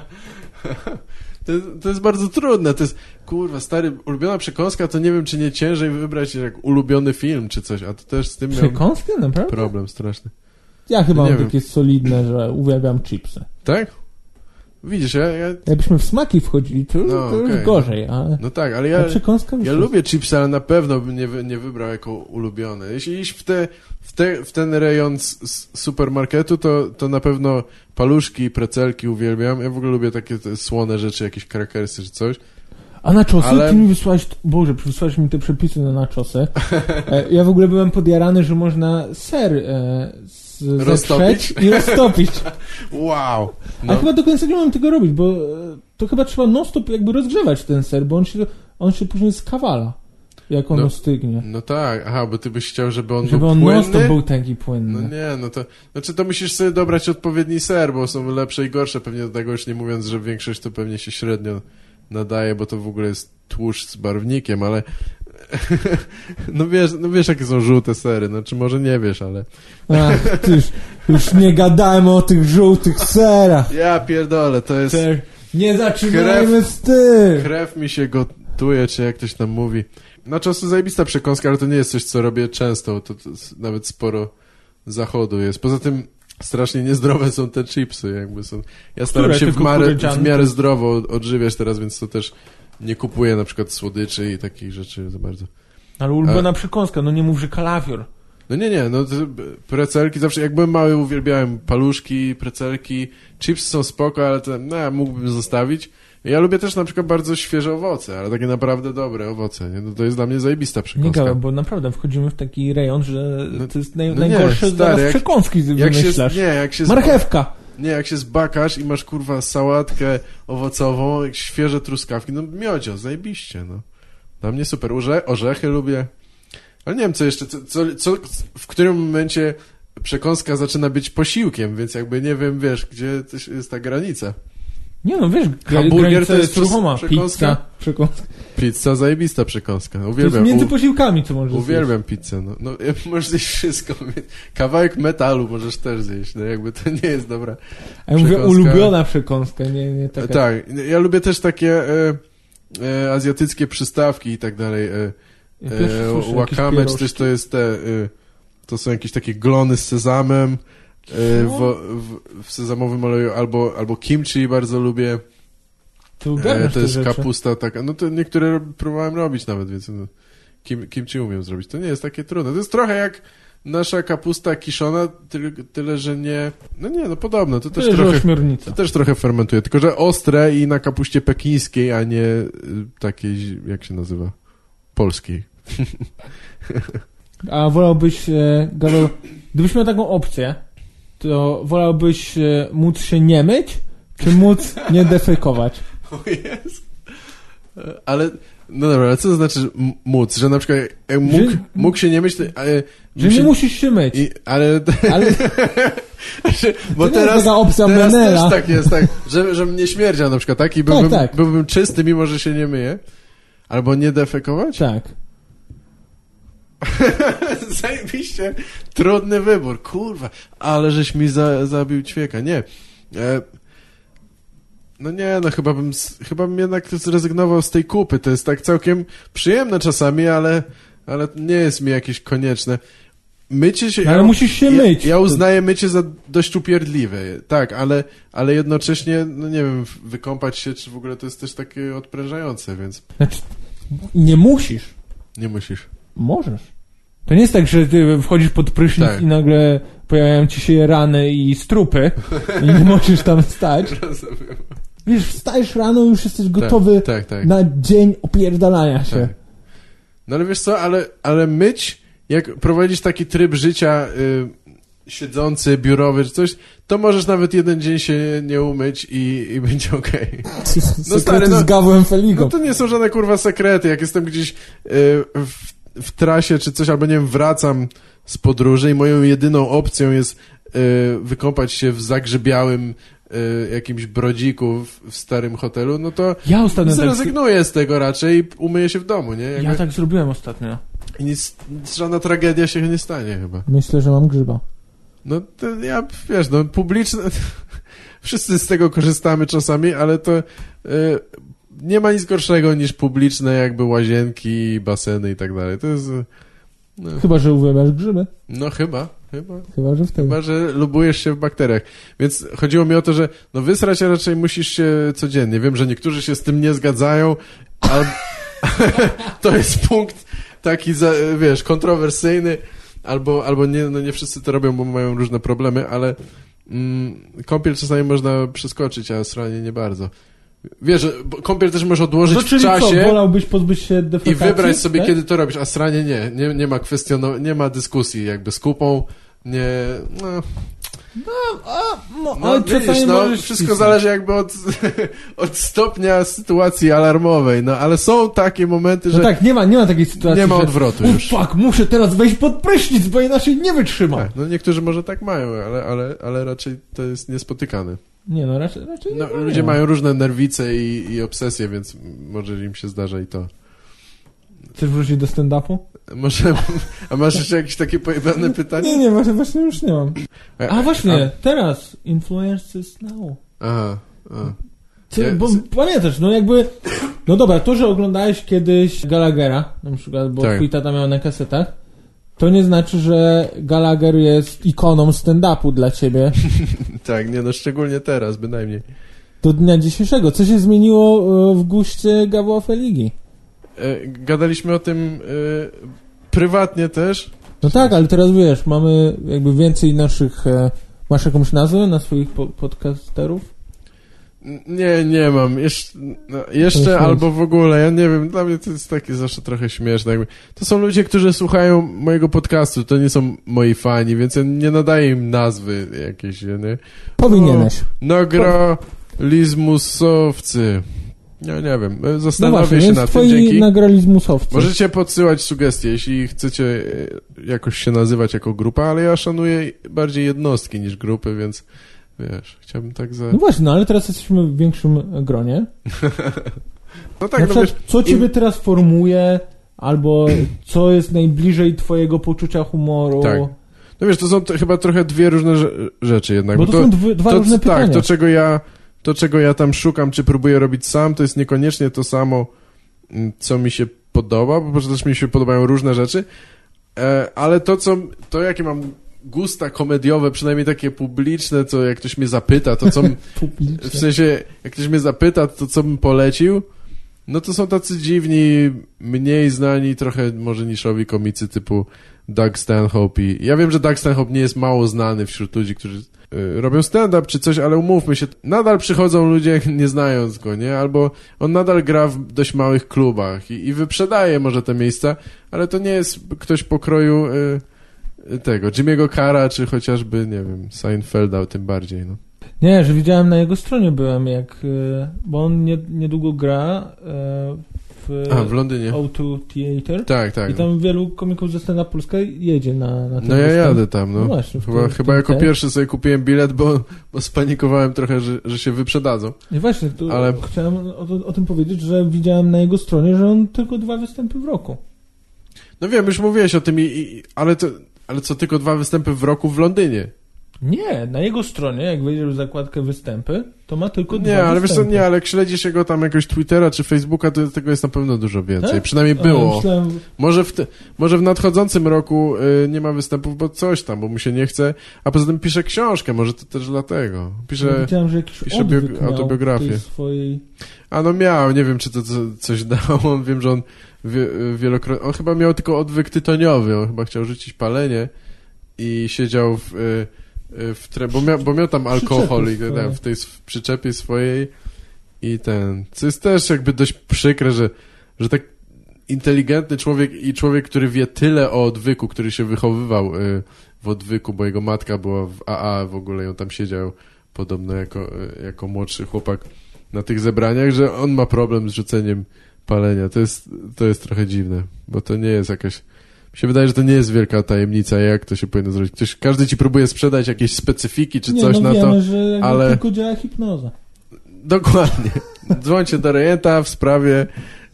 To, to jest bardzo trudne. To jest, kurwa, stary, ulubiona przekąska, to nie wiem, czy nie ciężej wybrać jak ulubiony film, czy coś, a to też z tym miałem Przekąskę? Naprawdę? problem straszny. Ja chyba Nie mam wiem. takie solidne, że uwielbiam chipsy. Tak? Widzisz, ja, ja Jakbyśmy w smaki wchodzili, to, już- No, to już okej. gorzej, ale no tak, ale ja, ja, lubię chipsy, ale na pewno bym nie, nie wybrał jako ulubione. Jeśli iść w, te, w, te, w ten rejon z, z supermarketu, to, to na pewno paluszki i precelki uwielbiam. Ja w ogóle lubię takie słone rzeczy, jakieś krakersy czy coś. A naczosy? Ale- Ty mi wysłałeś... Boże, wysłałeś mi te przepisy na naczosy. E, ja w ogóle byłem podjarany, że można ser e, Roztopić? i roztopić. Wow! A No. chyba do końca nie mam tego robić, bo e, to chyba trzeba non-stop jakby rozgrzewać ten ser, bo on się, on się później skawala, jak ono No. stygnie. No tak, aha, bo ty byś chciał, żeby on Żeby był on non-stop płynny? był taki płynny. No nie, no to... Znaczy to musisz sobie dobrać odpowiedni ser, bo są lepsze i gorsze, pewnie do tego już nie mówiąc, że większość to pewnie się średnio nadaje, bo to w ogóle jest tłuszcz z barwnikiem, ale... no wiesz, no wiesz jakie są żółte sery, znaczy może nie wiesz, ale... Ach, już, już nie gadałem o tych żółtych serach. Ja pierdolę, to jest... Ser. Nie zaczynajmy z tym. Krew mi się gotuje, czy jak ktoś tam mówi. Na czasy zajebista przekąska, ale to nie jest coś, co robię często. To, to nawet sporo zachodu jest. Poza tym strasznie niezdrowe są te chipsy, jakby są. Ja staram Które? się w, marę, w miarę zdrowo odżywiać teraz, więc to też nie kupuję na przykład słodyczy i takich rzeczy za bardzo. Ale ulubiona przekąska, no nie mów, że kalafior. No nie, nie, no precelki zawsze, jak byłem mały, uwielbiałem paluszki, precelki, chipsy są spoko, ale to, no, mógłbym zostawić. Ja lubię też na przykład bardzo świeże owoce, ale takie naprawdę dobre owoce, nie? No to jest dla mnie zajebista Nie przekąska. gadam, bo naprawdę wchodzimy w taki rejon, że No- to jest naj, no nie, najgorsze stary, zaraz jak- przekąski jak się, nie, jak się, Marchewka. Nie, jak się zbakasz i masz kurwa sałatkę owocową, jak świeże truskawki, no miodzio, zajebiście, no. Dla mnie super. Urze orzechy lubię. Ale nie wiem, co jeszcze, co, co, co, w którym momencie przekąska zaczyna być posiłkiem, więc jakby nie wiem, wiesz, gdzie jest ta granica. Nie no, wiesz, Hamburger to jest ruchoma. przekąska? Pizza, przekąska. Pizza, zajebista przekąska. To jest Uwielbiam. między posiłkami, co możesz Uwielbiam pizzę, no. no możesz zjeść wszystko. Kawałek metalu możesz też zjeść, no jakby to nie jest dobra. zjeść. A ja mówię ulubiona przekąska, nie, nie taka. Tak, ja lubię też takie e, e, azjatyckie przystawki i tak dalej. E, Ja pierwszy e, wakame, czy też to jest te, e, to są jakieś takie glony z sezamem e, w, w, w sezamowym oleju, albo, albo kimchi bardzo lubię. Ty E, to jest rzeczy. kapusta taka, no to niektóre próbowałem robić nawet, więc no, kim, kimchi umiem zrobić. To nie jest takie trudne. To jest trochę jak nasza kapusta kiszona, tyle, tyle że nie, no nie, no podobno, to To też trochę... ośmiornica. To też trochę fermentuje, tylko że ostre i na kapuście pekińskiej, a nie y, takiej, jak się nazywa, polskiej. A wolałbyś, e, Gaweł, gdybyś miał taką opcję, to wolałbyś e, móc się nie myć, czy móc nie defekować? O jest. Ale, no dobra, ale co to znaczy móc? Że na przykład jak mógł, Że- mógł się nie myśleć, ale... Że mi nie się- musisz się myć. I, ale, Ale bo to teraz, taka opcja teraz Menela. też tak jest, tak, że, że mnie śmierdział na przykład, tak? I byłbym, tak. byłbym czysty, mimo że się nie myję. Albo nie defekować? tak. Zajebiście trudny wybór, kurwa, ale żeś mi za, zabił ćwieka. Nie. E, no nie, no chyba bym, chyba bym jednak zrezygnował z tej kupy. To jest tak całkiem przyjemne czasami, ale, ale nie jest mi jakieś konieczne. Mycie się... No, ale ja, musisz się ja, myć. Ja uznaję mycie za dość upierdliwe, tak, ale, ale jednocześnie, no nie wiem, wykąpać się, czy w ogóle to jest też takie odprężające, więc Znaczy, nie musisz. nie musisz. Możesz. To nie jest tak, że ty wchodzisz pod prysznic Tak. i nagle pojawiają ci się rany i strupy i nie możesz tam stać. Rozumiem. Wiesz, wstajesz rano i już jesteś gotowy Tak, tak. na dzień opierdalania się. Tak. No ale wiesz co, ale, ale myć, jak prowadzisz taki tryb życia y, siedzący, biurowy czy coś, to możesz nawet jeden dzień się nie umyć i, i będzie okej. No stary, no- z Gawłem Feligą. No to nie są żadne kurwa sekrety. Jak jestem gdzieś y, w, w trasie czy coś, albo nie wiem, wracam z podróży i moją jedyną opcją jest y, wykąpać się w zagrzebiałym y, jakimś brodziku w, w starym hotelu, no to Ja ostatnio tak, zrezygnuję z tego raczej i umyję się w domu, nie? Jakby, ja tak zrobiłem ostatnio. I nic, nic, żadna tragedia się nie stanie chyba. Myślę, że mam grzyba. No to ja, wiesz, no publiczne, wszyscy z tego korzystamy czasami, ale to y, nie ma nic gorszego niż publiczne jakby łazienki, baseny i tak dalej. To jest, y, no, Chyba, że uwielbiasz grzyby. no chyba, chyba. Chyba, że wtedy. Chyba, że lubujesz się w bakteriach. Więc chodziło mi o to, że no wysrać raczej musisz się codziennie. Wiem, że niektórzy się z tym nie zgadzają, ale to jest punkt taki, za, wiesz, kontrowersyjny, albo, albo nie, no nie wszyscy to robią, bo mają różne problemy, ale mm, kąpiel czasami można przeskoczyć, a sranie nie bardzo. Wiesz, że- bo kąpiel też możesz odłożyć No, czyli w czasie co, wolałbyś pozbyć się i defekacji? wybrać sobie, tak? kiedy to robisz, a sranie nie. Nie, nie ma kwestionowania, nie ma dyskusji jakby z kupą, nie... No, A, no, no ale widzisz, no, wszystko wcisnąć. zależy jakby od, od stopnia sytuacji alarmowej, no ale są takie momenty, No że tak, nie ma, nie ma takiej sytuacji, nie ma że odwrotu o już. fuck, muszę teraz wejść pod prysznic, bo inaczej nie wytrzymam. Tak, no niektórzy może tak mają, ale, ale, ale raczej to jest niespotykane. Nie no, raczej, raczej No, nie ludzie nie ma. mają różne nerwice i, i obsesje, więc może im się zdarza i to. Chcesz wrócić do stand-upu? Może, a masz jeszcze jakieś takie pojebane pytanie? Nie, nie, właśnie, właśnie już nie mam. A, A właśnie, teraz, influencers now. Aha, a. Ty, bo z- pamiętasz, no jakby, no dobra, to, że oglądałeś kiedyś Gallaghera, na przykład, bo Tak. twój tata miał na kasetach, to nie znaczy, że Gallagher jest ikoną stand-upu dla ciebie Tak, nie no, szczególnie teraz, bynajmniej. do dnia dzisiejszego. Co się zmieniło e, w guście Gawła Feligi? E, gadaliśmy o tym e, prywatnie też. No tak, ale teraz wiesz, mamy jakby więcej naszych... E, masz jakąś nazwę na swoich po podcasterów? Nie, nie mam. Jesz, no, jeszcze jest- albo w ogóle, ja nie wiem, dla mnie to jest takie zawsze trochę śmieszne. Jakby. To są ludzie, którzy słuchają mojego podcastu, to nie są moi fani, więc ja nie nadaję im nazwy jakiejś, nie? Powinieneś. Nagra Lizmusowcy. Ja nie wiem, e, No właśnie, się nad tym, dzięki. Możecie podsyłać sugestie, jeśli chcecie e, jakoś się nazywać jako grupa, ale ja szanuję bardziej jednostki niż grupy, więc wiesz, chciałbym tak za... No właśnie, no ale teraz jesteśmy w większym gronie. No tak, na no wiesz, co ciebie im- teraz formuje, albo co jest najbliżej twojego poczucia humoru. Tak. no wiesz, to są t- chyba trochę dwie różne rze- rzeczy jednak. Bo to, są dwa, dwa to, różne pytania. Tak, to czego ja to czego ja tam szukam, czy próbuję robić sam, to jest niekoniecznie to samo, mm, co mi się podoba, bo też mi się podobają różne rzeczy, e, ale to, co, to jakie mam gusta komediowe, przynajmniej takie publiczne, co jak ktoś mnie zapyta, to co, w sensie, jak ktoś mnie zapyta, to co bym polecił, no to są tacy dziwni, mniej znani, trochę może niszowi komicy typu Doug Stanhope i ja wiem, że Doug Stanhope nie jest mało znany wśród ludzi, którzy y, robią stand-up czy coś, ale umówmy się, nadal przychodzą ludzie nie znając go, nie? Albo on nadal gra w dość małych klubach i, i wyprzedaje może te miejsca, ale to nie jest ktoś pokroju y, tego, Jimmy'ego Cara, czy chociażby, nie wiem, Seinfelda tym bardziej, no. Nie, że widziałem na jego stronie byłem, jak, e, bo on nie, niedługo gra e, w, A, w Londynie. O2 Theater Tak, tak. i tam wielu komików ze stand Polska jedzie na, na ten No ja jadę tam, no. No właśnie, chyba tym- chyba tym jako ten. pierwszy sobie kupiłem bilet, bo, bo spanikowałem trochę, że, że się wyprzedadzą. I właśnie, tu Ale- chciałem o, o tym powiedzieć, że widziałem na jego stronie, że on tylko dwa występy w roku. No wiem, już mówiłeś o tym, i, i, ale, to, ale co, tylko dwa występy w roku w Londynie? Nie, na jego stronie, jak wejdziesz w zakładkę występy, to ma tylko dwa Nie, ale wiesz co, występy. nie, ale jak śledzisz jego tam jakoś Twittera czy Facebooka, to tego jest na pewno dużo więcej. Tak? Przynajmniej było. Myślałem, Może w, te, może w nadchodzącym roku y, nie ma występów, bo coś tam, bo mu się nie chce, a poza tym pisze książkę, może to też dlatego. Pisze, widziałem, że jakiś pisze autobiografię. swojej... a no miał, nie wiem czy to co, coś dało, wiem, że on wie, wielokrotnie, on chyba miał tylko odwyk tytoniowy, on chyba chciał rzucić palenie, i siedział w, y, y, w tre, bo, miał, bo miał tam alkohol i, w tej przyczepie swojej i ten, co jest też jakby dość przykre, że, że tak inteligentny człowiek i człowiek, który wie tyle o odwyku, który się wychowywał y, w odwyku, bo jego matka była w AA, w ogóle ją tam siedział podobno jako, jako młodszy chłopak na tych zebraniach, że on ma problem z rzuceniem palenia. To jest, to jest trochę dziwne, bo to nie jest jakaś... Mi się wydaje, że to nie jest wielka tajemnica, jak to się powinno zrobić. Ktoś, każdy ci próbuje sprzedać jakieś specyfiki czy nie, coś no na wiemy, to. że ale- tylko działa hipnoza. Dokładnie. Dzwońcie do rejenta w sprawie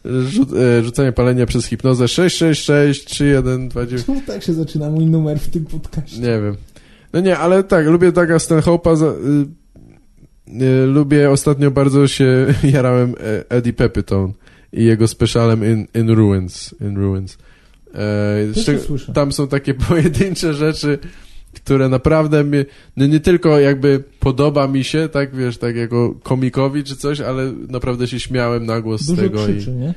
rzu e, rzucania palenia przez hipnozę 666 3129. Czemu tak się zaczyna mój numer w tym podcaście? Nie wiem. No nie, ale tak, lubię Daga Stanhope'a. Za, y, y, lubię, ostatnio bardzo się jarałem e, Eddie Pepitone i jego specialem in, in Ruins. In Ruins. E, tam są takie pojedyncze rzeczy, które naprawdę mnie, no nie tylko jakby podoba mi się, tak wiesz, tak jako komikowi czy coś, ale naprawdę się śmiałem na głos z Dużo tego krzyczy, nie?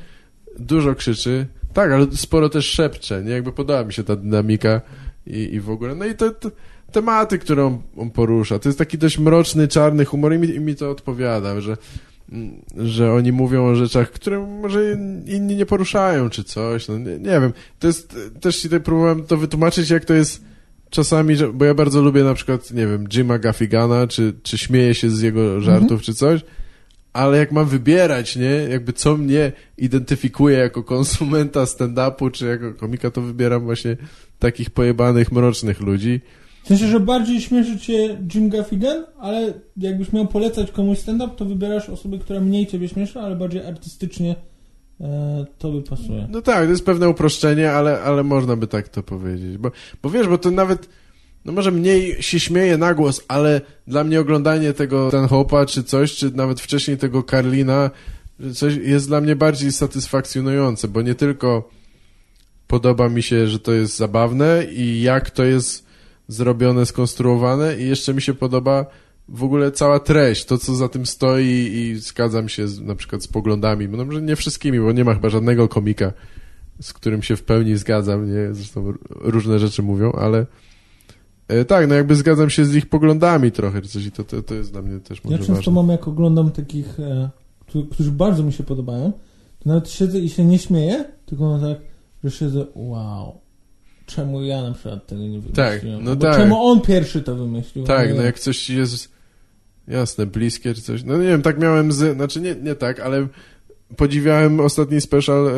i dużo krzyczy. Tak, ale sporo też szepcze, nie? Jakby podoba mi się ta dynamika i, i w ogóle. No i te, te tematy, które on, on porusza. To jest taki dość mroczny, czarny humor i mi, i mi to odpowiada, że że oni mówią o rzeczach, które może inni nie poruszają, czy coś, no nie, nie wiem. To jest, też ci tutaj próbowałem to wytłumaczyć, jak to jest czasami, że, bo ja bardzo lubię na przykład, nie wiem, Jima Gaffigana, czy, czy śmieję się z jego żartów, czy coś, ale jak mam wybierać, nie, jakby co mnie identyfikuje jako konsumenta stand-upu, czy jako komika, to wybieram właśnie takich pojebanych, mrocznych ludzi. W sensie, że bardziej śmieszy cię Jim Gaffigan, ale jakbyś miał polecać komuś stand-up, to wybierasz osobę, która mniej ciebie śmieszy, ale bardziej artystycznie e, tobie pasuje. No tak, to jest pewne uproszczenie, ale, ale można by tak to powiedzieć. Bo, bo wiesz, bo to nawet, no może mniej się śmieje na głos, ale dla mnie oglądanie tego Ten Hopa czy coś, czy nawet wcześniej tego Karlina, coś jest dla mnie bardziej satysfakcjonujące, bo nie tylko podoba mi się, że to jest zabawne i jak to jest zrobione, skonstruowane i jeszcze mi się podoba w ogóle cała treść, to co za tym stoi i zgadzam się z, na przykład z poglądami, no może nie wszystkimi, bo nie ma chyba żadnego komika, z którym się w pełni zgadzam, nie, zresztą różne rzeczy mówią, ale e, tak, no jakby zgadzam się z ich poglądami trochę, coś i to, to, to jest dla mnie też może Ja często ważne. mam, jak oglądam takich, e, którzy- bardzo mi się podobają, to nawet siedzę i się nie śmieję, tylko no tak, że siedzę, wow, czemu ja na przykład tego nie wymyśliłem? Tak, no tak. Czemu on pierwszy to wymyślił? Tak, no ja? jak coś jest jasne, bliskie czy coś. No nie wiem, tak miałem z, znaczy nie, nie tak, ale podziwiałem ostatni special e,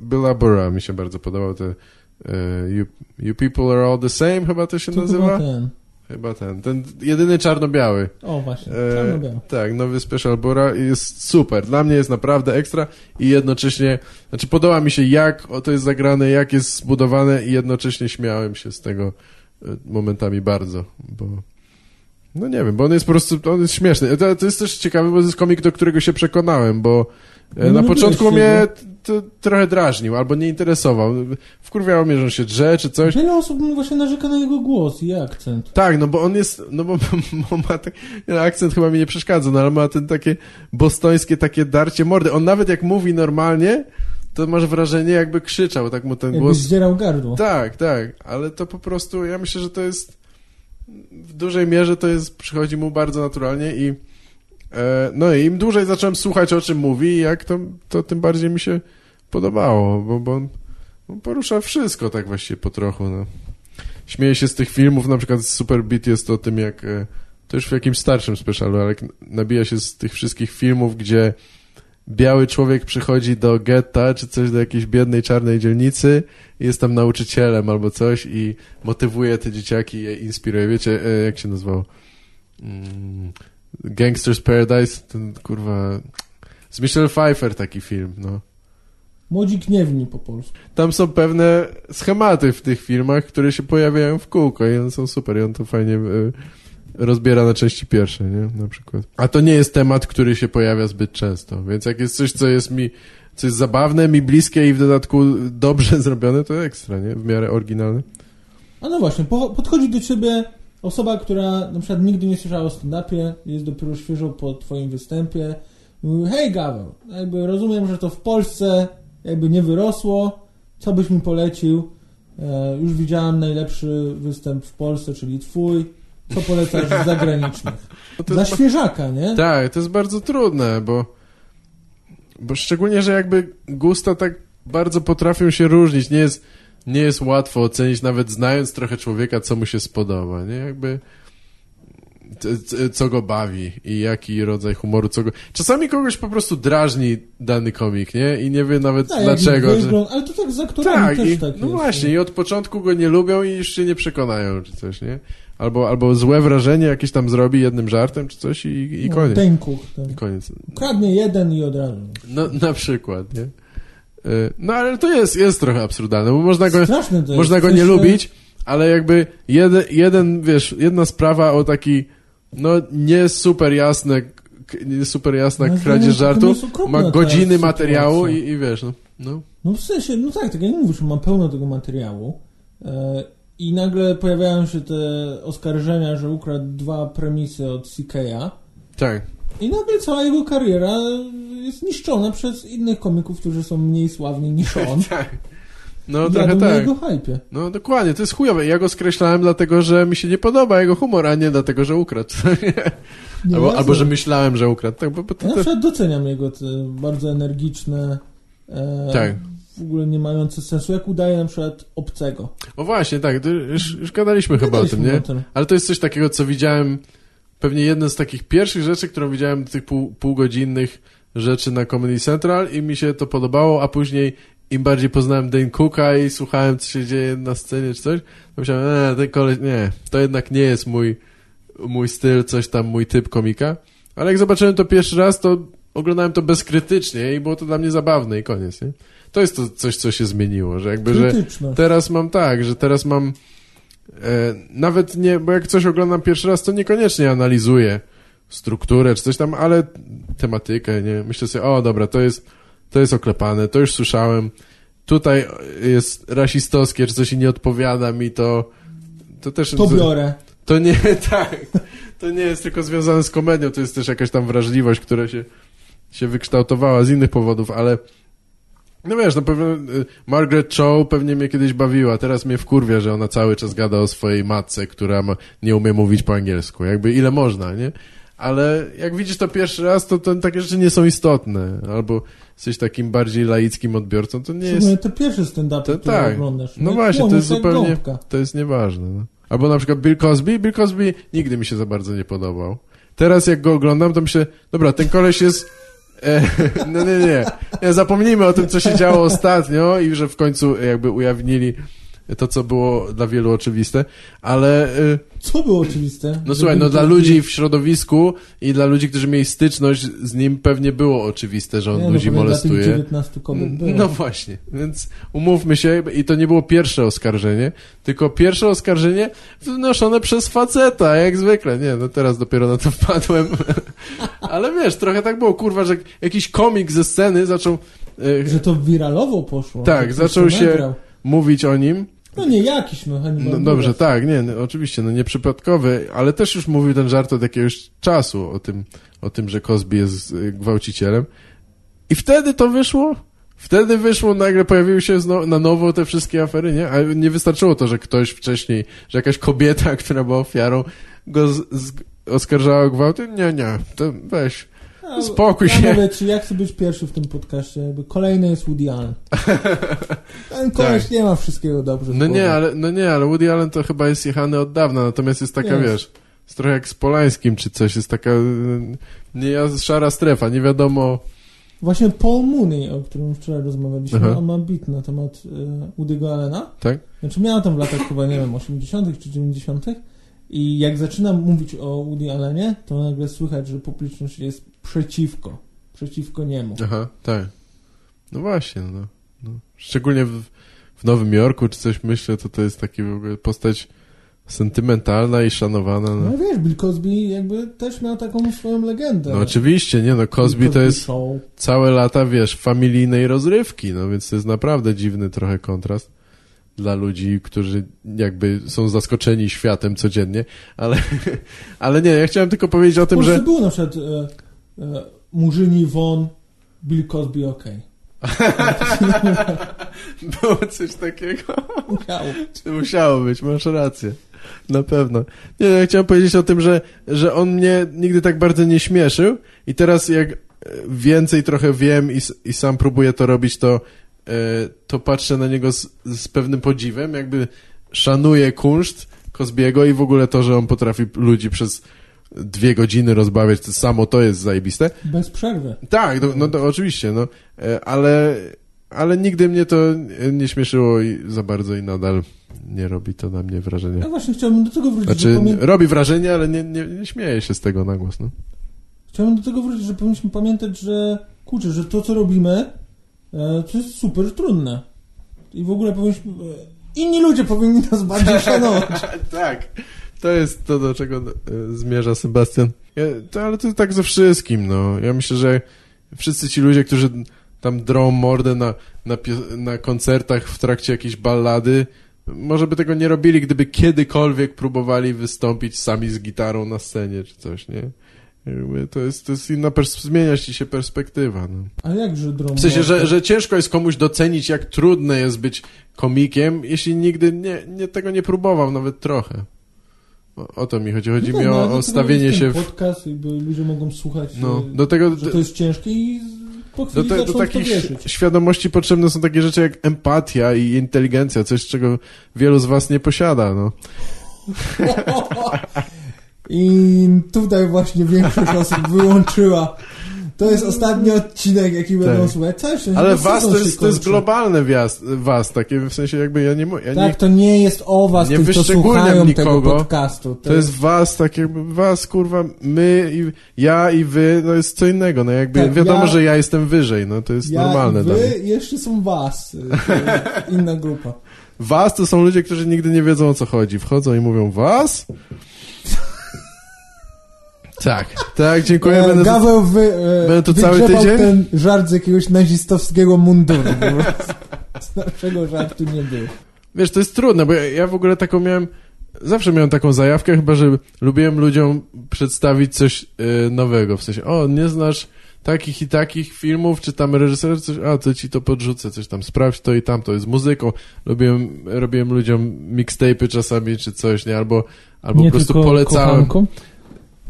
Billa Burra, mi się bardzo podobał te e, you, you people are all the same, chyba to się To nazywa? chyba ten. Chyba ten, ten jedyny czarno-biały. O, właśnie, E, czarno-biały. tak, nowy special Bora jest super. Dla mnie jest naprawdę ekstra i jednocześnie, znaczy podoba mi się jak o to jest zagrane, jak jest zbudowane i jednocześnie śmiałem się z tego e, momentami bardzo, bo no nie wiem, bo on jest po prostu, on jest śmieszny. To, to jest też ciekawe, bo to jest komik, do którego się przekonałem, bo e, No na lubiłeś początku mnie t- trochę drażnił albo nie interesował. Wkurwiało mnie, że on się drze czy coś. Wiele osób właśnie narzeka na jego głos i akcent. Tak, no bo on jest, no bo, bo ma tak, no akcent chyba mi nie przeszkadza, no ale ma ten takie bostońskie takie darcie mordy. On nawet jak mówi normalnie, to masz wrażenie jakby krzyczał, tak mu ten Jakbyś głos... zdzierał gardło. Tak, tak, ale to po prostu, ja myślę, że to jest w dużej mierze to jest, przychodzi mu bardzo naturalnie i e, no i im dłużej zacząłem słuchać o czym mówi, jak to, to tym bardziej mi się podobało, bo, bo on, porusza wszystko tak właściwie po trochu, no. Śmieję się z tych filmów, na przykład Super Beat jest o tym, jak e, to już w jakimś starszym specialu, ale nabija się z tych wszystkich filmów, gdzie biały człowiek przychodzi do getta, czy coś do jakiejś biednej, czarnej dzielnicy jest tam nauczycielem albo coś i motywuje te dzieciaki, je inspiruje. Wiecie, e, jak się nazywało? Mm, Gangster's Paradise? Ten, kurwa... Z Michelle Pfeiffer taki film, no. Młodzi gniewni po polsku. Tam są pewne schematy w tych filmach, które się pojawiają w kółko i one są super i on to fajnie e, rozbiera na części pierwsze, nie? Na przykład. A to nie jest temat, który się pojawia zbyt często, więc jak jest coś, co jest mi, co jest zabawne, mi bliskie i w dodatku dobrze zrobione, to ekstra, nie? W miarę oryginalne. A no właśnie, po, podchodzi do ciebie osoba, która na przykład nigdy nie słyszała o stand-upie, jest dopiero świeżo po twoim występie. Mówi, hej Gaweł, jakby rozumiem, że to w Polsce jakby nie wyrosło, co byś mi polecił? E, już widziałem najlepszy występ w Polsce, czyli twój. Co polecasz z zagranicznych? No Dla świeżaka, nie? Tak, to jest bardzo trudne, bo, bo szczególnie, że jakby gusta tak bardzo potrafią się różnić. Nie jest, nie jest łatwo ocenić, nawet znając trochę człowieka, co mu się spodoba, nie? Jakby co go bawi i jaki rodzaj humoru, co go... Czasami kogoś po prostu drażni dany komik, nie? I nie wie nawet Tak, dlaczego. Że... Ale to tak z aktorami Tak, też i, tak no jest. właśnie, i od początku go nie lubią i już się nie przekonają, czy coś, nie? Albo, albo złe wrażenie jakieś tam zrobi jednym żartem, czy coś i, i No, koniec. Dękuch, ten. I koniec. Kradnie jeden i od razu. No, na przykład, nie? Y, No, ale to jest, jest trochę absurdalne, bo można go, można go nie lubić, ale jakby jeden, jeden, wiesz, jedna sprawa o taki, no, nie super jasne, nie super jasna No, kradzież żartu, ma godziny materiału i, i wiesz, no, no. No w sensie, no tak, tak jak mówisz, mam pełno tego materiału e, i nagle pojawiają się te oskarżenia, że ukradł dwa premisy od CK'a Tak. i nagle cała jego kariera jest niszczona przez innych komików, którzy są mniej sławni niż on. tak. No, trochę na tak. jego hypie. No dokładnie, to jest chujowe. Ja go skreślałem dlatego, że mi się nie podoba jego humor, a nie dlatego, że ukradł. Nie, albo, jasne. albo że myślałem, że ukradł. Tak, bo, bo to, Ja na przykład doceniam jego te bardzo energiczne, e, Tak. w ogóle nie mające sensu, jak udaje na przykład obcego. o właśnie, tak, już, już gadaliśmy chyba o tym, Gadaliśmy nie? Ale to jest coś takiego, co widziałem, pewnie jedna z takich pierwszych rzeczy, którą widziałem tych pół, półgodzinnych rzeczy na Comedy Central i mi się to podobało, a później im bardziej poznałem Dane Cooka i słuchałem, co się dzieje na scenie czy coś, to myślałem, e, ten koleś, nie, to jednak nie jest mój, mój styl, coś tam, mój typ komika. Ale jak zobaczyłem to pierwszy raz, to oglądałem to bezkrytycznie i było to dla mnie zabawne i koniec, nie? To jest to coś, co się zmieniło, że jakby, że teraz mam tak, że teraz mam e, nawet nie, bo jak coś oglądam pierwszy raz, to niekoniecznie analizuję strukturę czy coś tam, ale tematykę, nie? Myślę sobie, o dobra, to jest, to jest oklepane, to już słyszałem, tutaj jest rasistowskie, czy coś i nie odpowiada mi, to to też... To biorę. To nie, tak. To nie jest tylko związane z komedią, to jest też jakaś tam wrażliwość, która się, się wykształtowała z innych powodów, ale no wiesz, no pewnie y, Margaret Cho pewnie mnie kiedyś bawiła, teraz mnie wkurwia, że ona cały czas gada o swojej matce, która ma, nie umie mówić po angielsku. Jakby ile można, nie? Ale jak widzisz to pierwszy raz, to, to takie rzeczy nie są istotne. Albo jesteś takim bardziej laickim odbiorcą, to nie jest... Szczególnie te pierwsze stand-upy, To, które tak. oglądasz. No Jak właśnie, to jest zupełnie, gąbka. to jest nieważne. No. Albo na przykład Bill Cosby. Bill Cosby nigdy mi się za bardzo nie podobał. Teraz jak go oglądam, to myślę, dobra, ten koleś jest... E, no nie, nie, nie. Zapomnijmy o tym, co się działo ostatnio i że w końcu jakby ujawnili to, co było dla wielu oczywiste, ale... E, Co było oczywiste? no słuchaj, no dla ludzi w środowisku i dla ludzi, którzy mieli styczność z nim, pewnie było oczywiste, że on Nie, no, ludzi dla tych molestuje. 19 kobiet było. No właśnie, więc umówmy się, i to nie było pierwsze oskarżenie, tylko pierwsze oskarżenie wnoszone przez faceta, jak zwykle. Nie, no teraz dopiero na to wpadłem. Ale wiesz, trochę tak było, kurwa, że jakiś komik ze sceny zaczął e, Że to wiralowo poszło. Tak, zaczął się- nagrał. mówić o nim. No nie jakiś, no Hannibal No, Buress. dobrze, tak, nie, no, oczywiście, no nieprzypadkowy, ale też już mówił ten żart od jakiegoś czasu o tym, o tym, że Cosby jest y, gwałcicielem. I wtedy to wyszło? Wtedy wyszło, nagle pojawiły się zno, na nowo te wszystkie afery, nie? A nie wystarczyło to, że ktoś wcześniej, że jakaś kobieta, która była ofiarą, go z, z, oskarżała o gwałt. Nie, nie, to weź. A, spokój ja się. mówię ci, jak chcę być pierwszy w tym podcaście, jakby kolejny jest Woody Allen. Ten koleś Tak. nie ma wszystkiego dobrze No nie, ale, no nie, ale Woody Allen to chyba jest jechany od dawna, natomiast jest taka, Jest. wiesz, jest trochę jak z Polańskim czy coś, jest taka y, nie, szara strefa, nie wiadomo... Właśnie Paul Mooney, o którym wczoraj rozmawialiśmy, Aha. on ma bit na temat y, Woody'ego Allena. Tak? Znaczy miał tam w latach chyba, nie wiem, 80 czy 90 i jak zaczynam mówić o Woody Allenie, to nagle słychać, że publiczność jest przeciwko, przeciwko niemu. Aha, tak. No właśnie, no. no. Szczególnie w, w Nowym Jorku czy coś myślę, to to jest taki w ogóle postać sentymentalna i szanowana. No No, wiesz, Bill Cosby jakby też miał taką swoją legendę. no oczywiście, nie no, Cosby Bill to jest Show. całe lata, wiesz, familijnej rozrywki, no więc to jest naprawdę dziwny trochę kontrast dla ludzi, którzy jakby są zaskoczeni światem codziennie, ale, ale nie, ja chciałem tylko powiedzieć o tym, że... było na przykład e, e, Murzyni Von, Bill Cosby okej. Było coś takiego. Musiało. Musiało być, masz rację. Na pewno. Nie, ja chciałem powiedzieć o tym, że, że on mnie nigdy tak bardzo nie śmieszył i teraz jak e, więcej trochę wiem i, i sam próbuję to robić, to, to patrzę na niego z, z pewnym podziwem, jakby szanuję kunszt Kozbiego i w ogóle to, że on potrafi ludzi przez dwie godziny rozbawiać, to samo to jest zajebiste. Bez przerwy. Tak, no, no to oczywiście, no, e, ale, ale nigdy mnie to nie śmieszyło i za bardzo i nadal nie robi to na mnie wrażenia. Ja właśnie chciałbym do tego wrócić, Znaczy, robi wrażenie, ale nie, nie, nie śmieję się z tego na głos, no. chciałbym do tego wrócić, że powinniśmy pamiętać, że kurczę, że to co robimy e, to jest super trudne. I w ogóle powinniśmy... E, inni ludzie powinni nas bardziej szanować. tak, to jest to, do czego e, zmierza Sebastian. Ja, to, ale to tak ze wszystkim, no. Ja myślę, że wszyscy ci ludzie, którzy tam drą mordę na, na, na koncertach w trakcie jakiejś ballady, może by tego nie robili, gdyby kiedykolwiek próbowali wystąpić sami z gitarą na scenie czy coś, nie? Jakby To jest, to jest inna, zmienia ci się perspektywa, no. A jakże drąg? W sensie, że, że ciężko jest komuś docenić, jak trudne jest być komikiem, jeśli nigdy nie, nie tego nie próbował, nawet trochę. O, o to mi chodzi. Chodzi mi o, o stawienie się w... podcast, jakby ludzie mogą słuchać, No, e, do tego... że to jest ciężkie i po Do, chwili te, do w to takich świadomości potrzebne są takie rzeczy jak empatia i inteligencja, coś, czego wielu z was nie posiada, no. I tutaj właśnie większość osób wyłączyła. To jest ostatni odcinek, jaki będą Tak. słuchać. Całe szczęście, Ale was to jest, to jest globalne was, was, takie w sensie jakby ja nie... Ja Tak, nie to nie jest o was, nie wyszczególniam słuchają tego nikogo. podcastu. To jest was, tak jakby was, kurwa, my i ja i wy, no jest co innego, no jakby Tak, wiadomo, ja- że ja jestem wyżej, no to jest ja normalne wy, jeszcze są was. To jest inna grupa. Was to są ludzie, którzy nigdy nie wiedzą o co chodzi. Wchodzą i mówią was? Tak, tak, dziękuję. E, Będę Gaweł wy, e, Będę tu cały tydzień? ten żart z jakiegoś nazistowskiego munduru. Z naszego żartu nie było. Wiesz, to jest trudne, bo ja, ja w ogóle taką miałem, zawsze miałem taką zajawkę, chyba, że lubiłem ludziom przedstawić coś y, nowego, w sensie, o, nie znasz takich i takich filmów, czy tam reżyserów, coś, a, to ci to podrzucę, coś tam, sprawdź to i tamto, z muzyką, lubiłem, robiłem ludziom mixtape'y czasami, czy coś, nie, albo, albo nie po prostu polecałem, kochankom.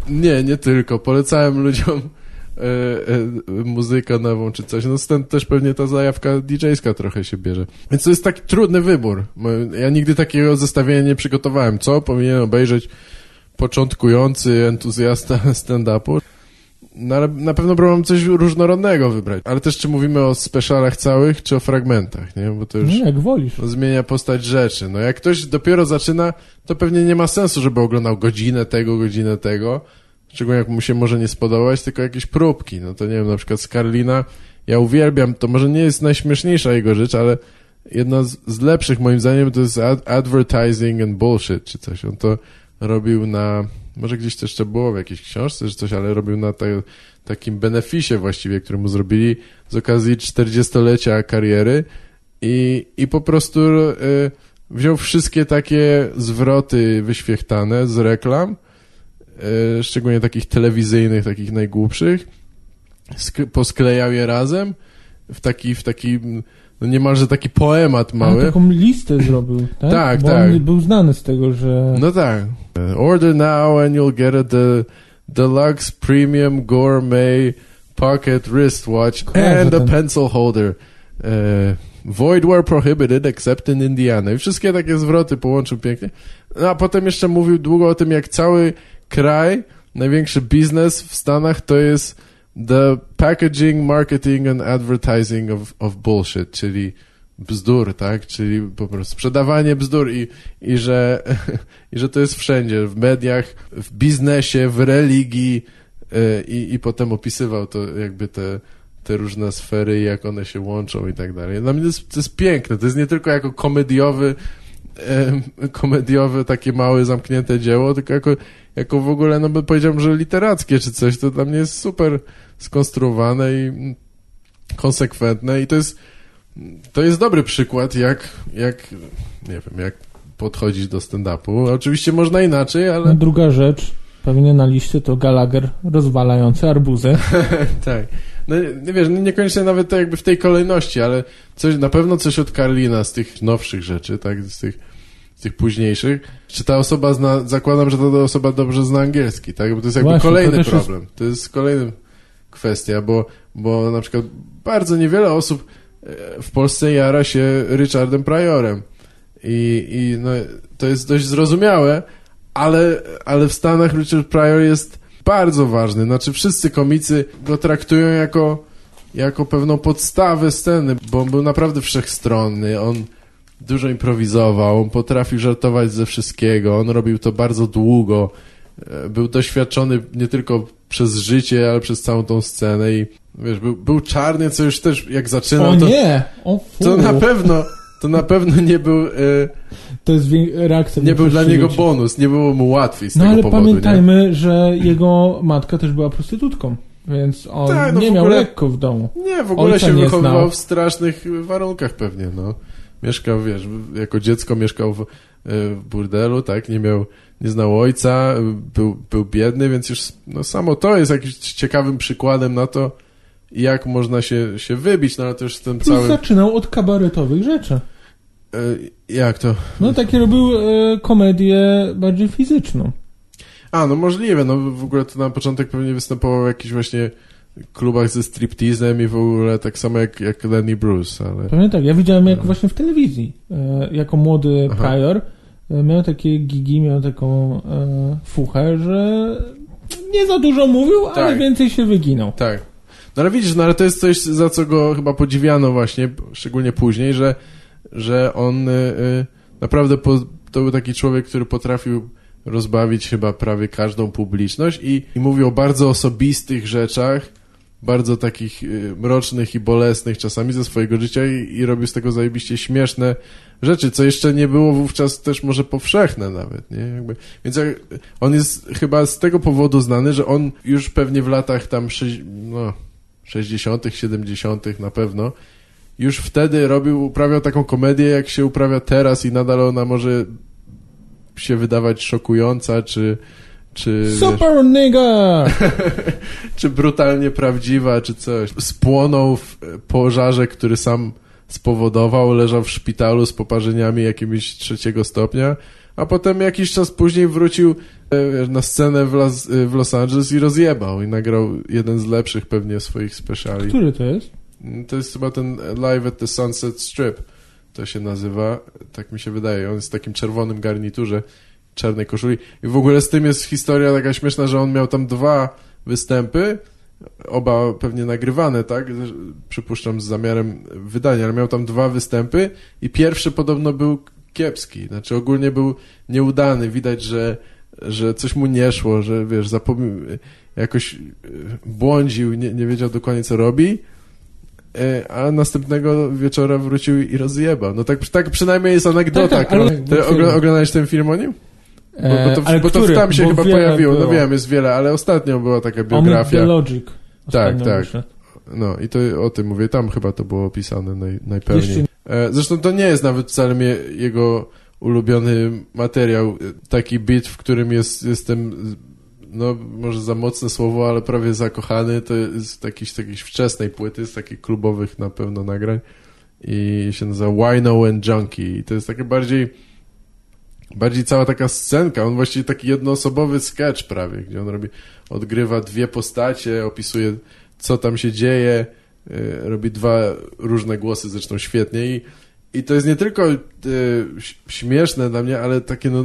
Nie, nie tylko, polecałem ludziom e, e, muzykę nową czy coś. No stąd też pewnie ta zajawka DJ-ska trochę się bierze. Więc to jest taki trudny wybór. Ja nigdy takiego zestawienia nie przygotowałem. Co powinien obejrzeć początkujący entuzjasta stand-upu? Na, na pewno próbowałem coś różnorodnego wybrać. Ale też czy mówimy o specialach całych, czy o fragmentach, nie? Bo to już... No, jak wolisz. No, zmienia postać rzeczy. No jak ktoś dopiero zaczyna, to pewnie nie ma sensu, żeby oglądał godzinę tego, godzinę tego. Szczególnie jak mu się może nie spodobać, tylko jakieś próbki. No to nie wiem, na przykład z Karlina, ja uwielbiam, to może nie jest najśmieszniejsza jego rzecz, ale jedna z, z lepszych moim zdaniem to jest ad advertising and bullshit, czy coś. On to robił na, może gdzieś to jeszcze było w jakiejś książce, czy coś, ale robił na te, takim beneficie właściwie, który mu zrobili z okazji 40-lecia kariery i, i po prostu y, wziął wszystkie takie zwroty wyświechtane z reklam, y, szczególnie takich telewizyjnych, takich najgłupszych, sk- posklejał je razem w taki, w taki no niemalże taki poemat mały. taką listę zrobił, tak? Tak, Bo tak. on był znany z tego, że... No tak. Order now and you'll get a de- deluxe premium gourmet pocket wristwatch Kojarzę and a ten. pencil holder. Uh, void where prohibited except in Indiana. I wszystkie takie zwroty połączył pięknie. No a potem jeszcze mówił długo o tym, jak cały kraj, największy biznes w Stanach to jest the packaging, marketing and advertising of, of bullshit, czyli bzdur, tak? Czyli po prostu sprzedawanie bzdur i, i, że, i że to jest wszędzie, w mediach, w biznesie, w religii yy, i, i potem opisywał to jakby te, te różne sfery jak one się łączą i tak dalej. Dla mnie to jest, to jest piękne, to jest nie tylko jako komediowy em, komediowe, takie małe, zamknięte dzieło, tylko jako, jako w ogóle, no by powiedziałem, że literackie czy coś, to dla mnie jest super skonstruowane i konsekwentne i to jest to jest dobry przykład, jak, jak nie wiem, jak podchodzić do stand-upu. Oczywiście można inaczej, No, ale druga rzecz, pewnie na liście to Gallagher rozwalający arbuzy. tak. no nie wiesz, no niekoniecznie nawet to jakby w tej kolejności, ale coś, na pewno coś od Karlina z tych nowszych rzeczy, tak, z tych, z tych późniejszych. Czy ta osoba zna, zakładam, że ta osoba dobrze zna angielski, tak, bo to jest jakby Właśnie, kolejny problem. To jest kolejna kwestia, bo, bo na przykład bardzo niewiele osób e, w Polsce jara się Richardem Priorem. I, i no, to jest dość zrozumiałe, ale, ale w Stanach Richard Pryor jest bardzo ważny. Znaczy wszyscy komicy go traktują jako, jako pewną podstawę sceny, bo on był naprawdę wszechstronny. On dużo improwizował, on potrafił żartować ze wszystkiego, on robił to bardzo długo. E, Był doświadczony nie tylko przez życie, ale przez całą tą scenę i wiesz, był, był czarny, co już też jak zaczynał, O to, nie! O fu. to na pewno to na pewno nie był, e, To jest reakcja nie był dla niego bonus, nie było mu łatwiej z No tego ale powodu, nie? pamiętajmy, że jego matka też była prostytutką, więc on Tak, no nie w miał ogóle- lekko w domu. Nie, w ogóle Ojca się wychowywał znał. w strasznych warunkach pewnie, no. Mieszkał, wiesz, jako dziecko mieszkał w, e, w burdelu, tak, nie miał, nie znał ojca, był, był biedny, więc już no, samo to jest jakimś ciekawym przykładem na to, jak można się, się wybić, no ale już z tym Plus całym... zaczynał od kabaretowych rzeczy. E, jak to? No takie robił e, komedię bardziej fizyczną. A, no możliwe, no w ogóle to na początek pewnie występował w jakichś właśnie klubach ze striptizem i w ogóle tak samo jak, jak Lenny Bruce, ale... Pewnie tak. Ja widziałem jak właśnie w telewizji. E, jako młody Aha. prior miał takie gigi, miał taką e, fuchę, że nie za dużo mówił, ale Tak. więcej się wyginął. Tak. No ale widzisz, no ale to jest coś, za co go chyba podziwiano właśnie, szczególnie później, że, że on y, y, naprawdę po, to był taki człowiek, który potrafił rozbawić chyba prawie każdą publiczność i, i mówił o bardzo osobistych rzeczach, bardzo takich y, mrocznych i bolesnych czasami ze swojego życia i, i robił z tego zajebiście śmieszne rzeczy, co jeszcze nie było wówczas też może powszechne nawet, nie? Jakby, więc jak, on jest chyba z tego powodu znany, że on już pewnie w latach tam no, 60., 70. na pewno, już wtedy robił, uprawiał taką komedię, jak się uprawia teraz i nadal ona może się wydawać szokująca, czy, czy, Super nigga! czy brutalnie prawdziwa, czy coś. Spłonął w pożarze, który sam spowodował, leżał w szpitalu z poparzeniami jakimiś trzeciego stopnia, a potem jakiś czas później wrócił e, na scenę w, Las, w Los Angeles i rozjebał i nagrał jeden z lepszych pewnie swoich speciali. Który to jest? To jest chyba ten Live at the Sunset Strip. To się nazywa, tak mi się wydaje. On jest w takim czerwonym garniturze, czarnej koszuli. I w ogóle z tym jest historia taka śmieszna, że on miał tam dwa występy, oba pewnie nagrywane, tak? Przypuszczam z zamiarem wydania, ale miał tam dwa występy i pierwszy podobno był kiepski. Znaczy ogólnie był nieudany. Widać, że, że coś mu nie szło, że wiesz, jakoś e, błądził, nie, nie wiedział dokładnie co robi. E, A następnego wieczora wrócił i rozjebał. No tak, tak przynajmniej jest anegdota. Tak, tak, ogl- oglądałeś ten film o nim? Bo, bo, to, E, ale bo to który? tam się Bo chyba pojawiło. No było. wiem, jest wiele, ale ostatnio była taka Omid biografia. the Logic. tak. wyszedł. No i to o tym mówię, tam chyba to było opisane naj, najpełniej. Jeszcze E, Zresztą to nie jest nawet wcale mnie, jego ulubiony materiał, e, taki beat, w którym jest, jestem, no może za mocne słowo, ale prawie zakochany, to jest jakiś takiej wczesnej płyty, z takich klubowych na pewno nagrań i się nazywa Wino and Junkie i to jest takie bardziej bardziej cała taka scenka, on właściwie taki jednoosobowy sketch prawie, gdzie on robi, odgrywa dwie postacie, opisuje co tam się dzieje, y, robi dwa różne głosy, zresztą świetnie i, i to jest nie tylko y, śmieszne dla mnie, ale takie no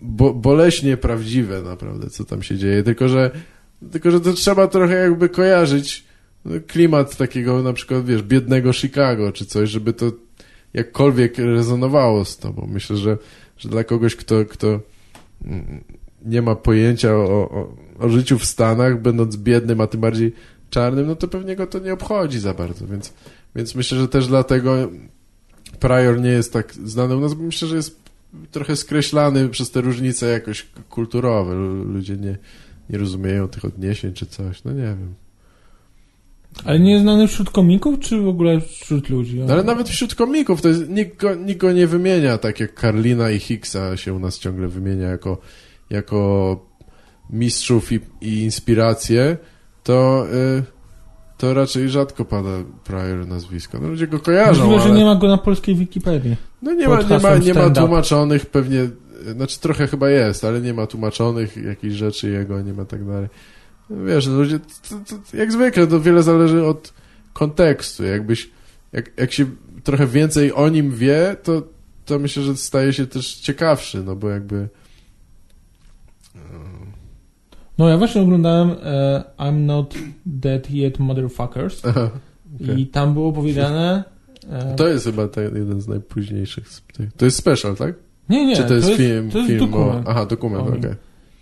bo, boleśnie prawdziwe naprawdę, co tam się dzieje, tylko że tylko, że to trzeba trochę jakby kojarzyć no, klimat takiego na przykład, wiesz, biednego Chicago czy coś, żeby to jakkolwiek rezonowało z tobą. Myślę, że, że dla kogoś, kto, kto nie ma pojęcia o, o, o życiu w Stanach, będąc biednym, a tym bardziej czarnym, no to pewnie go to nie obchodzi za bardzo, więc, więc myślę, że też dlatego Prior nie jest tak znany u nas, bo myślę, że jest trochę skreślany przez te różnice jakoś kulturowe. Lu- Ludzie nie, nie rozumieją tych odniesień czy coś, no nie wiem. Ale nie jest znany wśród komików, czy w ogóle wśród ludzi? No ale nawet wśród komików to jest, nikt, go, nikt go nie wymienia, tak jak Karlina i Hicksa się u nas ciągle wymienia jako, jako mistrzów i, i inspiracje, to, y, to raczej rzadko pada Prior nazwisko. No ludzie go kojarzą, Możliwe, ale... że nie ma go na polskiej Wikipedii. No nie ma, nie ma, nie ma tłumaczonych pewnie, znaczy trochę chyba jest, ale nie ma tłumaczonych jakichś rzeczy jego, nie ma tak dalej. Wiesz, ludzie, to, to, jak zwykle, to wiele zależy od kontekstu. Jakbyś, jak, jak się trochę więcej o nim wie, to, to myślę, że staje się też ciekawszy, no bo jakby... No ja właśnie oglądałem e, I'm Not Dead Yet Motherfuckers Aha, okej. i tam było powiedziane... E, To jest chyba ten, jeden z najpóźniejszych. To jest special, tak? nie, nie, Czy to jest, film, to jest film dokument. o... Aha, dokument, okej. nim.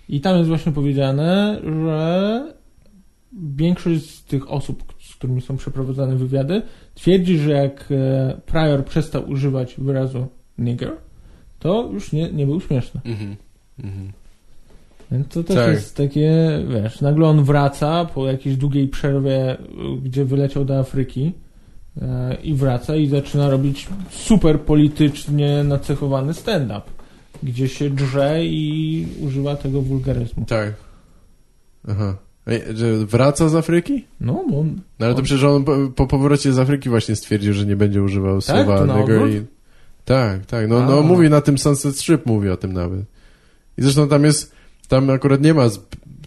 I tam jest właśnie powiedziane, że większość z tych osób, z którymi są przeprowadzane wywiady, twierdzi, że jak e, Prior przestał używać wyrazu nigger, to już nie, nie był śmieszny. Mhm. Mhm. Więc to też Tak. jest takie, wiesz, nagle on wraca po jakiejś długiej przerwie, y, gdzie wyleciał do Afryki e, i wraca i zaczyna robić super politycznie nacechowany stand-up, gdzie się drze i używa tego wulgaryzmu. Tak. Aha. Że wraca z Afryki? No, bo on, No ale to On- przecież on po, po powrocie z Afryki właśnie stwierdził, że nie będzie używał Tak? słowa odwrót? i... Tak, tak. No, A. no mówi na tym Sunset Strip, mówi o tym nawet. I zresztą tam jest, tam akurat nie ma,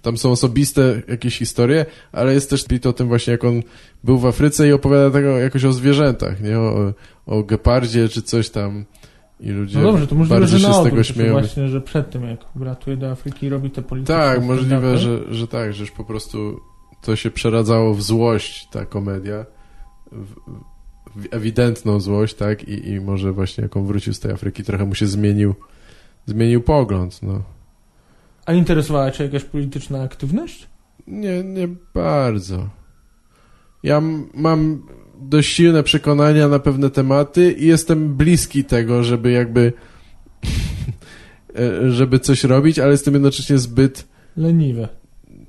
tam są osobiste jakieś historie, ale jest też bit o tym właśnie, jak on był w Afryce i opowiada tego jakoś o zwierzętach, nie? O, o gepardzie czy coś tam. I ludzie no dobrze, to możliwe, bardzo że się na z tego odwrót, śmieją. właśnie, że przed tym jak wratuje do Afryki robi te polityczne Tak, możliwe, że, że tak, że już po prostu to się przeradzało w złość, ta komedia. W, w ewidentną złość, tak? I, I może właśnie jak on wrócił z tej Afryki, trochę mu się zmienił, zmienił pogląd, no. A interesowała cię jakaś polityczna aktywność? Nie, nie bardzo. Ja mam dość silne przekonania na pewne tematy i jestem bliski tego, żeby jakby żeby coś robić, ale jestem jednocześnie zbyt Leniwe.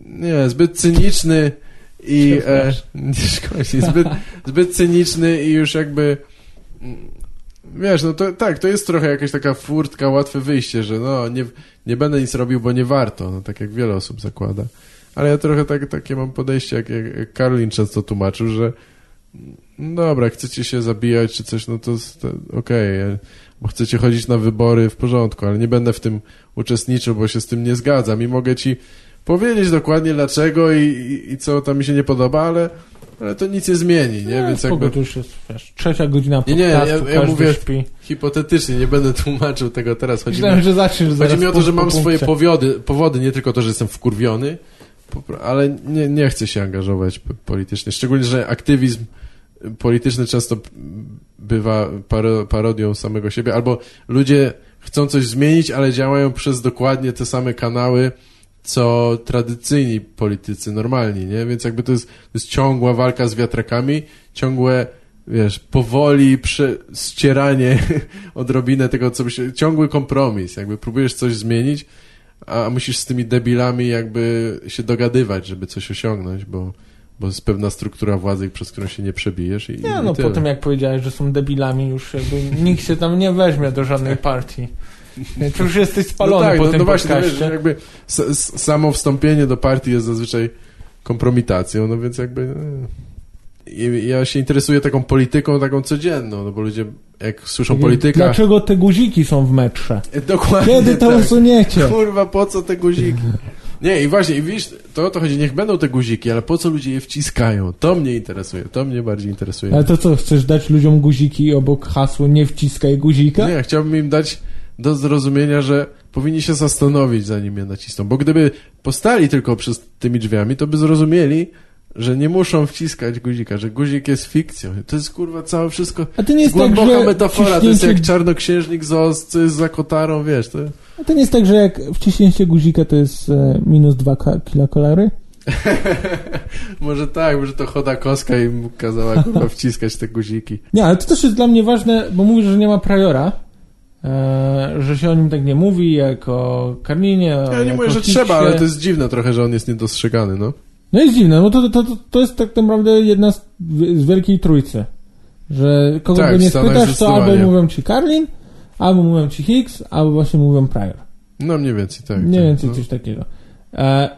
Nie, zbyt cyniczny i e, nie szkodzi, zbyt, zbyt cyniczny i już jakby mm, wiesz, no to tak, to jest trochę jakaś taka furtka, łatwe wyjście, że no nie, nie będę nic robił, bo nie warto, no tak jak wiele osób zakłada. Ale ja trochę tak, takie mam podejście, jak, jak Karolin często tłumaczył, że dobra, chcecie się zabijać czy coś, no to, to okej, e, bo chcecie chodzić na wybory w porządku, ale nie będę w tym uczestniczył, bo się z tym nie zgadzam i mogę ci powiedzieć dokładnie dlaczego i, i, i co tam mi się nie podoba, ale, ale to nic nie zmieni, nie? No, Więc jakby to już jest, wiesz, trzecia godzina Nie, nie, ja- podcastu, ja mówię- śpi. hipotetycznie nie będę tłumaczył tego teraz. Chodzi mi, Myślałem, że zaczniesz chodzi mi o to, że mam swoje powiody, powody, nie tylko to, że jestem wkurwiony, ale nie, nie chcę się angażować politycznie. Szczególnie, że aktywizm polityczny często bywa paro, parodią samego siebie, albo ludzie chcą coś zmienić, ale działają przez dokładnie te same kanały, co tradycyjni politycy, normalni, nie? Więc jakby to jest, to jest ciągła walka z wiatrakami, ciągłe, wiesz, powoli ścieranie odrobinę tego, co ciągły kompromis, jakby próbujesz coś zmienić, a musisz z tymi debilami jakby się dogadywać, żeby coś osiągnąć, bo, bo jest pewna struktura władzy, przez którą się nie przebijesz i, Nie, i no tyle. po tym jak powiedziałeś, że są debilami, już jakby nikt się tam nie weźmie do żadnej partii. To już jesteś spalony no tak, po no, tym no właśnie, podcaście. wiesz, jakby samo wstąpienie do partii jest zazwyczaj kompromitacją, no więc jakby... I ja się interesuję taką polityką, taką codzienną, no bo ludzie jak słyszą polityka... Dlaczego te guziki są w metrze? E, Dokładnie Kiedy to tak. usuniecie? Kurwa, po co te guziki? Nie, i właśnie, i widzisz, to o to chodzi, niech będą te guziki, ale po co ludzie je wciskają? To mnie interesuje, to mnie bardziej interesuje. Ale to co, chcesz dać ludziom guziki obok hasła nie wciskaj guzika? Nie, chciałbym im dać do zrozumienia, że powinni się zastanowić, zanim je nacisną. Bo gdyby postali tylko przez tymi drzwiami, to by zrozumieli, że nie muszą wciskać guzika, że guzik jest fikcją. To jest kurwa całe wszystko. A to nie jest tak, Głęboka że metafora, to jest jak wciśnięcie- czarnoksiężnik z Oz, co jest za kotarą, wiesz, to... A to nie jest tak, że jak wciśnięcie guzika to jest e, minus 2 kilokalory? może tak, może to Chodakowska im kazała kurwa wciskać te guziki. Nie, ale to też jest dla mnie ważne, bo mówisz, że nie ma Priora, e, że się o nim tak nie mówi, jak o Ja nie mówię, że trzeba, ale to jest dziwne trochę, że on jest niedostrzegany, no. No jest dziwne, no to, to, to, to jest tak naprawdę jedna z, z wielkiej trójcy. Że kogo Tak, by nie spytasz, to albo mówią ci Karlin, albo mówią ci Hicks, albo właśnie mówią Prior. No mniej więcej tak. Mniej tak, więcej no. coś takiego. E,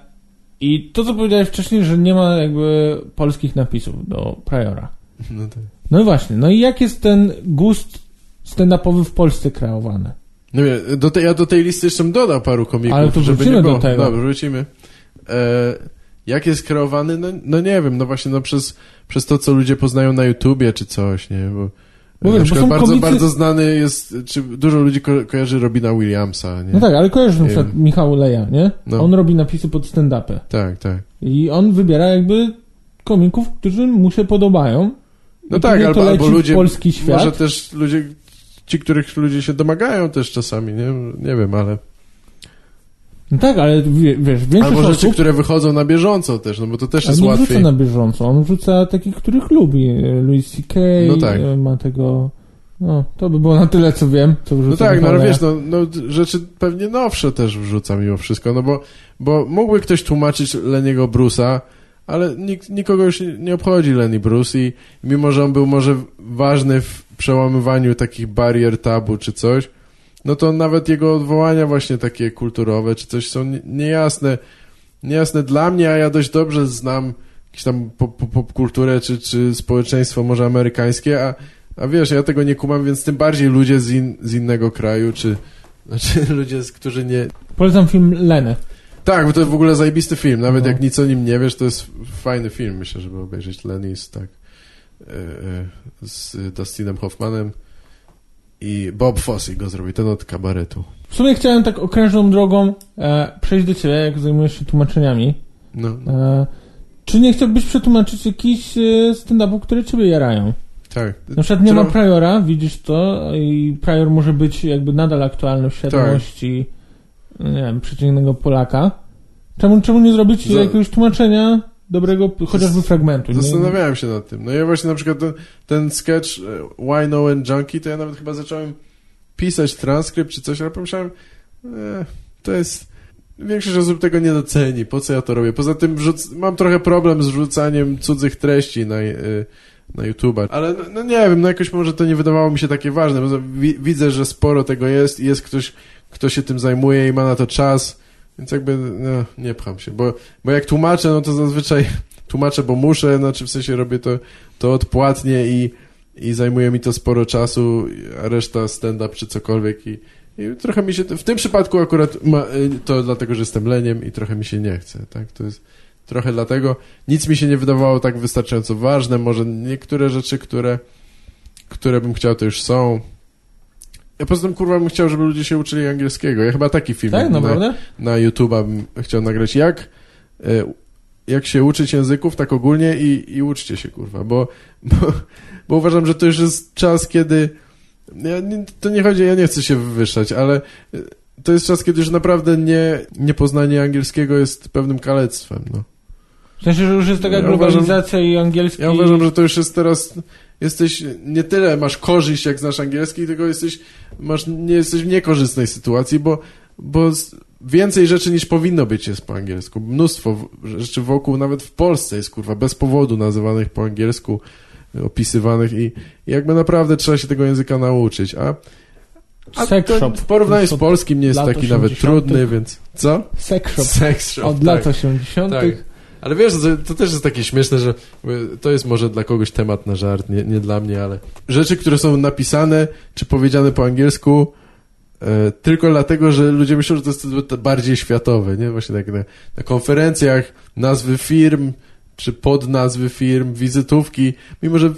I to, co powiedziałeś wcześniej, że nie ma jakby polskich napisów do Priora. No tak. No i właśnie, no i jak jest ten gust stand-upowy w Polsce kreowany? No wie, do tej, ja do tej listy jeszcze dodał paru komików, Ale to żeby nie do było. tego. Dobrze, wrócimy. E, jak jest kreowany? No, no nie wiem, no właśnie no przez, przez to, co ludzie poznają na YouTubie czy coś, nie? Bo, Bo na przykład bardzo, komicy- bardzo znany jest, czy dużo ludzi ko kojarzy Robina Williamsa, nie? No tak, ale kojarzysz na przykład. Michał Leja, nie? No. On robi napisy pod stand-upy. Tak, tak. I on wybiera jakby komików, którzy mu się podobają. No tak, albo, albo ludzie, polski świat. może też ludzie, ci, których ludzie się domagają też czasami, nie? Nie wiem, ale... No tak, ale wie, wiesz, większość Albo rzeczy, osób które wychodzą na bieżąco też, no bo to też jest nie łatwiej. wrzuca na bieżąco, on wrzuca takich, których lubi. Louis C.K. No tak. e, ma tego... No, to by było na tyle, co wiem, co No tak, no ale wiesz, no, no rzeczy pewnie nowsze też wrzuca mimo wszystko, no bo, bo mógłby ktoś tłumaczyć Leniego Bruce'a, ale nikt, nikogo już nie, nie obchodzi Lenny Bruce i mimo, że on był może ważny w przełamywaniu takich barier tabu czy coś, no to nawet jego odwołania właśnie takie kulturowe czy coś są nie- niejasne, niejasne dla mnie, a ja dość dobrze znam jakąś tam pop, pop, popkulturę czy, czy społeczeństwo może amerykańskie, a, a wiesz, ja tego nie kumam, więc tym bardziej ludzie z, in, z innego kraju, czy znaczy ludzie, którzy nie... Polecam film Leny. Tak, bo to w ogóle zajebisty film, nawet No. jak nic o nim nie wiesz, to jest fajny film, myślę, żeby obejrzeć Lenny's, tak, e, e, z Dustinem Hoffmanem i Bob Fosse go zrobił, ten od kabaretu. W sumie chciałem tak okrężną drogą e, przejść do ciebie, jak zajmujesz się tłumaczeniami. No, E, czy nie chciałbyś przetłumaczyć jakichś e, stand-upów, które ciebie jarają? tak. Na przykład nie Tro- ma Priora, widzisz to, i Prior może być jakby nadal aktualny w świadomości, Tak. nie wiem, przeciętnego Polaka. Czemu, czemu nie zrobić Za- jakiegoś tłumaczenia dobrego, chociażby fragmentu? nie? Zastanawiałem się nad tym. No ja właśnie na przykład ten, ten sketch e, Wino and Junkie, to ja nawet chyba zacząłem pisać transkrypt czy coś, ale pomyślałem, e, to jest... Większość osób tego nie doceni, po co ja to robię. Poza tym mam trochę problem z wrzucaniem cudzych treści na, e, na YouTube'a. Ale no, no nie wiem, no jakoś może to nie wydawało mi się takie ważne, bo wi widzę, że sporo tego jest i jest ktoś, kto się tym zajmuje i ma na to czas, więc jakby no, nie pcham się, bo, bo jak tłumaczę, no to zazwyczaj tłumaczę, bo muszę, znaczy w sensie robię to, to odpłatnie i, i zajmuje mi to sporo czasu, a reszta stand-up czy cokolwiek i, i trochę mi się, w tym przypadku akurat ma, y, to dlatego, że jestem leniem i trochę mi się nie chce, tak, to jest trochę dlatego, nic mi się nie wydawało tak wystarczająco ważne, może niektóre rzeczy, które, które bym chciał, to już są. Ja poza tym, kurwa, bym chciał, żeby ludzie się uczyli angielskiego. Ja chyba taki film Tak, na, naprawdę? na YouTube'a bym chciał nagrać. Jak, e, jak się uczyć języków, tak ogólnie i, i uczcie się, kurwa, bo, bo, bo uważam, że to już jest czas, kiedy ja, to nie chodzi, ja nie chcę się wywyższać, ale e, to jest czas, kiedy już naprawdę nie, niepoznanie angielskiego jest pewnym kalectwem, no. W sensie, że już jest taka Ja globalizacja i angielski... Ja uważam, że to już jest teraz. Jesteś nie tyle masz korzyść, jak znasz angielski, tylko jesteś, masz, nie jesteś w niekorzystnej sytuacji, bo, bo więcej rzeczy niż powinno być jest po angielsku. Mnóstwo rzeczy wokół, nawet w Polsce jest kurwa bez powodu nazywanych po angielsku, opisywanych i, i jakby naprawdę trzeba się tego języka nauczyć. A, a Sex to shop. w porównaniu z polskim nie jest Lat taki nawet 80. trudny, więc. Co? Sex shop. Sex shop. Od tak. lat 80. Tak. Ale wiesz, to, też jest takie śmieszne, że to jest może dla kogoś temat na żart, nie, nie dla mnie, ale rzeczy, które są napisane czy powiedziane po angielsku e, tylko dlatego, że ludzie myślą, że to jest bardziej światowe, nie? Właśnie tak na, na konferencjach nazwy firm czy podnazwy firm, wizytówki, mimo że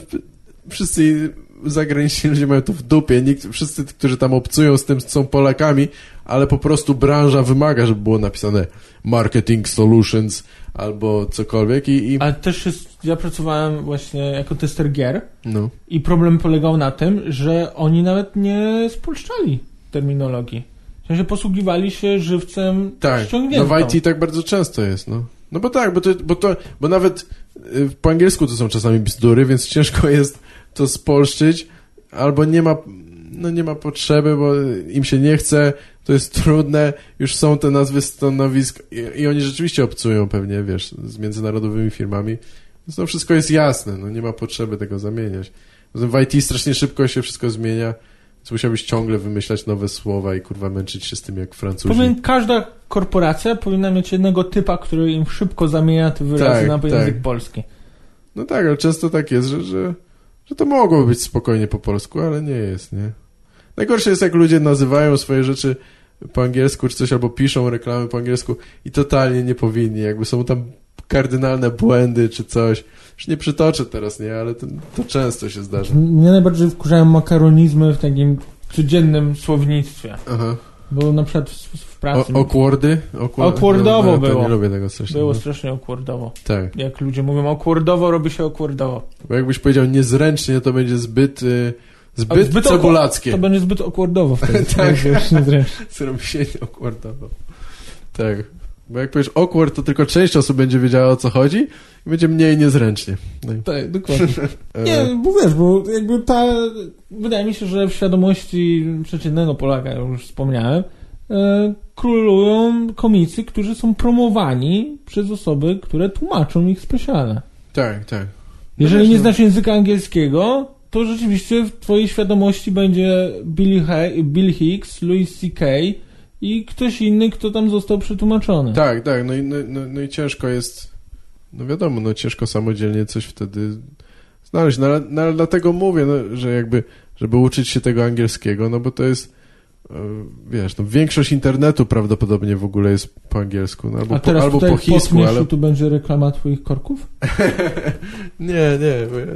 wszyscy zagraniczni ludzie mają to w dupie, nikt, wszyscy, którzy tam obcują z tym, są Polakami, ale po prostu branża wymaga, żeby było napisane marketing solutions albo cokolwiek i, i Ale też jest, ja pracowałem właśnie jako tester gier no. i problem polegał na tym, że oni nawet nie spolszczali terminologii. W sensie posługiwali się żywcem Tak, no ściągniętą. w IT tak bardzo często jest, no. No bo tak, bo to, bo to, bo nawet y, po angielsku to są czasami bzdury, więc ciężko jest to spolszczyć, albo nie ma, no nie ma potrzeby, bo im się nie chce, to jest trudne, już są te nazwy stanowisk i, i oni rzeczywiście obcują pewnie, wiesz, z międzynarodowymi firmami, więc to wszystko jest jasne, no nie ma potrzeby tego zamieniać. Poza tym W IT strasznie szybko się wszystko zmienia, musiałbyś ciągle wymyślać nowe słowa i kurwa męczyć się z tym jak Francuzi. Powinien, każda korporacja powinna mieć jednego typa, który im szybko zamienia te wyrazy Tak, na tak. język polski. No tak, ale często tak jest, że, że, że to mogło być spokojnie po polsku, ale nie jest, nie? Najgorsze jest, jak ludzie nazywają swoje rzeczy po angielsku czy coś, albo piszą reklamy po angielsku i totalnie nie powinni, jakby są tam kardynalne błędy czy coś. Już nie przytoczę teraz, nie? Ale to, to często się zdarza. Mnie najbardziej wkurzają makaronizmy w takim codziennym słownictwie. Aha. Bo na przykład w, w pracy O, awkwardy? Awkward- Awkwardowo no, no, było. Nie lubię tego strasznie. było no. strasznie awkwardowo. Tak. Jak ludzie mówią awkwardowo, robi się awkwardowo. Bo jakbyś powiedział niezręcznie, to będzie zbyt, y, Zbyt, awkward- cebulackie. To będzie zbyt awkwardowo wtedy. Tak. Zrobi się awkwardowo. Tak. Bo jak powiesz awkward, to tylko część osób będzie wiedziała o co chodzi i będzie mniej niezręcznie. No i, Tak, dokładnie. e, Nie, bo wiesz, bo jakby ta... Wydaje mi się, że w świadomości przeciętnego Polaka, jak już wspomniałem, e, królują komicy, którzy są promowani przez osoby, które tłumaczą ich specjalne. Tak, tak. Jeżeli wiesz, nie no. znasz języka angielskiego, to rzeczywiście w twojej świadomości będzie Bill, He- Bill Hicks, Louis C.K. i ktoś inny, kto tam został przetłumaczony. Tak, tak. No i, no, no, no i ciężko jest, no wiadomo, no ciężko samodzielnie coś wtedy znaleźć. No ale, no, ale dlatego mówię, no, że jakby, żeby uczyć się tego angielskiego, no bo to jest, e, wiesz, no większość internetu prawdopodobnie w ogóle jest po angielsku, no, albo, A po, teraz albo tutaj po chińsku, ale... tu będzie reklama twoich korków? nie, nie, bo ja,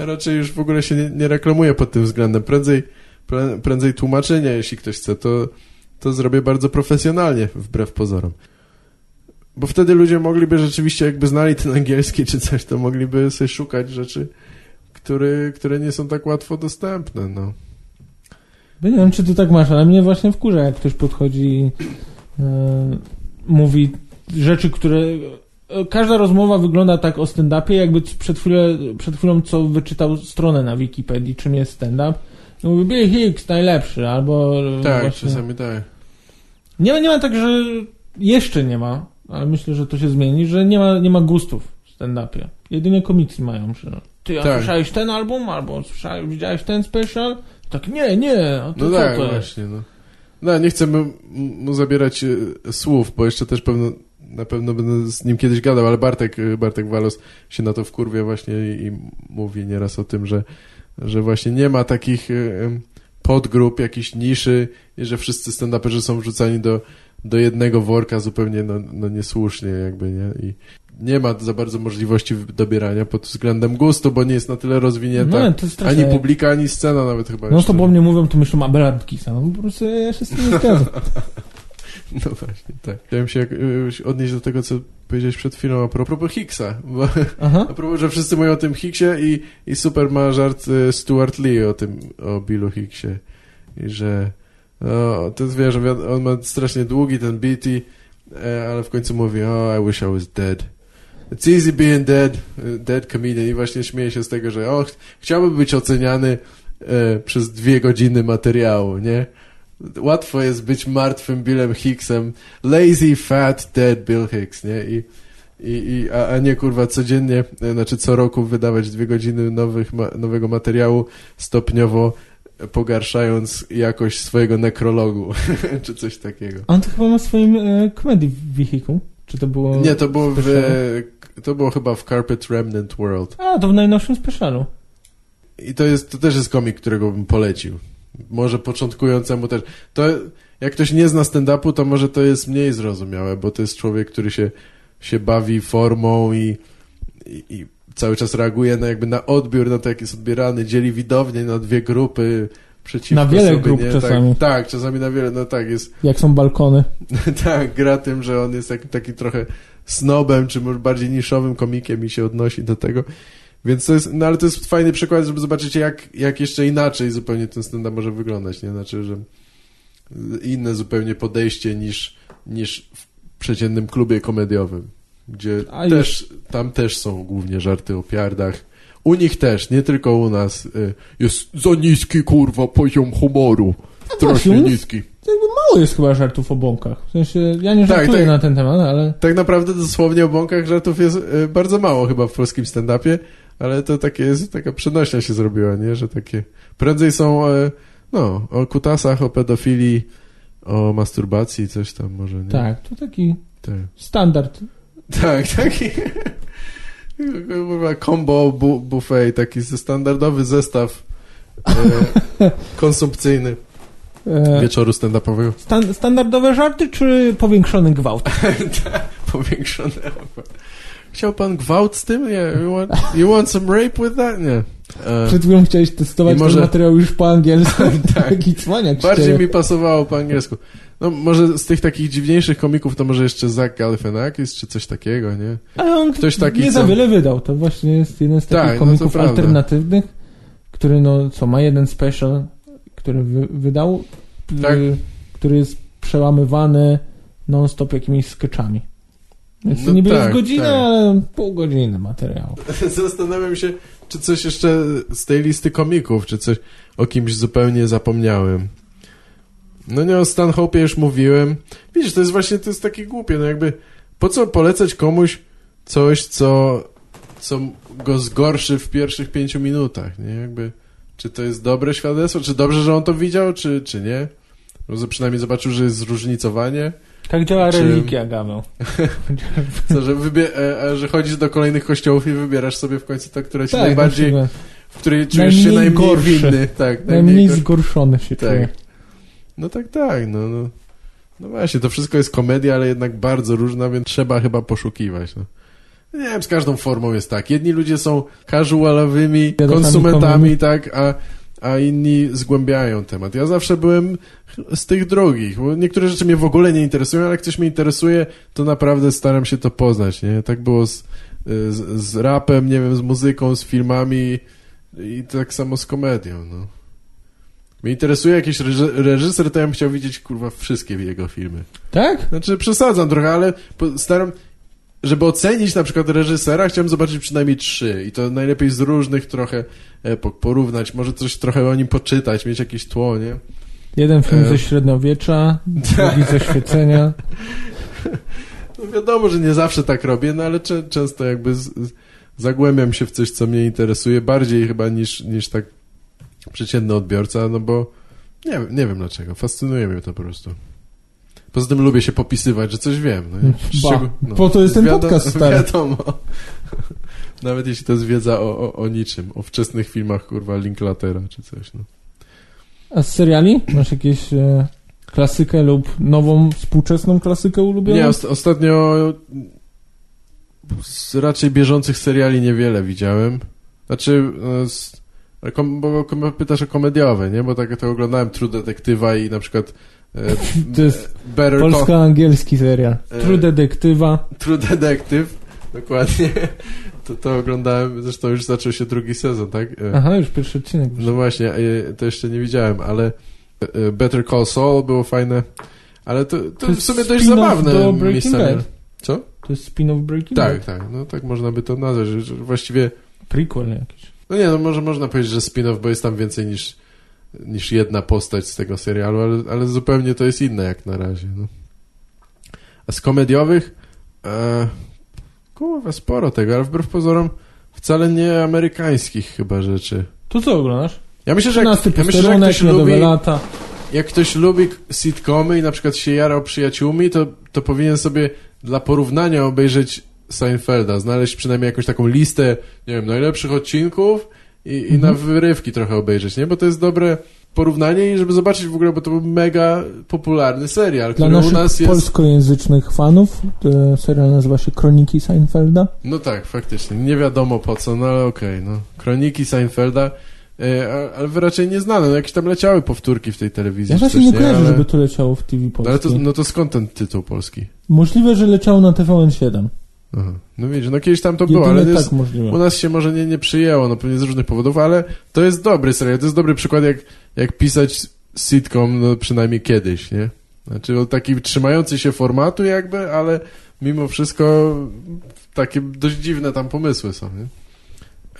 ja raczej już w ogóle się nie, nie reklamuję pod tym względem. Prędzej, prę- prędzej tłumaczenie, jeśli ktoś chce, to, to zrobię bardzo profesjonalnie, wbrew pozorom. Bo wtedy ludzie mogliby rzeczywiście, jakby znali ten angielski czy coś, to mogliby sobie szukać rzeczy, które, które nie są tak łatwo dostępne, no. Nie wiem, czy ty tak masz, ale mnie właśnie wkurza, jak ktoś podchodzi i e, mówi rzeczy, które... Każda rozmowa wygląda tak o stand-upie, jakby przed, chwilę, przed chwilą co wyczytał stronę na Wikipedii, czym jest stand-up. Mówi, Bill Hicks najlepszy, albo... e, Tak, właśnie... czasami tak. Nie ma, nie ma tak, że jeszcze nie ma, ale myślę, że to się zmieni, że nie ma, nie ma gustów w stand-upie. Jedynie komicy mają, że ty, a Tak. słyszałeś ten album, albo słyszałeś, widziałeś ten special? Tak, nie, nie, a to No co tak, to jest? właśnie, no. No, nie chcę mu, mu zabierać e, słów, bo jeszcze też pewno, na pewno będę z nim kiedyś gadał, ale Bartek, e, Bartek Walos się na to wkurwia właśnie i, i mówi nieraz o tym, że, że właśnie nie ma takich em, podgrup, jakichś niszy i że wszyscy stand-uperzy są wrzucani do, do jednego worka zupełnie no, no niesłusznie jakby, nie? I nie ma za bardzo możliwości dobierania pod względem gustu, bo nie jest na tyle rozwinięta No, ani publika, ani scena nawet chyba No jeszcze. to o mnie mówią, to myślą Aberantisa. No po prostu ja się z tym nie zgadzam. No właśnie, tak. Chciałem się jak, odnieść do tego, co powiedziałeś przed chwilą a propos Hicksa, bo Aha. a propos, że wszyscy mówią o tym Hicksie i, i super ma żart y, Stuart Lee o tym, o Billu Hicksie i że no, to wiesz, on- ma strasznie długi ten beat i, e, ale w końcu mówi, oh, I wish I was dead. It's easy being dead, y, dead comedian i właśnie śmieje się z tego, że o, ch chciałby być oceniany e, przez dwie godziny materiału, nie? Łatwo jest być martwym Billem Hicksem. Lazy, fat, dead Bill Hicks, nie? I, i, i, a, a nie kurwa codziennie, e, znaczy co roku wydawać dwie godziny nowych, ma, nowego materiału stopniowo pogarszając jakość swojego nekrologu, czy coś takiego. On to chyba ma w swoim e, komedii wehikuł. Czy to było... Nie, to było, w, to było chyba w Carpet Remnant World. A, to w najnowszym specialu. I to, jest, to też jest komik, którego bym polecił. Może początkującemu też. To, jak ktoś nie zna stand-upu, to może to jest mniej zrozumiałe, bo to jest człowiek, który się, się bawi formą i, i, i cały czas reaguje na jakby na odbiór, na to, jak jest odbierany, dzieli widownię na dwie grupy przeciwko Na wiele sobie, grup nie? czasami. Tak, tak, czasami na wiele, no tak, jest, Jak są balkony. tak, gra tym, że on jest taki, taki trochę snobem, czy może bardziej niszowym komikiem i się odnosi do tego. Więc to jest, no ale to jest fajny przykład, żeby zobaczyć, jak, jak jeszcze inaczej zupełnie ten stand-up może wyglądać, nie? Znaczy, że inne zupełnie podejście niż, niż w przeciętnym klubie komediowym, gdzie A też, tam też są głównie żarty o piardach. U nich też, nie tylko u nas. y, Jest za niski, kurwa, poziom humoru. Strasznie nas- niski. Jakby mało jest chyba żartów o bąkach. W sensie, ja nie Tak, żartuję tak. na ten temat, ale... Tak naprawdę dosłownie o bąkach żartów jest y, bardzo mało chyba w polskim stand-upie, ale to takie jest, taka przenośnia się zrobiła, nie? Że takie prędzej są, y, No, o kutasach, o pedofilii, o masturbacji, coś tam może, nie? Tak, to taki Tak, standard. tak taki combo bu buffet, taki standardowy zestaw e, konsumpcyjny E, wieczoru stand-upowego. stan standardowe żarty, czy powiększony gwałt? Powiększone. Chciał pan gwałt z tym? Nie. You want, you want some rape with that? Nie. E, Przed chwilą chciałeś testować może- ten materiał już po angielsku. Tak. Taki cwaniak bardziej ciebie. mi pasowało po angielsku. No może z tych takich dziwniejszych komików to może jeszcze Zach Galifianakis czy coś takiego, nie? Ale on Ktoś taki, nie za co- wiele wydał. To właśnie jest jeden z takich Tak, no komików prawda. alternatywnych, który no, co ma jeden special, który wy, wydał, Tak. który jest przełamywany non-stop jakimiś sketchami. Więc to No niby tak, jest godzina, tak. ale pół godziny materiału. Zastanawiam się, czy coś jeszcze z tej listy komików, czy coś o kimś zupełnie zapomniałem. No nie, o Stanhope'ie już mówiłem. Widzisz, to jest właśnie, to jest takie głupie, no jakby, po co polecać komuś coś, co, co go zgorszy w pierwszych pięciu minutach, nie? Jakby, czy to jest dobre świadectwo, czy dobrze, że on to widział, czy, czy nie? Może przynajmniej zobaczył, że jest zróżnicowanie. Tak działa Czy- religia, Gaweł. Co, że, wybie- e, e, że chodzisz do kolejnych kościołów i wybierasz sobie w końcu to, które ci Tak, najbardziej, właściwie. w której czujesz się najmniej najmniej gorsze. winny. Tak, Najmniej gor- zgorszony się Tak. czuje. No tak, tak, no, no. No właśnie, to wszystko jest komedia, ale jednak bardzo różna, więc trzeba chyba poszukiwać, no. Nie wiem, z każdą formą jest tak. Jedni ludzie są casualowymi konsumentami, tak, a, a inni zgłębiają temat. Ja zawsze byłem z tych drugich, bo niektóre rzeczy mnie w ogóle nie interesują, ale jak coś mnie interesuje, to naprawdę staram się to poznać, nie? Tak było z, z, z rapem, nie wiem, z muzyką, z filmami i tak samo z komedią, no. Mnie interesuje jakiś reży- reżyser, to ja bym chciał widzieć, kurwa, wszystkie jego filmy. Tak? Znaczy, przesadzam trochę, ale staram... Żeby ocenić na przykład reżysera, chciałem zobaczyć przynajmniej trzy. I to najlepiej z różnych trochę epok, porównać, może coś trochę o nim poczytać, mieć jakieś tło, nie? Jeden film E. ze średniowiecza, drugi ze świecenia. No wiadomo, że nie zawsze tak robię, no ale cze- często jakby z, zagłębiam się w coś, co mnie interesuje, bardziej chyba niż, niż tak przeciętny odbiorca, no bo nie, nie wiem dlaczego, fascynuje mnie to po prostu. Poza tym lubię się popisywać, że coś wiem. No? Ba, Szczegół- po to jest ten podcast, stary. Wiadomo. Nawet jeśli to jest wiedza o, o, o niczym, o wczesnych filmach, kurwa, Linklatera czy coś, no. A z seriali? Masz jakieś e, klasykę lub nową, współczesną klasykę ulubioną? Nie, ost- ostatnio z raczej bieżących seriali niewiele widziałem. Znaczy, e, z, kom, bo pytasz o komediowe, nie? Bo tak to oglądałem True Detectywa i na przykład To jest Call, Polsko-angielski serial. E. True Detektywa. True Detective, dokładnie. To, to oglądałem, zresztą już zaczął się drugi sezon, tak? E, Aha, już pierwszy odcinek. No właśnie, e, to jeszcze nie widziałem, ale e, Better Call Saul było fajne, ale to, to, To w sumie dość zabawne do Breaking miejscami. Bad. Co? To jest spin-off Breaking Tak, Bad. tak, no tak można by to nazwać, że właściwie, Prequel jakiś. no nie, no może można powiedzieć, że spin-off, bo jest tam więcej niż, niż jedna postać z tego serialu, ale, ale zupełnie to jest inne jak na razie, no. A z komediowych, e, kurwa, sporo tego, ale wbrew pozorom wcale nie amerykańskich chyba rzeczy. To co oglądasz? Ja myślę, że 13 jak, ja myślę, że jak ktoś lubi, lata. jak ktoś lubi sitcomy i na przykład się jarał przyjaciółmi, to, to powinien sobie dla porównania obejrzeć Seinfelda, znaleźć przynajmniej jakąś taką listę, nie wiem, najlepszych odcinków i, i na Mhm. wyrywki trochę obejrzeć, nie? Bo to jest dobre porównanie i żeby zobaczyć w ogóle, bo to był mega popularny serial, Dla który u nas jest... polskojęzycznych fanów to serial nazywa się Kroniki Seinfelda. No tak, faktycznie. Nie wiadomo po co, no ale okej, no. Kroniki Seinfelda, e, ale wy raczej nie znane, no jakieś tam leciały powtórki w tej telewizji. Ja właśnie nie kojarzę, ale... żeby to leciało w TV No, polskiej. ale to, no to skąd ten tytuł polski? Możliwe, że leciało na TVN7. Aha. No widzisz, no kiedyś tam to było, ale tak jest, u nas się może nie, nie przyjęło, no pewnie z różnych powodów, ale to jest dobry serial, to jest dobry przykład jak, jak pisać sitcom, no przynajmniej kiedyś, nie? Znaczy taki trzymający się formatu jakby, ale mimo wszystko takie dość dziwne tam pomysły są, nie?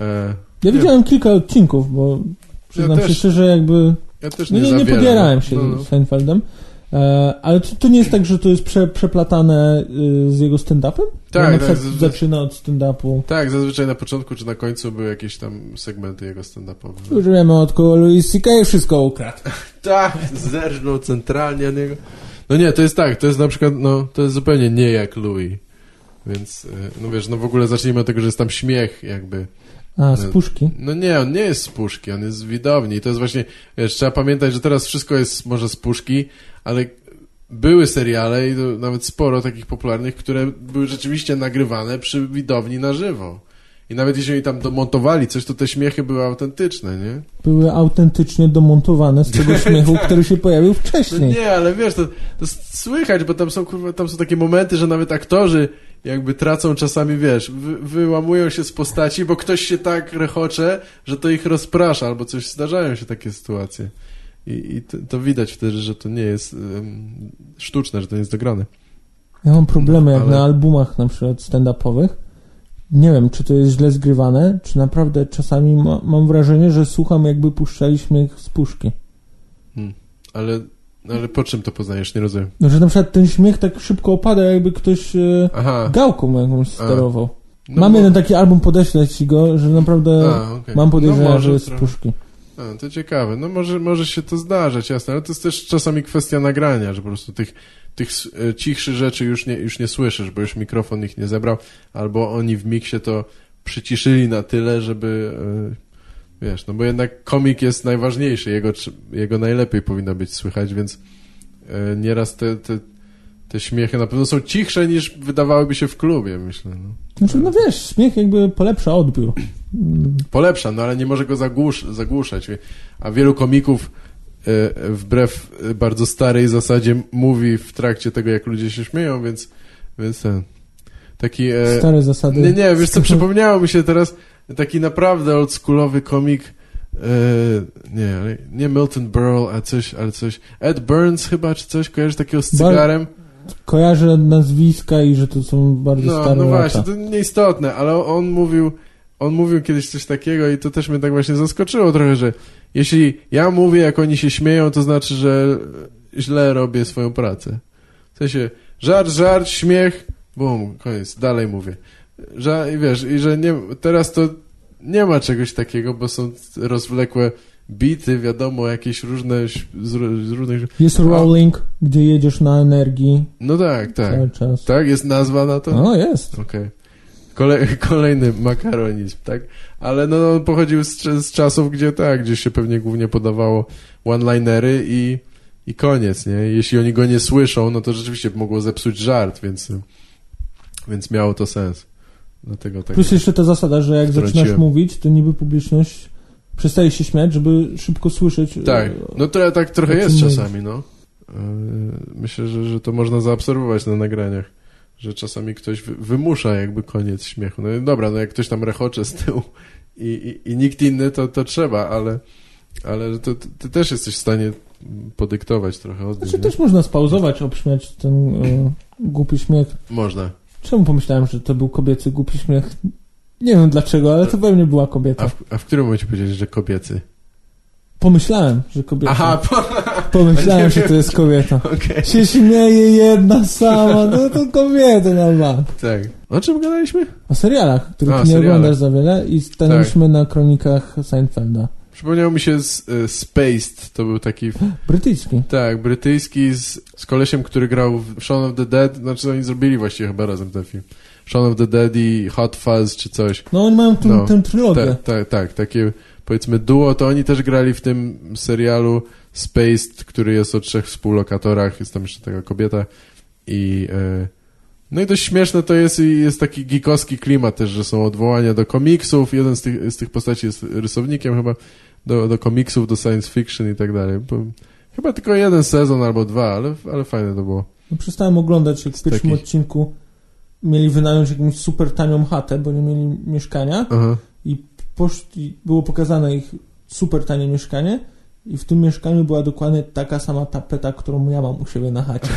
E, Ja nie, widziałem kilka odcinków, bo przyznam Ja się szczerze, jakby Ja też no nie nie, nie wiele, podjarałem się no, no. Seinfeldem, E, ale to, to nie jest tak, że to jest prze, przeplatane y, z jego stand-upem? Tak, tak, przykład z- z- zaczyna od stand-upu. Tak, zazwyczaj na początku czy na końcu były jakieś tam segmenty jego stand-upowe. Już wiemy, od kogo Louis C.K. wszystko ukradł. Tak, zerżnął centralnie niego. No nie, to jest tak, to jest na przykład, no, to jest zupełnie nie jak Louis. Więc, y, no wiesz, no w ogóle zacznijmy od tego, że jest tam śmiech jakby. A, z puszki. No nie, on nie jest z puszki, on jest z widowni. I to jest właśnie, wiesz, trzeba pamiętać, że teraz wszystko jest może z puszki, ale były seriale i nawet sporo takich popularnych, które były rzeczywiście nagrywane przy widowni na żywo. I nawet jeśli oni tam domontowali coś, to te śmiechy były autentyczne, nie? Były autentycznie domontowane z tego śmiechu, który się pojawił No wcześniej. nie, ale wiesz, to, to słychać, bo tam są, kurwa, tam są takie momenty, że nawet aktorzy jakby tracą czasami, wiesz, wy, wyłamują się z postaci, bo ktoś się tak rechocze, że to ich rozprasza, albo coś, zdarzają się takie sytuacje. I, i to, to widać wtedy, że to nie jest em, sztuczne, że to nie jest dograne. Ja mam problemy, jak Ale- na albumach na przykład stand-upowych. Nie wiem, czy to jest źle zgrywane, czy naprawdę czasami ma, mam wrażenie, że słucham jakby puszczali śmiech z puszki. Ale, ale po czym to poznajesz? Nie rozumiem. No, że na przykład ten śmiech tak szybko opada, jakby ktoś e, Aha. gałką jakąś sterował. No mam bo- jeden taki album, podeślę ci go, że naprawdę A, okej. mam podejrzenia, No że jest z puszki. A, to ciekawe. No może, może się to zdarzać, jasne, ale to jest też czasami kwestia nagrania, że po prostu tych, tych e, cichszych rzeczy już nie, już nie słyszysz, bo już mikrofon ich nie zebrał, albo oni w miksie to przyciszyli na tyle, żeby e, wiesz, no bo jednak komik jest najważniejszy, jego, jego najlepiej powinno być słychać, więc e, nieraz te, te, te śmiechy na pewno są cichsze niż wydawałyby się w klubie, myślę. No. Znaczy, no wiesz, śmiech jakby polepsza odbiór. Polepsza, no ale nie może go zagłusz, zagłuszać. A wielu komików e, wbrew e, bardzo starej zasadzie mówi w trakcie tego, jak ludzie się śmieją, więc, więc ten taki... E, Stare zasady. nie, nie, wiesz co, przypomniało mi się teraz taki naprawdę oldschoolowy komik nie, ale nie Milton Berle, a coś, ale coś Ed Burns chyba, czy coś, kojarzysz takiego z cygarem? Kojarzę nazwiska i że to są bardzo No, stare no lata. właśnie, to nieistotne, ale on mówił, on mówił kiedyś coś takiego i to też mnie tak właśnie zaskoczyło trochę, że jeśli ja mówię, jak oni się śmieją, to znaczy, że źle robię swoją pracę. W sensie, żart, żart, śmiech, bum, koniec, dalej mówię. Ża I wiesz, i że nie, teraz to nie ma czegoś takiego, bo są rozwlekłe bity, wiadomo, jakieś różne, z, ró- z różnych... Jest rolling, gdzie jedziesz na energii No tak, tak. cały czas. Tak, jest nazwa na to? No jest. Okej. Kole, kolejny makaronizm, tak? Ale no, on pochodził z, z czasów, gdzie tak, gdzie się pewnie głównie podawało one-linery i, i koniec, nie? Jeśli oni go nie słyszą, no to rzeczywiście mogło zepsuć żart, więc, więc miało to sens. Dlatego tak. Plus jeszcze ta zasada, że jak Wtrąciłem. zaczynasz mówić, to niby publiczność przestaje się śmiać, żeby szybko słyszeć. Tak, e, no to tak trochę jest czasami, no. Yy, Myślę, że, że to można zaobserwować na nagraniach, że czasami ktoś wy, wymusza jakby koniec śmiechu. No dobra, no jak ktoś tam rechocze z tyłu i, i, i nikt inny, to, to trzeba, ale, ale to, ty też jesteś w stanie podyktować trochę odbiór, Znaczy nie? też można spauzować, obśmiać ten e, głupi śmiech. Można. Czemu pomyślałem, że to był kobiecy głupi śmiech? Nie wiem dlaczego, ale to pewnie była kobieta. A w, a w którym momencie powiedziałeś, że kobiecy? Pomyślałem, że kobieta. Aha, po, Pomyślałem, że to jest kobieta. okej, Się śmieje jedna sama, no to kobieta na bank. tak. O czym gadaliśmy? O serialach, których A, nie seriale. oglądasz za wiele i stanęliśmy na kronikach Seinfelda. Przypomniało mi się z, y, Spaced, to był taki Brytyjski. Tak, brytyjski z, z kolesiem, który grał w Shaun of the Dead, znaczy oni zrobili właściwie chyba razem ten film. Shaun of the Dead i Hot Fuzz czy coś. No oni mają tę No. tę trylogię. Tak, tak, tak, takie powiedzmy duo, to oni też grali w tym serialu Spaced, który jest o trzech współlokatorach, jest tam jeszcze taka kobieta i e, no i dość śmieszne to jest i jest taki geekowski klimat też, że są odwołania do komiksów, jeden z tych, z tych postaci jest rysownikiem chyba, do, do komiksów, do science fiction i tak dalej. Chyba tylko jeden sezon albo dwa, ale, ale fajne to było. No, przestałem oglądać, jak w pierwszym takich- odcinku mieli wynająć jakąś super tanią chatę, bo nie mieli mieszkania Aha. Poszli, było pokazane ich super tanie mieszkanie i w tym mieszkaniu była dokładnie taka sama tapeta, którą ja mam u siebie na chacie.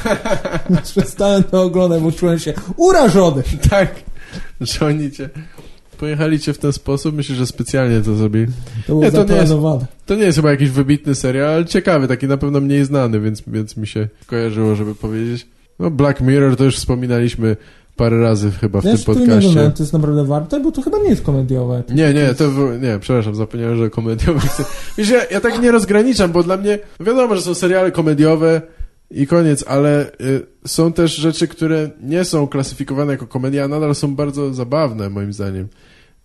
Przestałem to oglądać, bo czułem się urażony. Tak, że oni cię pojechali cię w ten sposób? Myślę, że specjalnie to zrobili. To było Nie, to nie jest-. To nie jest chyba jakiś wybitny serial, ale ciekawy, taki na pewno mniej znany, więc, więc mi się kojarzyło, żeby powiedzieć. No Black Mirror to już wspominaliśmy parę razy chyba w tym to nie podcaście. oglądałem, to jest naprawdę warte, bo to chyba nie jest komediowe. Nie, nie, to nie, przepraszam, zapomniałem, że komediowe. Wiesz, ja, ja tak nie rozgraniczam, bo dla mnie wiadomo, że są seriale komediowe i koniec, ale y, są też rzeczy, które nie są klasyfikowane jako komedia, a nadal są bardzo zabawne, moim zdaniem.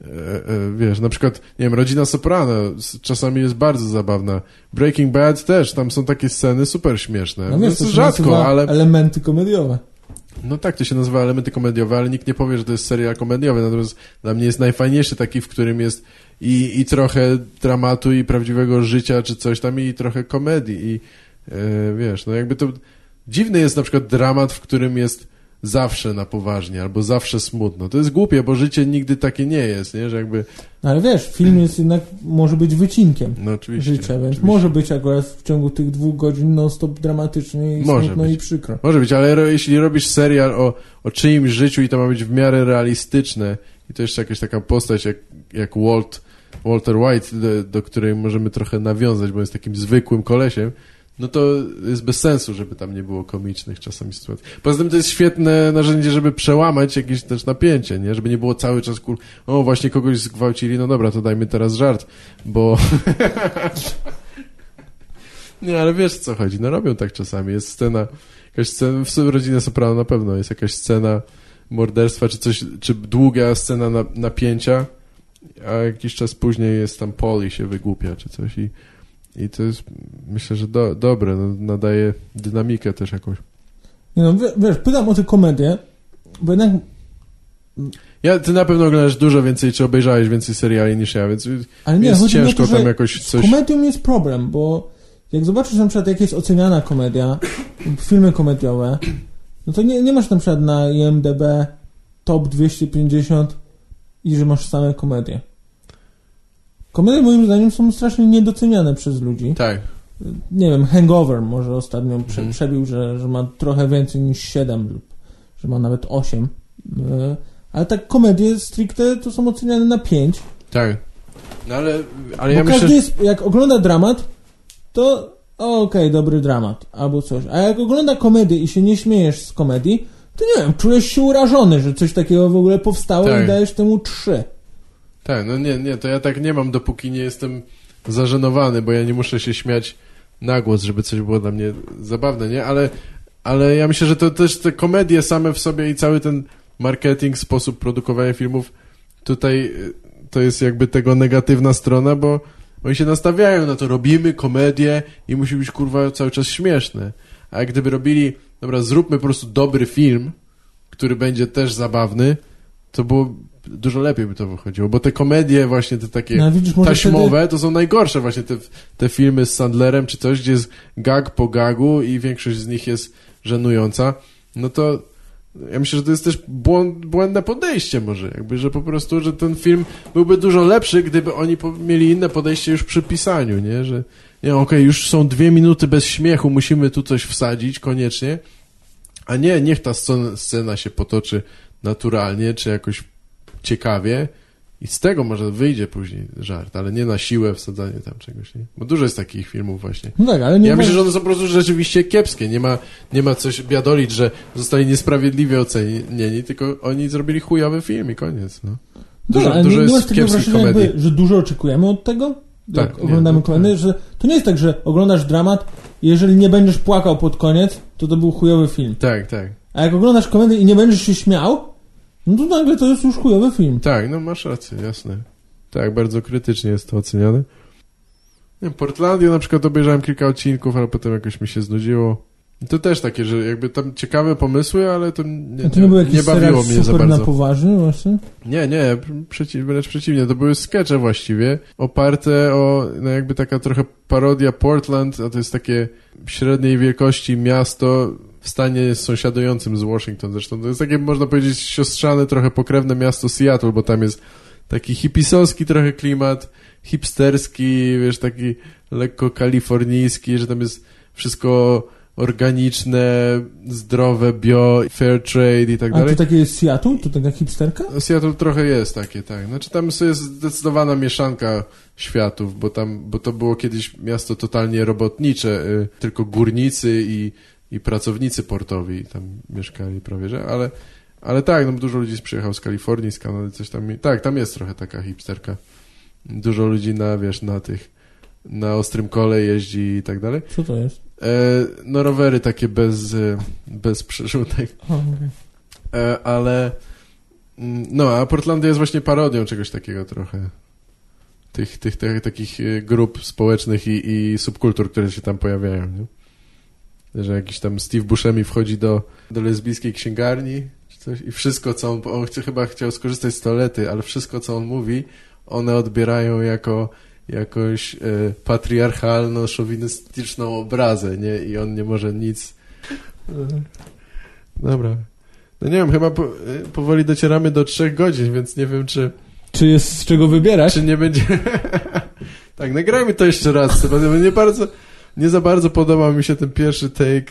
E, e, wiesz, na przykład, nie wiem, Rodzina Soprano czasami jest bardzo zabawna. Breaking Bad też, tam są takie sceny super śmieszne. No wiesz, to to rzadko, ale... elementy komediowe. No tak, to się nazywa elementy komediowe, ale nikt nie powie, że to jest serial komediowy. Natomiast dla mnie jest najfajniejszy taki, w którym jest i, i trochę dramatu, i prawdziwego życia, czy coś tam, i trochę komedii. I e, wiesz, no jakby to. Dziwny jest na przykład dramat, w którym jest zawsze na poważnie, albo zawsze smutno. To jest głupie, bo życie nigdy takie nie jest, nie? Że jakby. No ale wiesz, film jest jednak, może być wycinkiem No oczywiście. życia, więc oczywiście. może być akurat w ciągu tych dwóch godzin non-stop dramatycznie i Może smutno być. i przykro. Może być, ale jeśli robisz serial o, o czyimś życiu i to ma być w miarę realistyczne i to jeszcze jakaś taka postać jak, jak Walt, Walter White, do, do której możemy trochę nawiązać, bo jest takim zwykłym kolesiem, no to jest bez sensu, żeby tam nie było komicznych czasami sytuacji. Poza tym to jest świetne narzędzie, żeby przełamać jakieś też napięcie, nie? Żeby nie było cały czas, kur... o właśnie kogoś zgwałcili, no dobra, to dajmy teraz żart, bo... Nie, ale wiesz co chodzi. No robią tak czasami. Jest scena, jakaś scena, w rodzinie Soprano na pewno jest jakaś scena morderstwa, czy coś, czy długa scena na, napięcia, a jakiś czas później jest tam Paul i się wygłupia, czy coś i, i to jest, myślę, że do, dobre, no, nadaje dynamikę też jakąś. Nie no, wie- wiesz, pytam o tę komedię, bo jednak Ja, ty na pewno oglądasz dużo więcej, czy obejrzałeś więcej seriali niż ja, więc Ale nie, jest ciężko to, tam jakoś z coś... komedią jest problem, bo jak zobaczysz na przykład jak jest oceniana komedia, filmy komediowe, no to nie, nie masz na przykład na IMDB top 250 i że masz same komedie. Komedie moim zdaniem są strasznie niedoceniane przez ludzi. Tak, Nie wiem, Hangover może ostatnio prze, Mhm. przebił, że, że ma trochę więcej niż 7 lub że ma nawet 8. E, Ale tak komedie stricte to są oceniane na 5. tak. No ale, ale Bo ja każdy myślę, jest, jak ogląda dramat, to okej, dobry dramat, albo coś. A jak ogląda komedię i się nie śmiejesz z komedii, to nie wiem, czujesz się urażony, że coś takiego w ogóle powstało Tak. i dajesz temu trzy. Tak, no nie, nie, to ja tak nie mam, dopóki nie jestem zażenowany, bo ja nie muszę się śmiać na głos, żeby coś było dla mnie zabawne, nie? Ale, ale ja myślę, że to też te komedie same w sobie i cały ten marketing, sposób produkowania filmów, tutaj y, to jest jakby tego negatywna strona, bo oni się nastawiają na to, robimy komedię i musi być kurwa cały czas śmieszne. A gdyby robili, dobra, zróbmy po prostu dobry film, który będzie też zabawny, to było dużo lepiej by to wychodziło, bo te komedie właśnie, te takie No, widzisz, taśmowe, to są najgorsze właśnie te, te filmy z Sandlerem czy coś, gdzie jest gag po gagu i większość z nich jest żenująca, no to ja myślę, że to jest też błąd, błędne podejście może, jakby, że po prostu, że ten film byłby dużo lepszy, gdyby oni mieli inne podejście już przy pisaniu, nie, że nie, okej, już są dwie minuty bez śmiechu, musimy tu coś wsadzić koniecznie, a nie, niech ta scena, scena się potoczy naturalnie, czy jakoś ciekawie i z tego może wyjdzie później żart, ale nie na siłę wsadzanie tam czegoś, nie? Bo dużo jest takich filmów właśnie. No tak, ale nie Ja myślę, uważasz- że one są po prostu rzeczywiście kiepskie. Nie ma, nie ma coś biadolić, że zostali niesprawiedliwie ocenieni, tylko oni zrobili chujowy film i koniec, no. Dużo, Dobra, dużo jest takiego kiepskich wrażenia, komedii. jakby, że dużo oczekujemy od tego? Tak, Jak nie, oglądamy no komedię, że to nie jest tak, że oglądasz dramat i jeżeli nie będziesz płakał pod koniec, to to był chujowy film. Tak, tak. A jak oglądasz komedię i nie będziesz się śmiał, no to nagle to jest już chujowy film. Tak, no masz rację, jasne. Tak, bardzo krytycznie jest to oceniane. Nie, wiem, Portlandię na przykład obejrzałem kilka odcinków, ale potem jakoś mi się znudziło. To też takie, że jakby tam ciekawe pomysły, ale to nie, A to nie był jakiś nie bawiło mnie za super na bardzo. poważnie właśnie? Nie, nie, przeciw, wręcz przeciwnie. To były skecze właściwie, oparte o, no jakby taka trochę parodia Portland, a to jest takie średniej wielkości miasto w stanie sąsiadującym z Washington zresztą. To jest takie, można powiedzieć, siostrzane, trochę pokrewne miasto Seattle, bo tam jest taki hipisowski trochę klimat, hipsterski, wiesz, taki lekko kalifornijski, że tam jest wszystko organiczne, zdrowe, bio, fair trade i tak A dalej. to takie jest Seattle? To taka hipsterka? Seattle trochę jest takie, tak. Znaczy tam jest zdecydowana mieszanka światów, bo tam, bo to było kiedyś miasto totalnie robotnicze, y, tylko górnicy i, i pracownicy portowi tam mieszkali prawie, że, ale, ale tak, no dużo ludzi przyjechał z Kalifornii, z Kanady, coś tam, tak, tam jest trochę taka hipsterka. Dużo ludzi na, wiesz, na tych, na ostrym kole jeździ i tak dalej. Co to jest? E, no rowery takie bez, e, bez przerzutek. O, okej. E, ale mm, no, a Portlandia jest właśnie parodią czegoś takiego trochę. Tych, tych, tych takich e, grup społecznych i, i subkultur, które się tam pojawiają, nie? Że jakiś tam Steve Buscemi wchodzi do, do lesbijskiej księgarni czy coś i wszystko, co on... On chce, chyba chciał skorzystać z toalety, ale wszystko, co on mówi, one odbierają jako jakąś e, patriarchalno-szowinistyczną obrazę, nie? I on nie może nic... Dobra. No nie wiem, chyba po, y, powoli docieramy do trzech godzin, więc nie wiem, czy, Czy jest z czego wybierać? czy nie będzie... tak, nagrajmy to jeszcze raz, bo nie bardzo... Nie za bardzo podoba mi się ten pierwszy take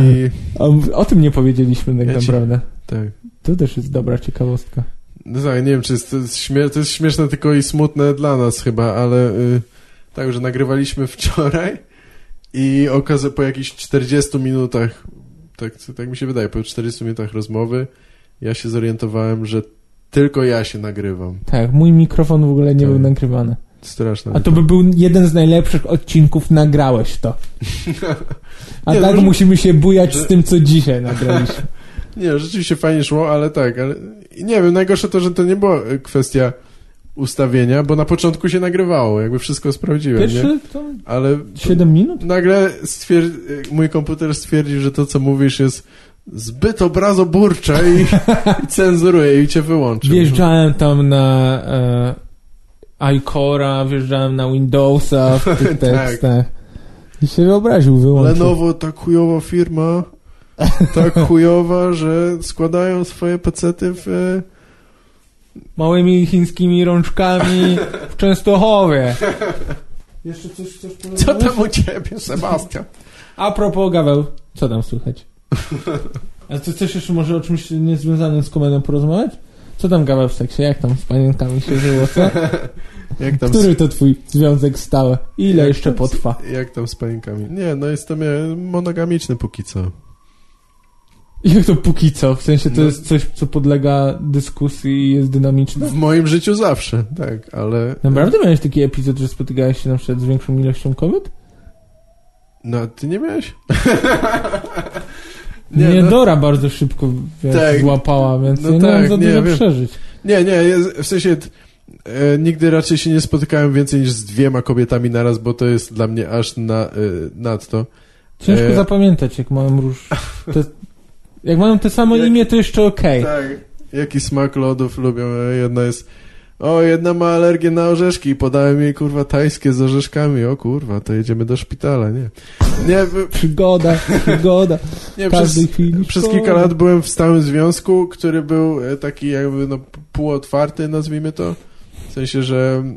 i... A, o tym nie powiedzieliśmy tak Ja ci- naprawdę. Tak. To też jest dobra ciekawostka. No tak, nie wiem, czy jest to, jest śmie- to jest śmieszne tylko i smutne dla nas chyba, ale y, tak, że nagrywaliśmy wczoraj i okazało po jakichś 40 minutach, tak, tak mi się wydaje, po 40 minutach rozmowy ja się zorientowałem, że tylko ja się nagrywam. Tak, mój mikrofon w ogóle nie Tak. był nagrywany. Straszne. A to by był jeden z najlepszych odcinków, nagrałeś to. A Nie, tak może- musimy się bujać że- z tym, co dzisiaj nagraliśmy. Nie, rzeczywiście fajnie szło, ale tak, ale nie wiem, najgorsze to, że to nie była y, kwestia ustawienia, bo na początku się nagrywało, jakby wszystko sprawdziłem, nie? Pierwszy to Ale 7 minut? nagle stwier- mój komputer stwierdził, że to, co mówisz, jest zbyt obrazoburcze i, i cenzuruje i cię wyłączył. Wjeżdżałem tam na e, iCora, wjeżdżałem na Windowsa w tych Tak. tekstach. I się obraził, wyłączył. Lenovo, tak chujowa firma, tak chujowa, że składają swoje pecety w... e, Małymi chińskimi rączkami w Częstochowie. Jeszcze coś, coś Co tam u ciebie, Sebastian? A propos Gaweł, co tam słychać? A ty chcesz jeszcze może o czymś niezwiązanym z komedą porozmawiać? Co tam Gaweł w seksie? Jak tam z panienkami się żyło, co? Jak tam, Który to twój związek stały? Ile Jak jeszcze potrwa? jak tam z panienkami? Nie, no jestem e, monogamiczny póki co. Jak to póki co? W sensie to No. jest coś, co podlega dyskusji i jest dynamiczne? W moim życiu zawsze, tak, ale... Naprawdę miałeś taki epizod, że spotykałeś się na przykład z większą ilością kobiet? No, ty nie miałeś? Nie, no, Dora bardzo szybko wiesz, Tak. złapała, więc No nie tak, miałem za dużo przeżyć. Nie, nie, w sensie e, nigdy raczej się nie spotykałem więcej niż z dwiema kobietami naraz, bo to jest dla mnie aż na, e, nadto. Ciężko E, zapamiętać, jak mają róż... Te... Jak mają te samo Jak- imię, to jeszcze okej. Tak. Jaki smak lodów lubią? E, Jedna jest o, jedna ma alergię na orzeszki i podałem jej, kurwa, tajskie z orzeszkami. O, kurwa, to jedziemy do szpitala, nie? Nie, Przygoda, przygoda. nie W każdej przez, chwili. przez szkoda. kilka lat byłem w stałym związku, który był e, taki jakby, no, półotwarty, nazwijmy to. W sensie, że mm,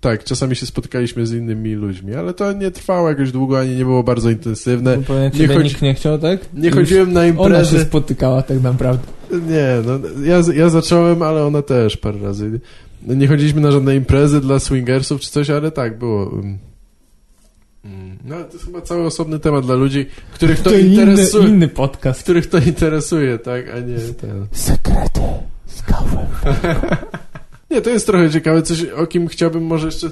tak, czasami się spotykaliśmy z innymi ludźmi, ale to nie trwało jakoś długo, ani nie było bardzo intensywne. Nie chodzi- nikt nie chciał, tak? Nie Już chodziłem na Ona się imprezy. spotykała tak naprawdę. Nie, no, ja, ja zacząłem, ale ona też parę razy. Nie chodziliśmy na żadne imprezy dla swingersów czy coś, ale tak, było. mm. Mm, No, to jest chyba cały osobny temat dla ludzi, których to, inny, interesuje. inny podcast. Których to interesuje, tak, a nie ten. Sekrety z kawą. Nie, to jest trochę ciekawe, coś o kim chciałbym może jeszcze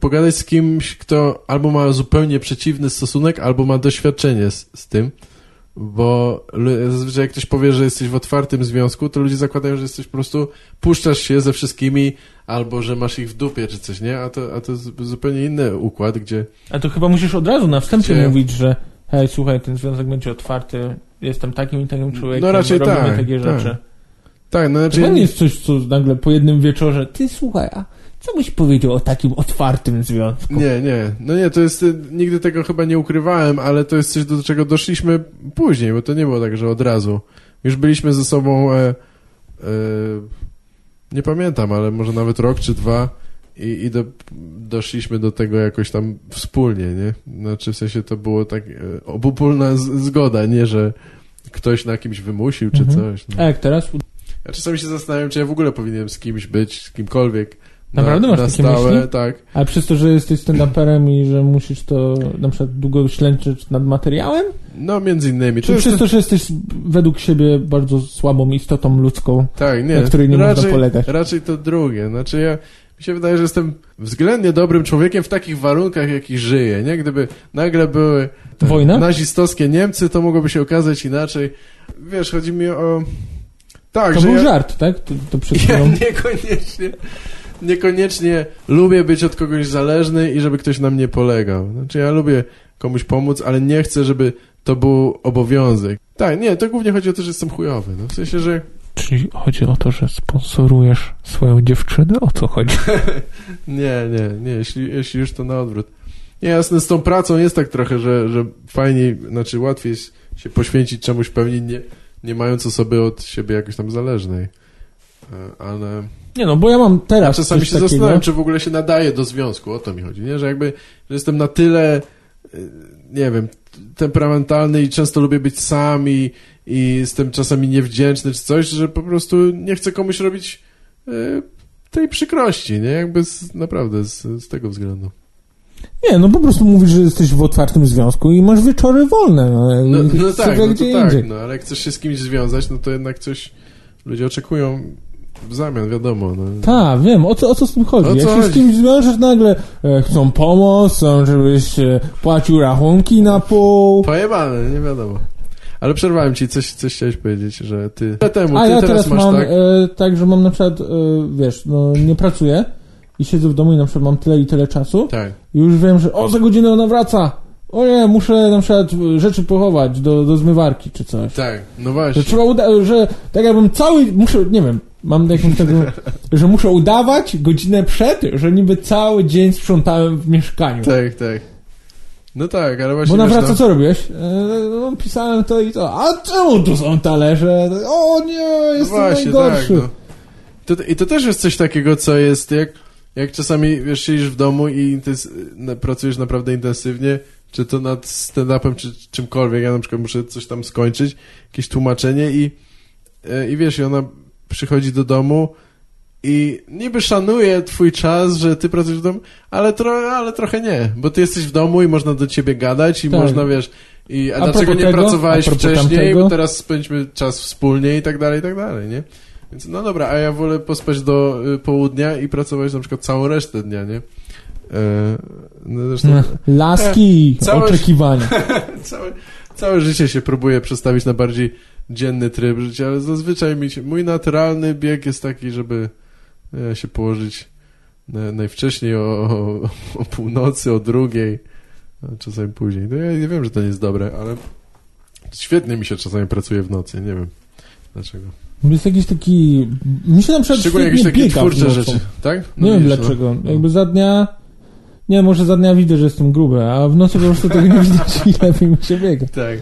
pogadać z kimś, kto albo ma zupełnie przeciwny stosunek, albo ma doświadczenie z, z tym, bo zazwyczaj jak ktoś powie, że jesteś w otwartym związku, to ludzie zakładają, że jesteś po prostu, puszczasz się ze wszystkimi, albo że masz ich w dupie czy coś, nie? A to, a to jest zupełnie inny układ, gdzie A to chyba musisz od razu na wstępie Gdzie- mówić, że hej, słuchaj, ten związek będzie otwarty, jestem takim i takim człowiekiem, No raczej robimy tak, takie tak. rzeczy. tak, no To znaczy... nie jest coś, co nagle po jednym wieczorze, ty słuchaj, a co byś powiedział o takim otwartym związku? Nie, nie. No nie, to jest. y, Nigdy tego chyba nie ukrywałem, ale to jest coś, do czego doszliśmy później, bo to nie było tak, że od razu. Już byliśmy ze sobą. E, e, nie pamiętam, ale może nawet rok czy dwa. i, i do, doszliśmy do tego jakoś tam wspólnie, nie? Znaczy w sensie to było tak e, obopólna z, zgoda, nie, że ktoś na kimś wymusił czy Mhm. coś. A No. jak teraz? Ja czasami się zastanawiam, czy ja w ogóle powinienem z kimś być, z kimkolwiek. Na, Naprawdę masz na takie stałe, myśli? tak. Ale przez to, że jesteś stand-uperem i że musisz to na przykład długo ślęczyć nad materiałem? No, między innymi. Czy jest- przez to, że jesteś według siebie bardzo słabą istotą ludzką? Tak, nie. na której nie można raczej, polegać. Raczej to drugie. Znaczy ja, mi się wydaje, że jestem względnie dobrym człowiekiem w takich warunkach, jakich żyję, nie? Gdyby nagle były Wojna? nazistowskie Niemcy, to mogłoby się okazać inaczej. Wiesz, chodzi mi o... Tak, To że był ja, żart, tak? To, to przed ja chwilą... niekoniecznie, niekoniecznie lubię być od kogoś zależny i żeby ktoś na mnie polegał. Znaczy ja lubię komuś pomóc, ale nie chcę, żeby to był obowiązek. Tak, nie, to głównie chodzi o to, że jestem chujowy. No, w sensie, że Czyli chodzi o to, że sponsorujesz swoją dziewczynę? O co chodzi? Nie, nie, nie, jeśli, jeśli już to na odwrót. Nie, jasne, z tą pracą jest tak trochę, że, że fajniej, znaczy łatwiej się poświęcić czemuś pewnie nie, nie mając osoby od siebie jakoś tam zależnej. E, Ale Nie no, bo ja mam ja teraz czasami coś się takiego. zastanawiam, czy w ogóle się nadaje do związku, o to mi chodzi, nie? Że jakby, że jestem na tyle, e, nie wiem, temperamentalny i często lubię być sam i, i jestem czasami niewdzięczny czy coś, że po prostu nie chcę komuś robić e, tej przykrości, nie? Jakby z, naprawdę z, z tego względu. Nie, no po prostu mówisz, że jesteś w otwartym związku i masz wieczory wolne. No, No, no tak, no tak, indziej. no ale jak chcesz się z kimś związać, no to jednak coś ludzie oczekują w zamian, wiadomo. No. Tak, wiem, o co, o co z tym chodzi. O Jak się z kimś zwiążesz, nagle e, chcą pomoc, chcą, żebyś e, płacił rachunki na pół. Pojebane, nie wiadomo. Ale przerwałem ci, coś, coś chciałeś powiedzieć, że ty... Temu, A ty ja teraz, teraz mam tak... e, tak, że mam na przykład, e, wiesz, no nie pracuję i siedzę w domu i na przykład mam tyle i tyle czasu Tak, i już wiem, że o, za godzinę ona wraca. O nie, muszę na przykład rzeczy pochować do, do zmywarki czy coś. tak, no Że właśnie. trzeba uda- że tak jakbym cały, muszę, nie wiem, mam jakąś taką, że muszę udawać godzinę przed, że niby cały dzień sprzątałem w mieszkaniu. Tak, tak. No tak, ale Bo właśnie na wiesz, wraca no, co robiłeś? E, no, pisałem to i to. A czemu tu są talerze? O nie, no jestem właśnie, najgorszy. tak, no. to, I to też jest coś takiego, co jest, jak, jak czasami, wiesz, siedzisz w domu i na- pracujesz naprawdę intensywnie, czy to nad stand-upem, czy czymkolwiek, ja na przykład muszę coś tam skończyć, jakieś tłumaczenie i, e, i wiesz, i ona przychodzi do domu i niby szanuje twój czas, że ty pracujesz w domu, ale, tro, ale trochę nie, bo ty jesteś w domu i można do ciebie gadać i Tak. można, wiesz, i, a, A dlaczego nie tego, pracowałeś wcześniej, tamtego. bo teraz spędźmy czas wspólnie i tak dalej, i tak dalej, nie? Więc no dobra, a ja wolę pospać do y, południa i pracować na przykład całą resztę dnia, nie? E, no zresztą No, Laski, Całe- oczekiwania. całe, całe życie się próbuję przestawić na bardziej dzienny tryb życia, ale zazwyczaj mi się, mój naturalny bieg jest taki, żeby e, się położyć na, najwcześniej o, o, o północy, o drugiej, a czasami później. No ja nie wiem, że to nie jest dobre, ale świetnie mi się czasami pracuje w nocy, nie wiem dlaczego. Jest jakiś taki... Mi się na przykład Szczególnie jakieś takie twórcze rzeczy, tak? Nie wiem widzisz, dlaczego. no. Jakby za dnia... Nie, może za dnia widzę, że jestem gruby, a w nocy po prostu tego nie widać i lepiej mi się biega. Tak.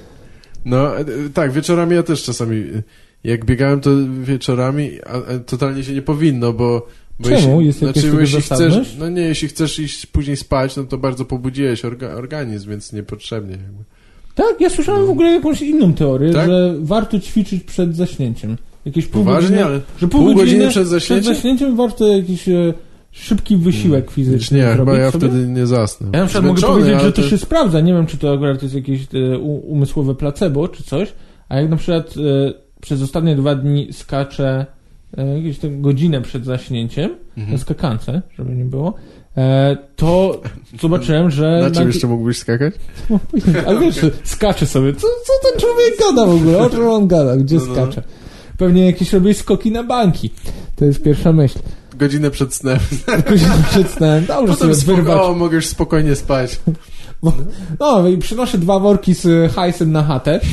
No, e, tak, wieczorami ja też czasami, e, jak biegałem, to wieczorami, a, a totalnie się nie powinno, bo... bo Czemu? Jeśli, Jest znaczy, jeśli chcesz, no nie, jeśli chcesz iść później spać, no to bardzo pobudziłeś orga, organizm, więc niepotrzebnie. Jakby. Tak, ja słyszałem w ogóle jakąś inną teorię, Tak? że warto ćwiczyć przed zaśnięciem. Jakieś pół Poważnie, godziny, że pół, pół godziny, godziny przed przed zaśnięciem? zaśnięciem warto jakiś e, szybki wysiłek fizyczny Nie, chyba zrobić ja sobie. wtedy nie zasnę. Ja na przykład mogę powiedzieć, że to się sprawdza. Nie wiem, czy to akurat jest jakieś e, umysłowe placebo, czy coś, a jak na przykład e, przez ostatnie dwa dni skaczę e, jakieś tam godzinę przed zaśnięciem, na Mhm. skakance, żeby nie było, to zobaczyłem, że... Na czym nagle- jeszcze mógłbyś skakać? Ale wiesz, skacze sobie. Co, co ten człowiek gada w ogóle? O czym on gada? Gdzie No, no, no. skacze? Pewnie jakieś robi skoki na banki. To jest pierwsza myśl. Godzinę przed snem. Później przed snem, dobrze Potem sobie wyrwać. o, mogę już spokojnie spać. No i przynoszę dwa worki z hajsem na chatę.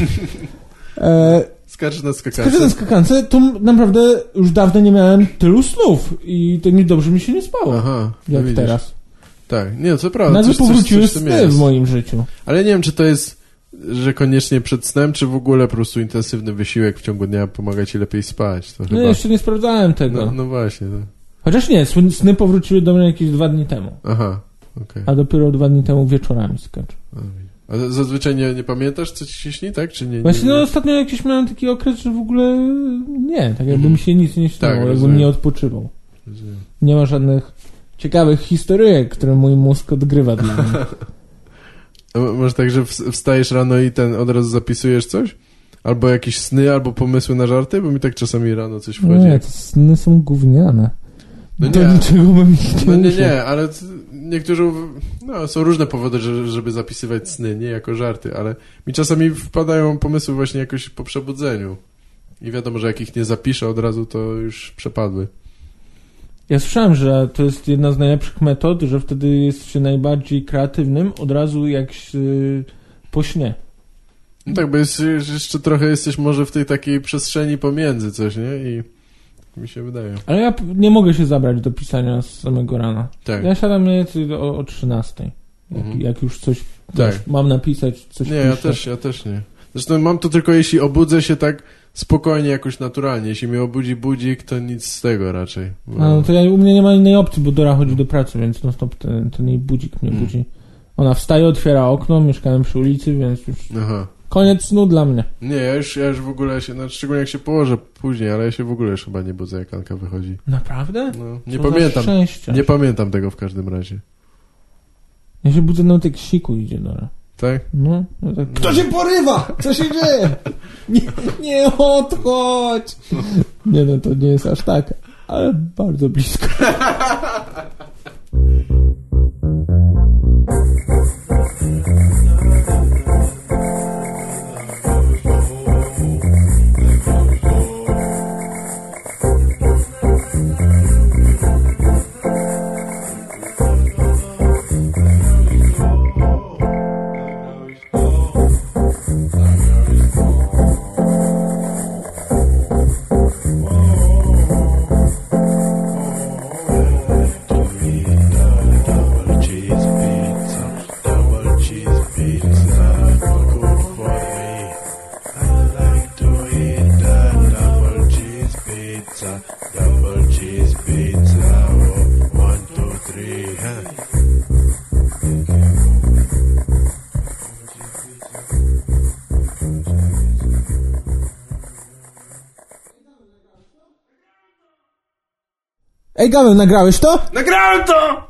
E, na Skaczę skakance. na skakance, to naprawdę już dawno nie miałem tylu snów i to mi dobrze mi się nie spało, Aha, no jak widzisz. teraz. Tak, nie, co prawda. Coś- powróciły sny w moim życiu. Ale nie wiem, czy to jest, że koniecznie przed snem, czy w ogóle po prostu intensywny wysiłek w ciągu dnia pomaga ci lepiej spać. To No chyba... jeszcze nie sprawdzałem tego. no, no właśnie. No. Chociaż nie, sny, powróciły do mnie jakieś dwa dni temu. Aha, okej. A dopiero dwa dni temu wieczorami skończył. A zazwyczaj nie, nie pamiętasz, co ci się śni, tak? Czy nie? nie, Właśnie no ostatnio jakiś miałem taki okres, że w ogóle nie, tak jakby mi się nic nie śniło, Tak, jakbym rozumiem. nie odpoczywał. Rozumiem. Nie ma żadnych ciekawych historyjek, które mój mózg odgrywa dla mnie. Może tak, że ws- wstajesz rano i ten od razu zapisujesz coś? Albo jakieś sny, albo pomysły na żarty? Bo mi tak czasami rano coś wchodzi. Nie, te sny są gówniane. No Do nie. niczego bym ich nie No nie, nie, ale niektórzy, no są różne powody, że, żeby zapisywać sny, nie jako żarty, ale mi czasami wpadają pomysły właśnie jakoś po przebudzeniu. I wiadomo, że jak ich nie zapiszę od razu, to już przepadły. Ja słyszałem, że to jest jedna z najlepszych metod, że wtedy jest się najbardziej kreatywnym od razu jak się, po śnie. No tak, bo jest, jeszcze trochę jesteś może w tej takiej przestrzeni pomiędzy coś, nie? I mi się wydaje. Ale ja nie mogę się zabrać do pisania z samego rana. Tak. Ja siadam mniej więcej o, o 13. Jak, Mhm. jak już coś Tak. mam napisać, coś Nie, ja piszę. też, ja też nie. Zresztą mam to tylko jeśli obudzę się tak spokojnie, jakoś naturalnie. Jeśli mnie obudzi budzik, to nic z tego raczej. Bo- A, no to ja, u mnie nie ma innej opcji, bo Dora chodzi do pracy, więc non stop ten, ten jej budzik mnie Mm. budzi. Ona wstaje, otwiera okno, mieszkałem przy ulicy, więc już Aha. Koniec snu dla mnie. Nie, ja już, ja już w ogóle się, no, szczególnie jak się położę później, ale ja się w ogóle już chyba nie budzę, jak Anka wychodzi. Naprawdę? No, nie Co pamiętam. Nie pamiętam tego w każdym razie. Ja się budzę nawet jak siku idzie Dora. Tak? No, no tak. Kto się porywa? Co się dzieje? Nie, nie odchodź! Nie no, to nie jest aż tak, ale bardzo blisko. Ej, Gaweł, nagrałeś to? Nagrałem to!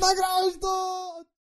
Nagrałeś to!